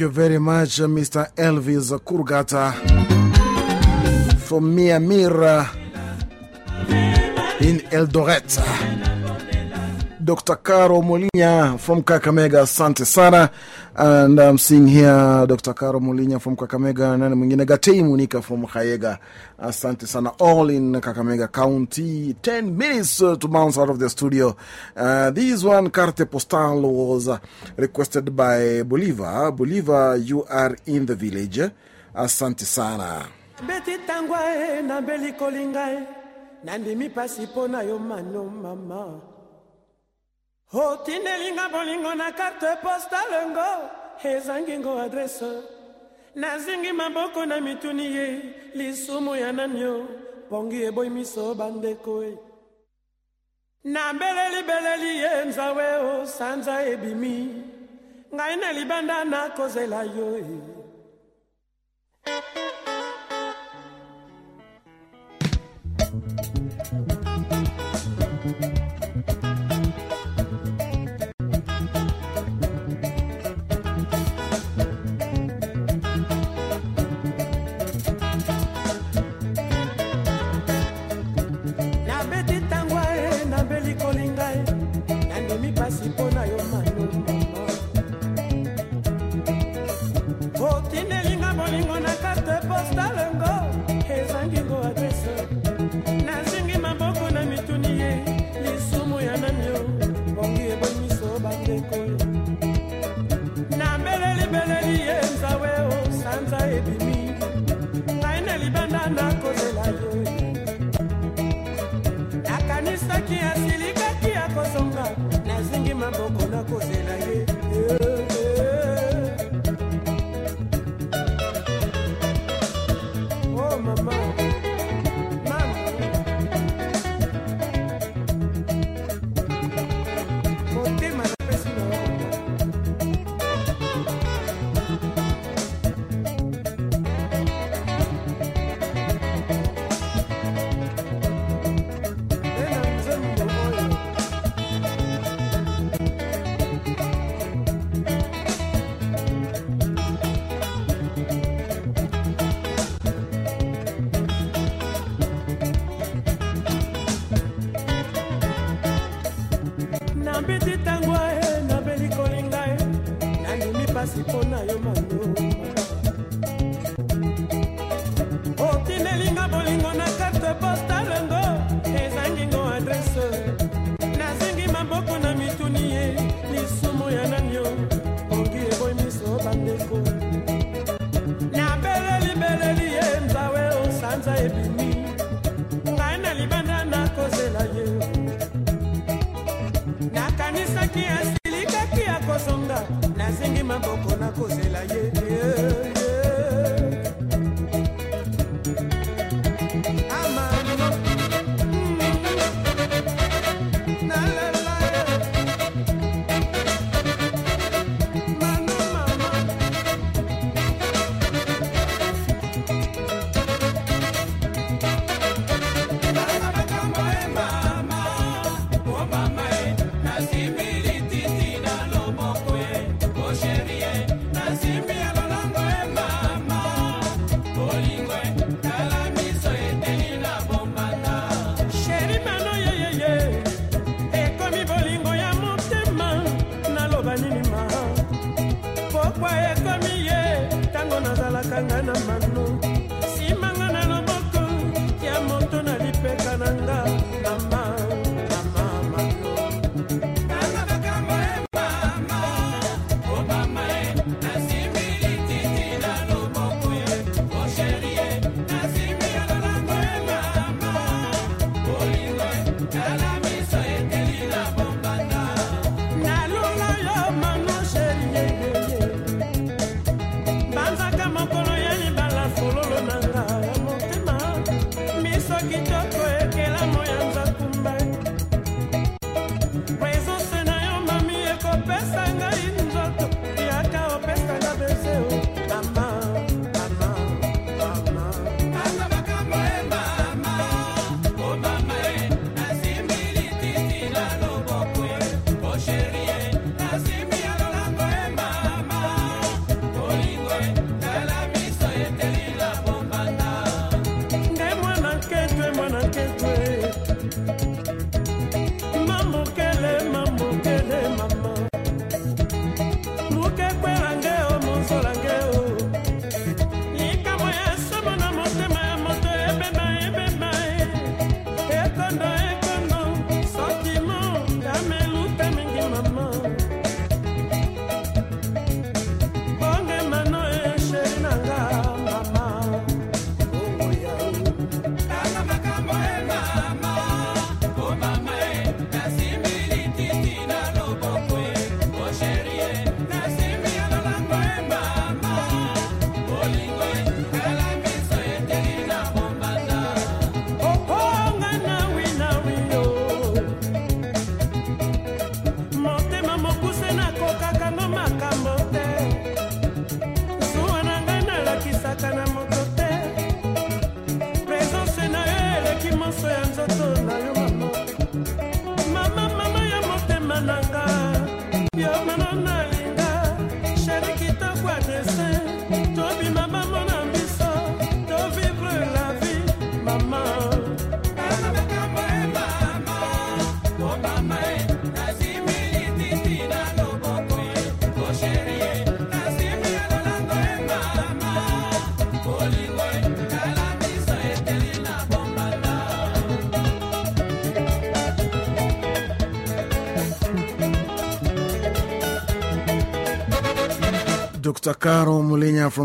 [SPEAKER 1] You very much, uh, Mr. Elvis Kurgata from Miamir in Eldoret. Dr. Caro molina from Kakamega, Asante sana. And I'm seeing here Dr. Caro Molinya from Kakamega, nani mwingine Gatei Munika from Hayega. Asante sana. All in Kakamega County. 10 minutes uh, to bounce out of the studio. Uh, this one, Carte Postale, was uh, requested by Bolivar. Bolivar, you are in the village. Asante sana.
[SPEAKER 4] beti ntangwa e nambeli kolinga e nandimi yo mano mama otindelinga bolingo na karte postalengo ezangi ngo adrese nazingi maboko na mituni ye lisumu ya nani yo pongi eboyi miso bandeko e. Nabeleli beleli ye nzawe o sanza ebimi. Ngai na libanda nakozela yo e
[SPEAKER 1] pues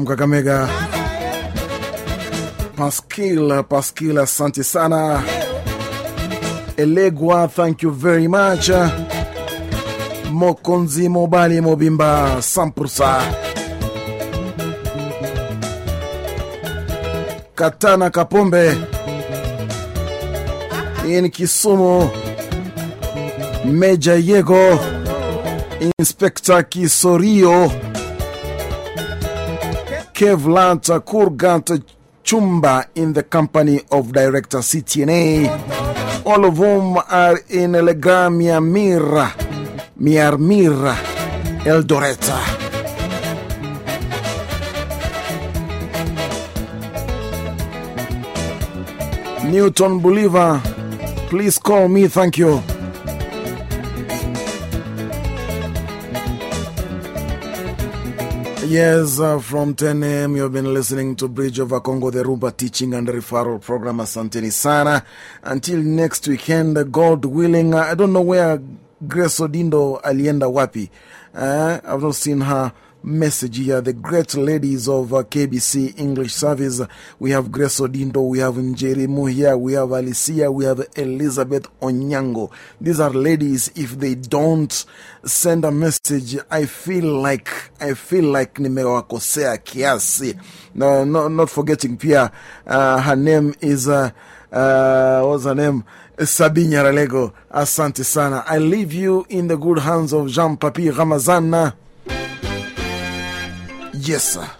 [SPEAKER 1] From Kakamega. Pascal, Pascal, asante sana. Elegwa, thank you very much. Mokonzi Mobali Mobimba, 100%. Katana Kapombe in Kisumu, meja Yego, Inspector Kisorio, Kevlant Kurgant Chumba in the company of Director CTNA, all of whom are in Legramia Mira, Miarmira, Eldoreta. Newton Bolivar, please call me, thank you. Yes, uh, from 10 a.m. you've been listening to Bridge over Congo, the Rumba Teaching and Referral Program. Asanteni sana. Until next weekend, God willing. I don't know where Grace Odindo alienda wapi. Uh, I've not seen her message here. The great ladies of uh, KBC English Service. We have Grace Odindo, we have Njeri Muhia, we have Alicia, we have Elizabeth Onyango. These are ladies. If they don't send a message, I feel like, I feel like nimewakosea kiasi. No, no, not forgetting Pia, uh, her name is, uh, uh, what's her name? Sabi Nyaralego. Asante sana. I leave you in the good hands of Jean Papi Ramazana. Одесса.